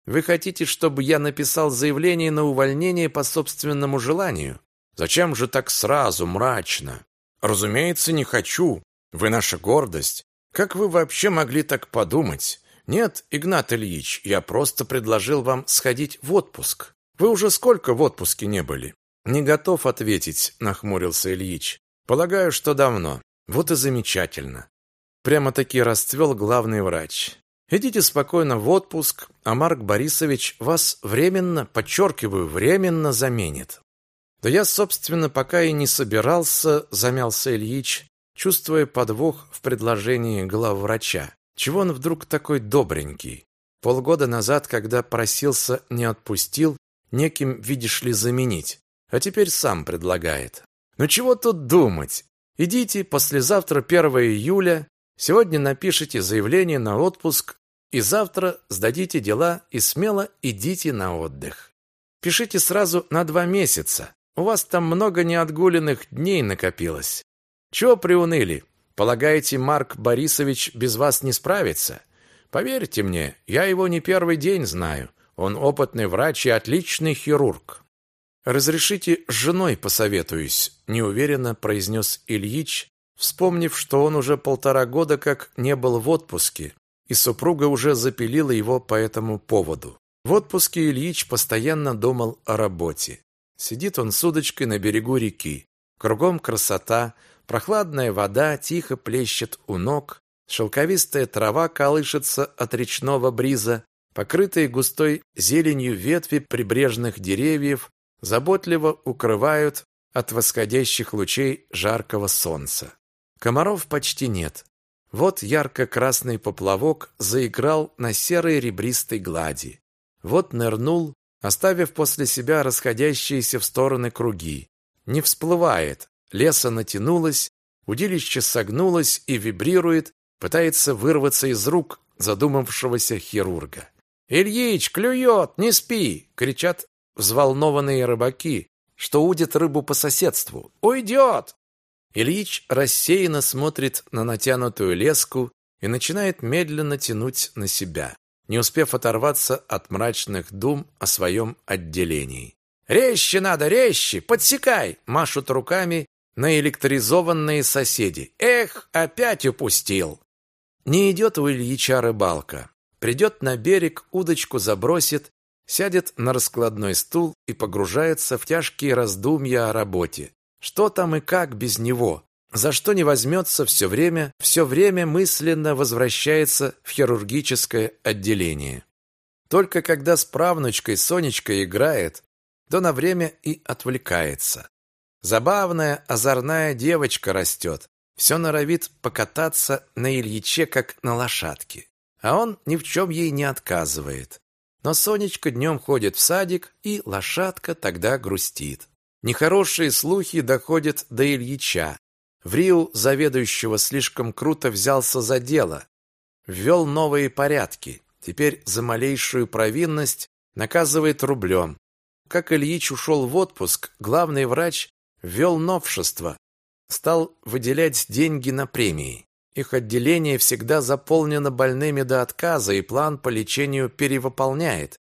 Вы хотите, чтобы я написал заявление на увольнение по собственному желанию? Зачем же так сразу, мрачно? Разумеется, не хочу. Вы наша гордость. Как вы вообще могли так подумать? Нет, Игнат Ильич, я просто предложил вам сходить в отпуск. Вы уже сколько в отпуске не были? Не готов ответить, нахмурился Ильич. Полагаю, что давно. Вот и замечательно. Прямо-таки расцвел главный врач. Идите спокойно в отпуск, а Марк Борисович вас временно, подчеркиваю, временно заменит. Да я, собственно, пока и не собирался, замялся Ильич, чувствуя подвох в предложении главврача. Чего он вдруг такой добренький? Полгода назад, когда просился, не отпустил, неким, видишь ли, заменить. А теперь сам предлагает. Ну чего тут думать? Идите послезавтра 1 июля, сегодня напишите заявление на отпуск и завтра сдадите дела и смело идите на отдых. Пишите сразу на два месяца. У вас там много неотгуленных дней накопилось. Чего приуныли? Полагаете, Марк Борисович без вас не справится? Поверьте мне, я его не первый день знаю. Он опытный врач и отличный хирург. Разрешите с женой посоветуюсь, неуверенно произнес Ильич, вспомнив, что он уже полтора года как не был в отпуске, и супруга уже запилила его по этому поводу. В отпуске Ильич постоянно думал о работе. Сидит он с удочкой на берегу реки. Кругом красота, прохладная вода тихо плещет у ног, шелковистая трава колышется от речного бриза, Покрытые густой зеленью ветви прибрежных деревьев заботливо укрывают от восходящих лучей жаркого солнца. Комаров почти нет. Вот ярко-красный поплавок заиграл на серой ребристой глади. Вот нырнул, оставив после себя расходящиеся в стороны круги. Не всплывает, леса натянулось, удилище согнулось и вибрирует, пытается вырваться из рук задумавшегося хирурга. «Ильич, клюет! Не спи!» — кричат взволнованные рыбаки, что удят рыбу по соседству. «Уйдет!» Ильич рассеянно смотрит на натянутую леску и начинает медленно тянуть на себя, не успев оторваться от мрачных дум о своем отделении. «Резче надо, резче! Подсекай!» — машут руками наэлектризованные соседи. «Эх, опять упустил!» Не идет у Ильича рыбалка. Придет на берег, удочку забросит, сядет на раскладной стул и погружается в тяжкие раздумья о работе. Что там и как без него? За что не возьмется все время, все время мысленно возвращается в хирургическое отделение. Только когда с правнучкой Сонечка играет, то на время и отвлекается. Забавная, озорная девочка растет, все норовит покататься на Ильиче, как на лошадке а он ни в чем ей не отказывает. Но Сонечка днем ходит в садик, и лошадка тогда грустит. Нехорошие слухи доходят до Ильича. В Рио заведующего слишком круто взялся за дело. Ввел новые порядки. Теперь за малейшую провинность наказывает рублем. Как Ильич ушел в отпуск, главный врач ввел новшество. Стал выделять деньги на премии. Их отделение всегда заполнено больными до отказа, и план по лечению перевыполняет.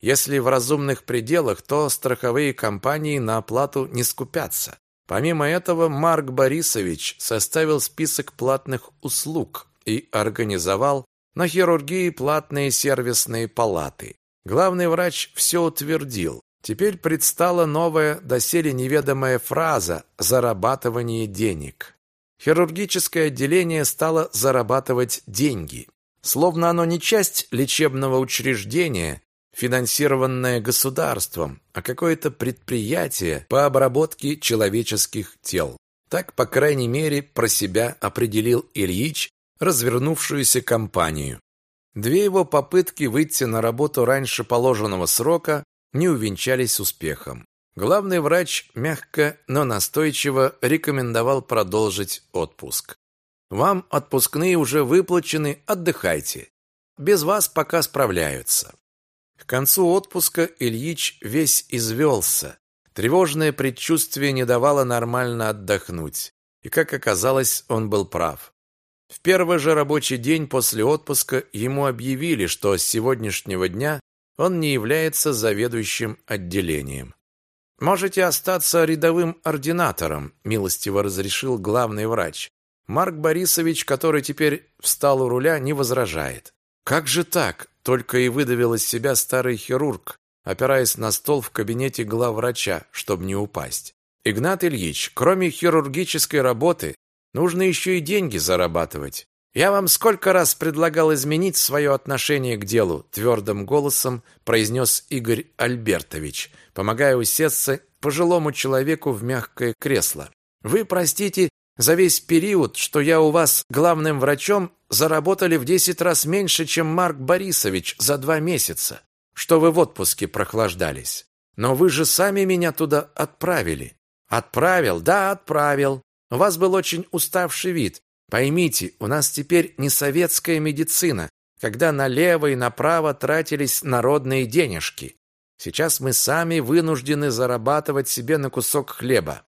Если в разумных пределах, то страховые компании на оплату не скупятся. Помимо этого, Марк Борисович составил список платных услуг и организовал на хирургии платные сервисные палаты. Главный врач все утвердил. Теперь предстала новая, доселе неведомая фраза «зарабатывание денег». Хирургическое отделение стало зарабатывать деньги. Словно оно не часть лечебного учреждения, финансированное государством, а какое-то предприятие по обработке человеческих тел. Так, по крайней мере, про себя определил Ильич развернувшуюся кампанию. Две его попытки выйти на работу раньше положенного срока не увенчались успехом. Главный врач мягко, но настойчиво рекомендовал продолжить отпуск. Вам отпускные уже выплачены, отдыхайте. Без вас пока справляются. К концу отпуска Ильич весь извелся. Тревожное предчувствие не давало нормально отдохнуть. И, как оказалось, он был прав. В первый же рабочий день после отпуска ему объявили, что с сегодняшнего дня он не является заведующим отделением. Можете остаться рядовым ординатором, милостиво разрешил главный врач. Марк Борисович, который теперь встал у руля, не возражает. Как же так? Только и выдавил из себя старый хирург, опираясь на стол в кабинете главврача, чтобы не упасть. Игнат Ильич, кроме хирургической работы, нужно еще и деньги зарабатывать. Я вам сколько раз предлагал изменить свое отношение к делу, твердым голосом произнес Игорь Альбертович, помогая усесться пожилому человеку в мягкое кресло. Вы простите, за весь период, что я у вас главным врачом, заработали в десять раз меньше, чем Марк Борисович за два месяца, что вы в отпуске прохлаждались. Но вы же сами меня туда отправили. Отправил, да, отправил. У вас был очень уставший вид. Поймите, у нас теперь не советская медицина, когда налево и направо тратились народные денежки. Сейчас мы сами вынуждены зарабатывать себе на кусок хлеба.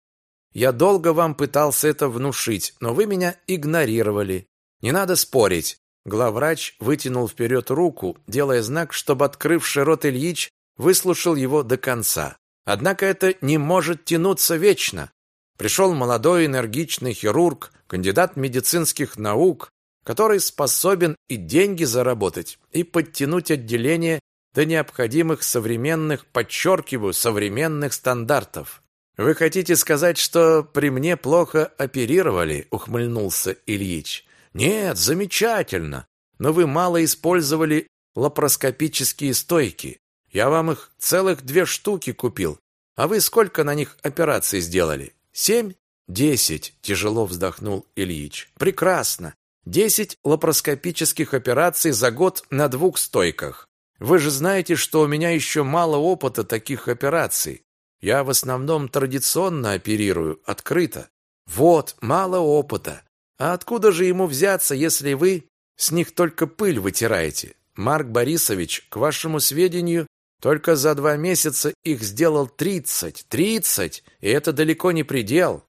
Я долго вам пытался это внушить, но вы меня игнорировали. Не надо спорить. Главврач вытянул вперед руку, делая знак, чтобы открывший рот Ильич выслушал его до конца. Однако это не может тянуться вечно. Пришел молодой энергичный хирург, кандидат медицинских наук, который способен и деньги заработать, и подтянуть отделение до необходимых современных, подчеркиваю, современных стандартов. Вы хотите сказать, что при мне плохо оперировали, ухмыльнулся Ильич. Нет, замечательно. Но вы мало использовали лапароскопические стойки. Я вам их целых две штуки купил. А вы сколько на них операций сделали? Семь? Десять, тяжело вздохнул Ильич. Прекрасно. Десять лапароскопических операций за год на двух стойках. Вы же знаете, что у меня еще мало опыта таких операций. Я в основном традиционно оперирую, открыто. Вот, мало опыта. А откуда же ему взяться, если вы с них только пыль вытираете? Марк Борисович, к вашему сведению, только за два месяца их сделал тридцать. Тридцать! И это далеко не предел.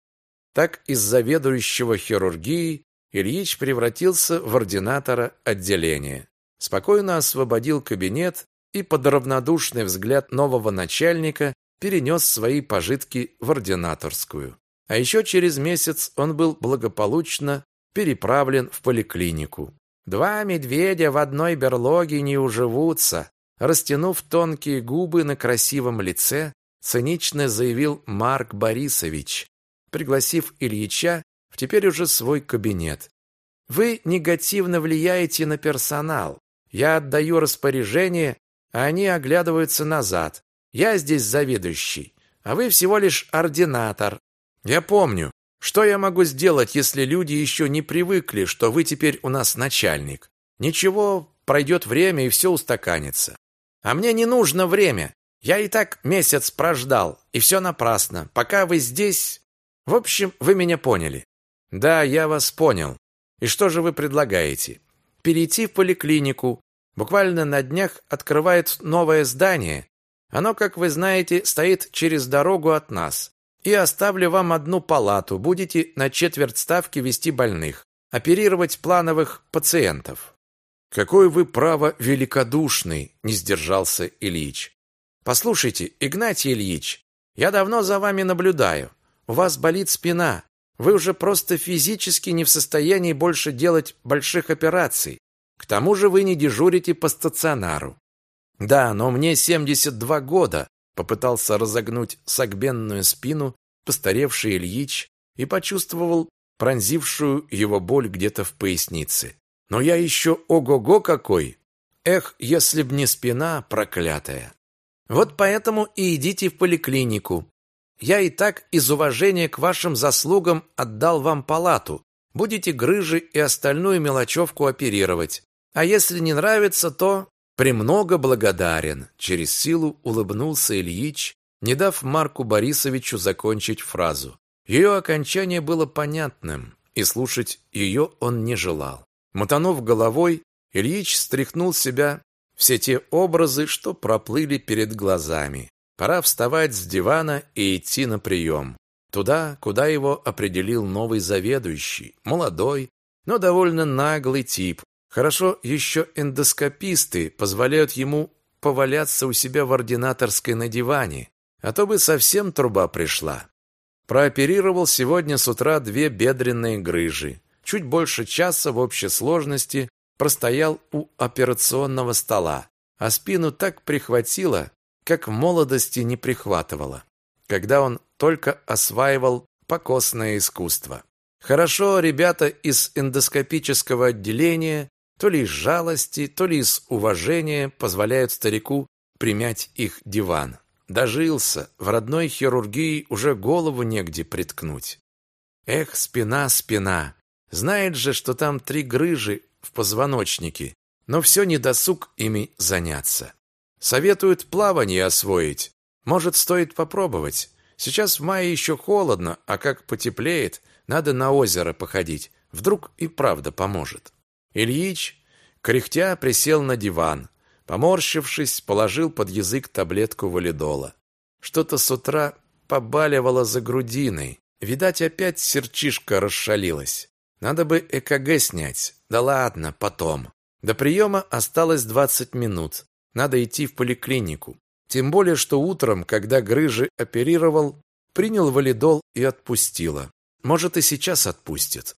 Так из заведующего хирургией Ильич превратился в ординатора отделения спокойно освободил кабинет и под равнодушный взгляд нового начальника перенес свои пожитки в ординаторскую. А еще через месяц он был благополучно переправлен в поликлинику. Два медведя в одной берлоге не уживутся, растянув тонкие губы на красивом лице, цинично заявил Марк Борисович, пригласив Ильича в теперь уже свой кабинет. Вы негативно влияете на персонал. Я отдаю распоряжение, а они оглядываются назад. Я здесь заведующий, а вы всего лишь ординатор. Я помню. Что я могу сделать, если люди еще не привыкли, что вы теперь у нас начальник? Ничего, пройдет время и все устаканится. А мне не нужно время. Я и так месяц прождал, и все напрасно. Пока вы здесь... В общем, вы меня поняли. Да, я вас понял. И что же вы предлагаете? Перейти в поликлинику. Буквально на днях открывает новое здание. Оно, как вы знаете, стоит через дорогу от нас. И оставлю вам одну палату. Будете на четверть ставки вести больных. Оперировать плановых пациентов. Какой вы право великодушный, не сдержался Ильич. Послушайте, Игнатий Ильич, я давно за вами наблюдаю. У вас болит спина. Вы уже просто физически не в состоянии больше делать больших операций. К тому же вы не дежурите по стационару. Да, но мне 72 года, попытался разогнуть согбенную спину постаревший Ильич и почувствовал пронзившую его боль где-то в пояснице. Но я еще ого-го какой! Эх, если б не спина проклятая! Вот поэтому и идите в поликлинику. Я и так из уважения к вашим заслугам отдал вам палату. Будете грыжи и остальную мелочевку оперировать. А если не нравится, то премного благодарен. Через силу улыбнулся Ильич, не дав Марку Борисовичу закончить фразу. Ее окончание было понятным, и слушать ее он не желал. Мотанув головой, Ильич стряхнул себя все те образы, что проплыли перед глазами. Пора вставать с дивана и идти на прием. Туда, куда его определил новый заведующий, молодой, но довольно наглый тип. Хорошо еще эндоскописты позволяют ему поваляться у себя в ординаторской на диване, а то бы совсем труба пришла. Прооперировал сегодня с утра две бедренные грыжи. Чуть больше часа в общей сложности простоял у операционного стола, а спину так прихватило, как в молодости не прихватывало, когда он только осваивал покосное искусство. Хорошо ребята из эндоскопического отделения то ли из жалости, то ли из уважения позволяют старику примять их диван. Дожился, в родной хирургии уже голову негде приткнуть. Эх, спина, спина. Знает же, что там три грыжи в позвоночнике, но все недосуг ими заняться. Советуют плавание освоить. Может, стоит попробовать. Сейчас в мае еще холодно, а как потеплеет, надо на озеро походить. Вдруг и правда поможет. Ильич, кряхтя, присел на диван. Поморщившись, положил под язык таблетку валидола. Что-то с утра побаливало за грудиной. Видать, опять серчишка расшалилась. Надо бы ЭКГ снять. Да ладно, потом. До приема осталось 20 минут. Надо идти в поликлинику. Тем более, что утром, когда Грыжи оперировал, принял валидол и отпустила. Может, и сейчас отпустит.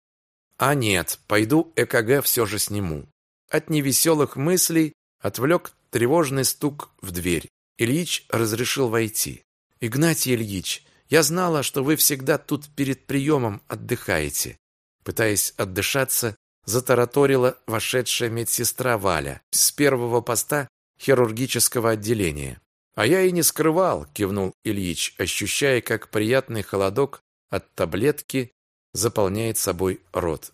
А нет, пойду ЭКГ все же сниму. От невеселых мыслей отвлек тревожный стук в дверь. Ильич разрешил войти. «Игнатий Ильич, я знала, что вы всегда тут перед приемом отдыхаете. Пытаясь отдышаться, затараторила вошедшая медсестра Валя с первого поста хирургического отделения. А я и не скрывал, кивнул Ильич, ощущая, как приятный холодок от таблетки заполняет собой рот.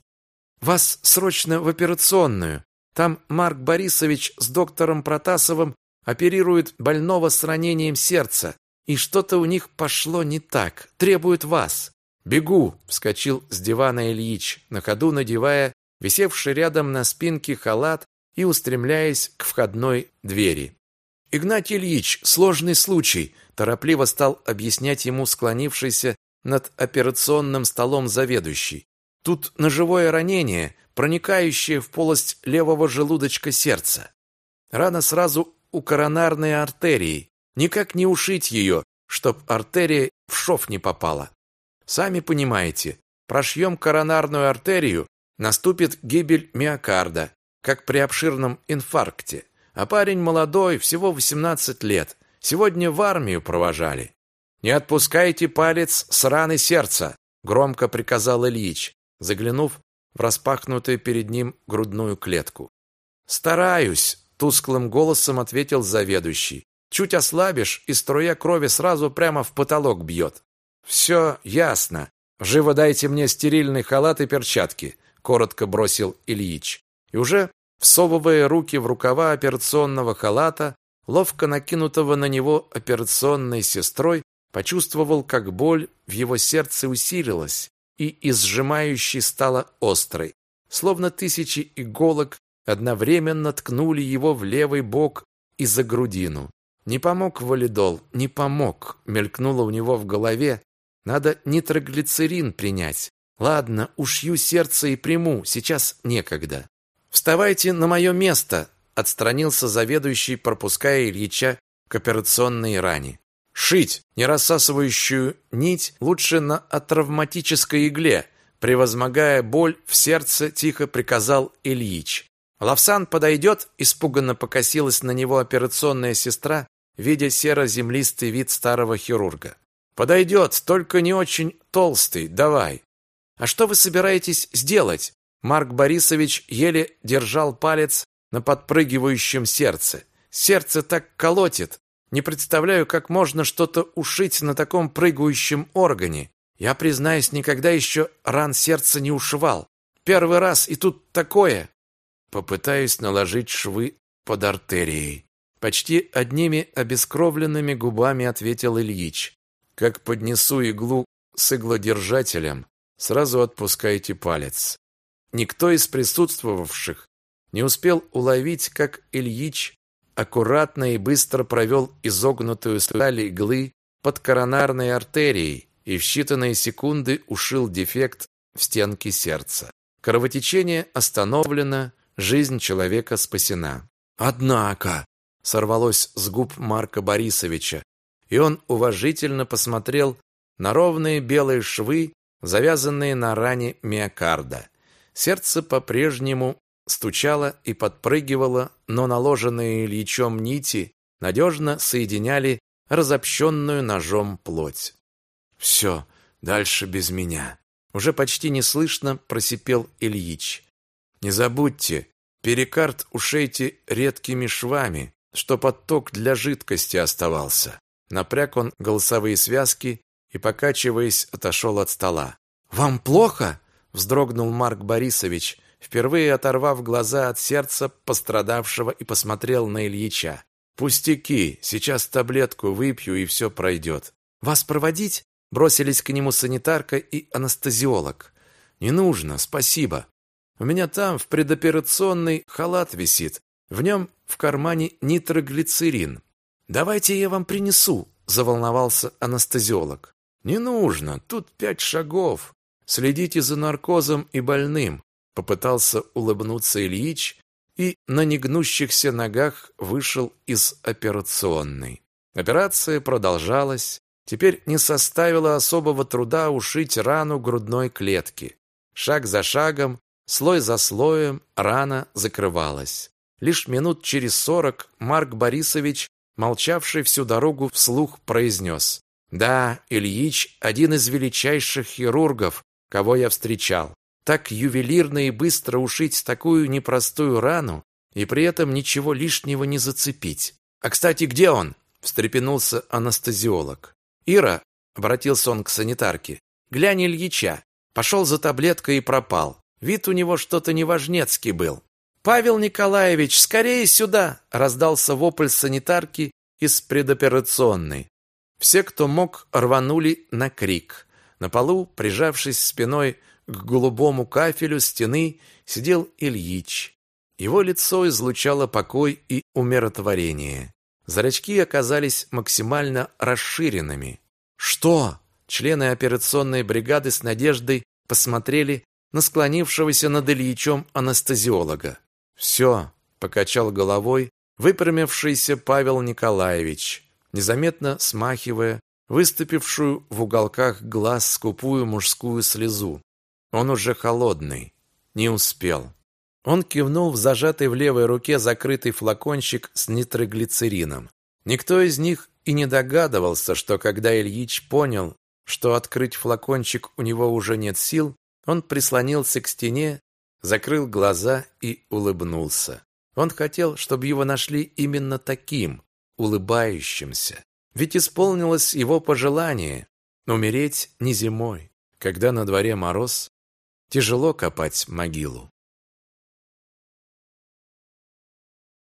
Вас срочно в операционную. Там Марк Борисович с доктором Протасовым оперируют больного с ранением сердца, и что-то у них пошло не так. Требуют вас. «Бегу!» – вскочил с дивана Ильич, на ходу надевая висевший рядом на спинке халат и устремляясь к входной двери. «Игнатий Ильич, сложный случай!» – торопливо стал объяснять ему склонившийся над операционным столом заведующий. «Тут ножевое ранение, проникающее в полость левого желудочка сердца. Рана сразу у коронарной артерии. Никак не ушить ее, чтоб артерия в шов не попала. Сами понимаете, прошьем коронарную артерию, наступит гибель миокарда, как при обширном инфаркте. А парень молодой, всего 18 лет, сегодня в армию провожали. Не отпускайте палец с раны сердца, громко приказал Ильич, заглянув в распахнутую перед ним грудную клетку. Стараюсь, тусклым голосом ответил заведующий. Чуть ослабишь, и струя крови сразу прямо в потолок бьет. «Все ясно. Живо дайте мне стерильный халат и перчатки», — коротко бросил Ильич. И уже, всовывая руки в рукава операционного халата, ловко накинутого на него операционной сестрой, почувствовал, как боль в его сердце усилилась и из сжимающей стала острой, словно тысячи иголок одновременно ткнули его в левый бок и за грудину. Не помог валидол, не помог, мелькнуло у него в голове. Надо нитроглицерин принять. Ладно, ушью сердце и приму, сейчас некогда. Вставайте на мое место, отстранился заведующий, пропуская Ильича к операционной ране. Шить нерассасывающую нить лучше на атравматической игле, превозмогая боль в сердце, тихо приказал Ильич. Лавсан подойдет, испуганно покосилась на него операционная сестра, видя серо-землистый вид старого хирурга. Подойдет, только не очень толстый. Давай. А что вы собираетесь сделать? Марк Борисович еле держал палец на подпрыгивающем сердце. Сердце так колотит. Не представляю, как можно что-то ушить на таком прыгающем органе. Я, признаюсь, никогда еще ран сердца не ушивал. Первый раз, и тут такое. Попытаюсь наложить швы под артерией. Почти одними обескровленными губами ответил Ильич. Как поднесу иглу с иглодержателем, сразу отпускайте палец. Никто из присутствовавших не успел уловить, как Ильич аккуратно и быстро провел изогнутую сталь иглы под коронарной артерией и в считанные секунды ушил дефект в стенке сердца. Кровотечение остановлено, жизнь человека спасена. Однако, сорвалось с губ Марка Борисовича, и он уважительно посмотрел на ровные белые швы, завязанные на ране миокарда. Сердце по-прежнему стучало и подпрыгивало, но наложенные Ильичом нити надежно соединяли разобщенную ножом плоть. «Все, дальше без меня», — уже почти неслышно просипел Ильич. «Не забудьте, перикард ушейте редкими швами, чтоб отток для жидкости оставался». Напряг он голосовые связки и, покачиваясь, отошел от стола. «Вам плохо?» — вздрогнул Марк Борисович, впервые оторвав глаза от сердца пострадавшего и посмотрел на Ильича. «Пустяки, сейчас таблетку выпью, и все пройдет». «Вас проводить?» Бросились к нему санитарка и анестезиолог. «Не нужно, спасибо. У меня там в предоперационной халат висит. В нем в кармане нитроглицерин. Давайте я вам принесу», – заволновался анестезиолог. «Не нужно, тут пять шагов. Следите за наркозом и больным. Попытался улыбнуться Ильич и на негнущихся ногах вышел из операционной. Операция продолжалась. Теперь не составило особого труда ушить рану грудной клетки. Шаг за шагом, слой за слоем рана закрывалась. Лишь минут через сорок Марк Борисович, молчавший всю дорогу, вслух произнес. «Да, Ильич – один из величайших хирургов, кого я встречал так ювелирно и быстро ушить такую непростую рану и при этом ничего лишнего не зацепить. А, кстати, где он? встрепенулся анестезиолог. Ира, обратился он к санитарке. Глянь Ильича. Пошел за таблеткой и пропал. Вид у него что-то неважнецкий был. Павел Николаевич, скорее сюда, раздался вопль санитарки из предоперационной. Все, кто мог, рванули на крик. На полу, прижавшись спиной к голубому кафелю стены сидел Ильич. Его лицо излучало покой и умиротворение. Зрачки оказались максимально расширенными. «Что?» Члены операционной бригады с надеждой посмотрели на склонившегося над Ильичом анестезиолога. «Все», — покачал головой выпрямившийся Павел Николаевич, незаметно смахивая выступившую в уголках глаз скупую мужскую слезу. Он уже холодный. Не успел. Он кивнул в зажатый в левой руке закрытый флакончик с нитроглицерином. Никто из них и не догадывался, что когда Ильич понял, что открыть флакончик у него уже нет сил, он прислонился к стене, закрыл глаза и улыбнулся. Он хотел, чтобы его нашли именно таким, улыбающимся. Ведь исполнилось его пожелание умереть не зимой, когда на дворе мороз, Тяжело копать могилу.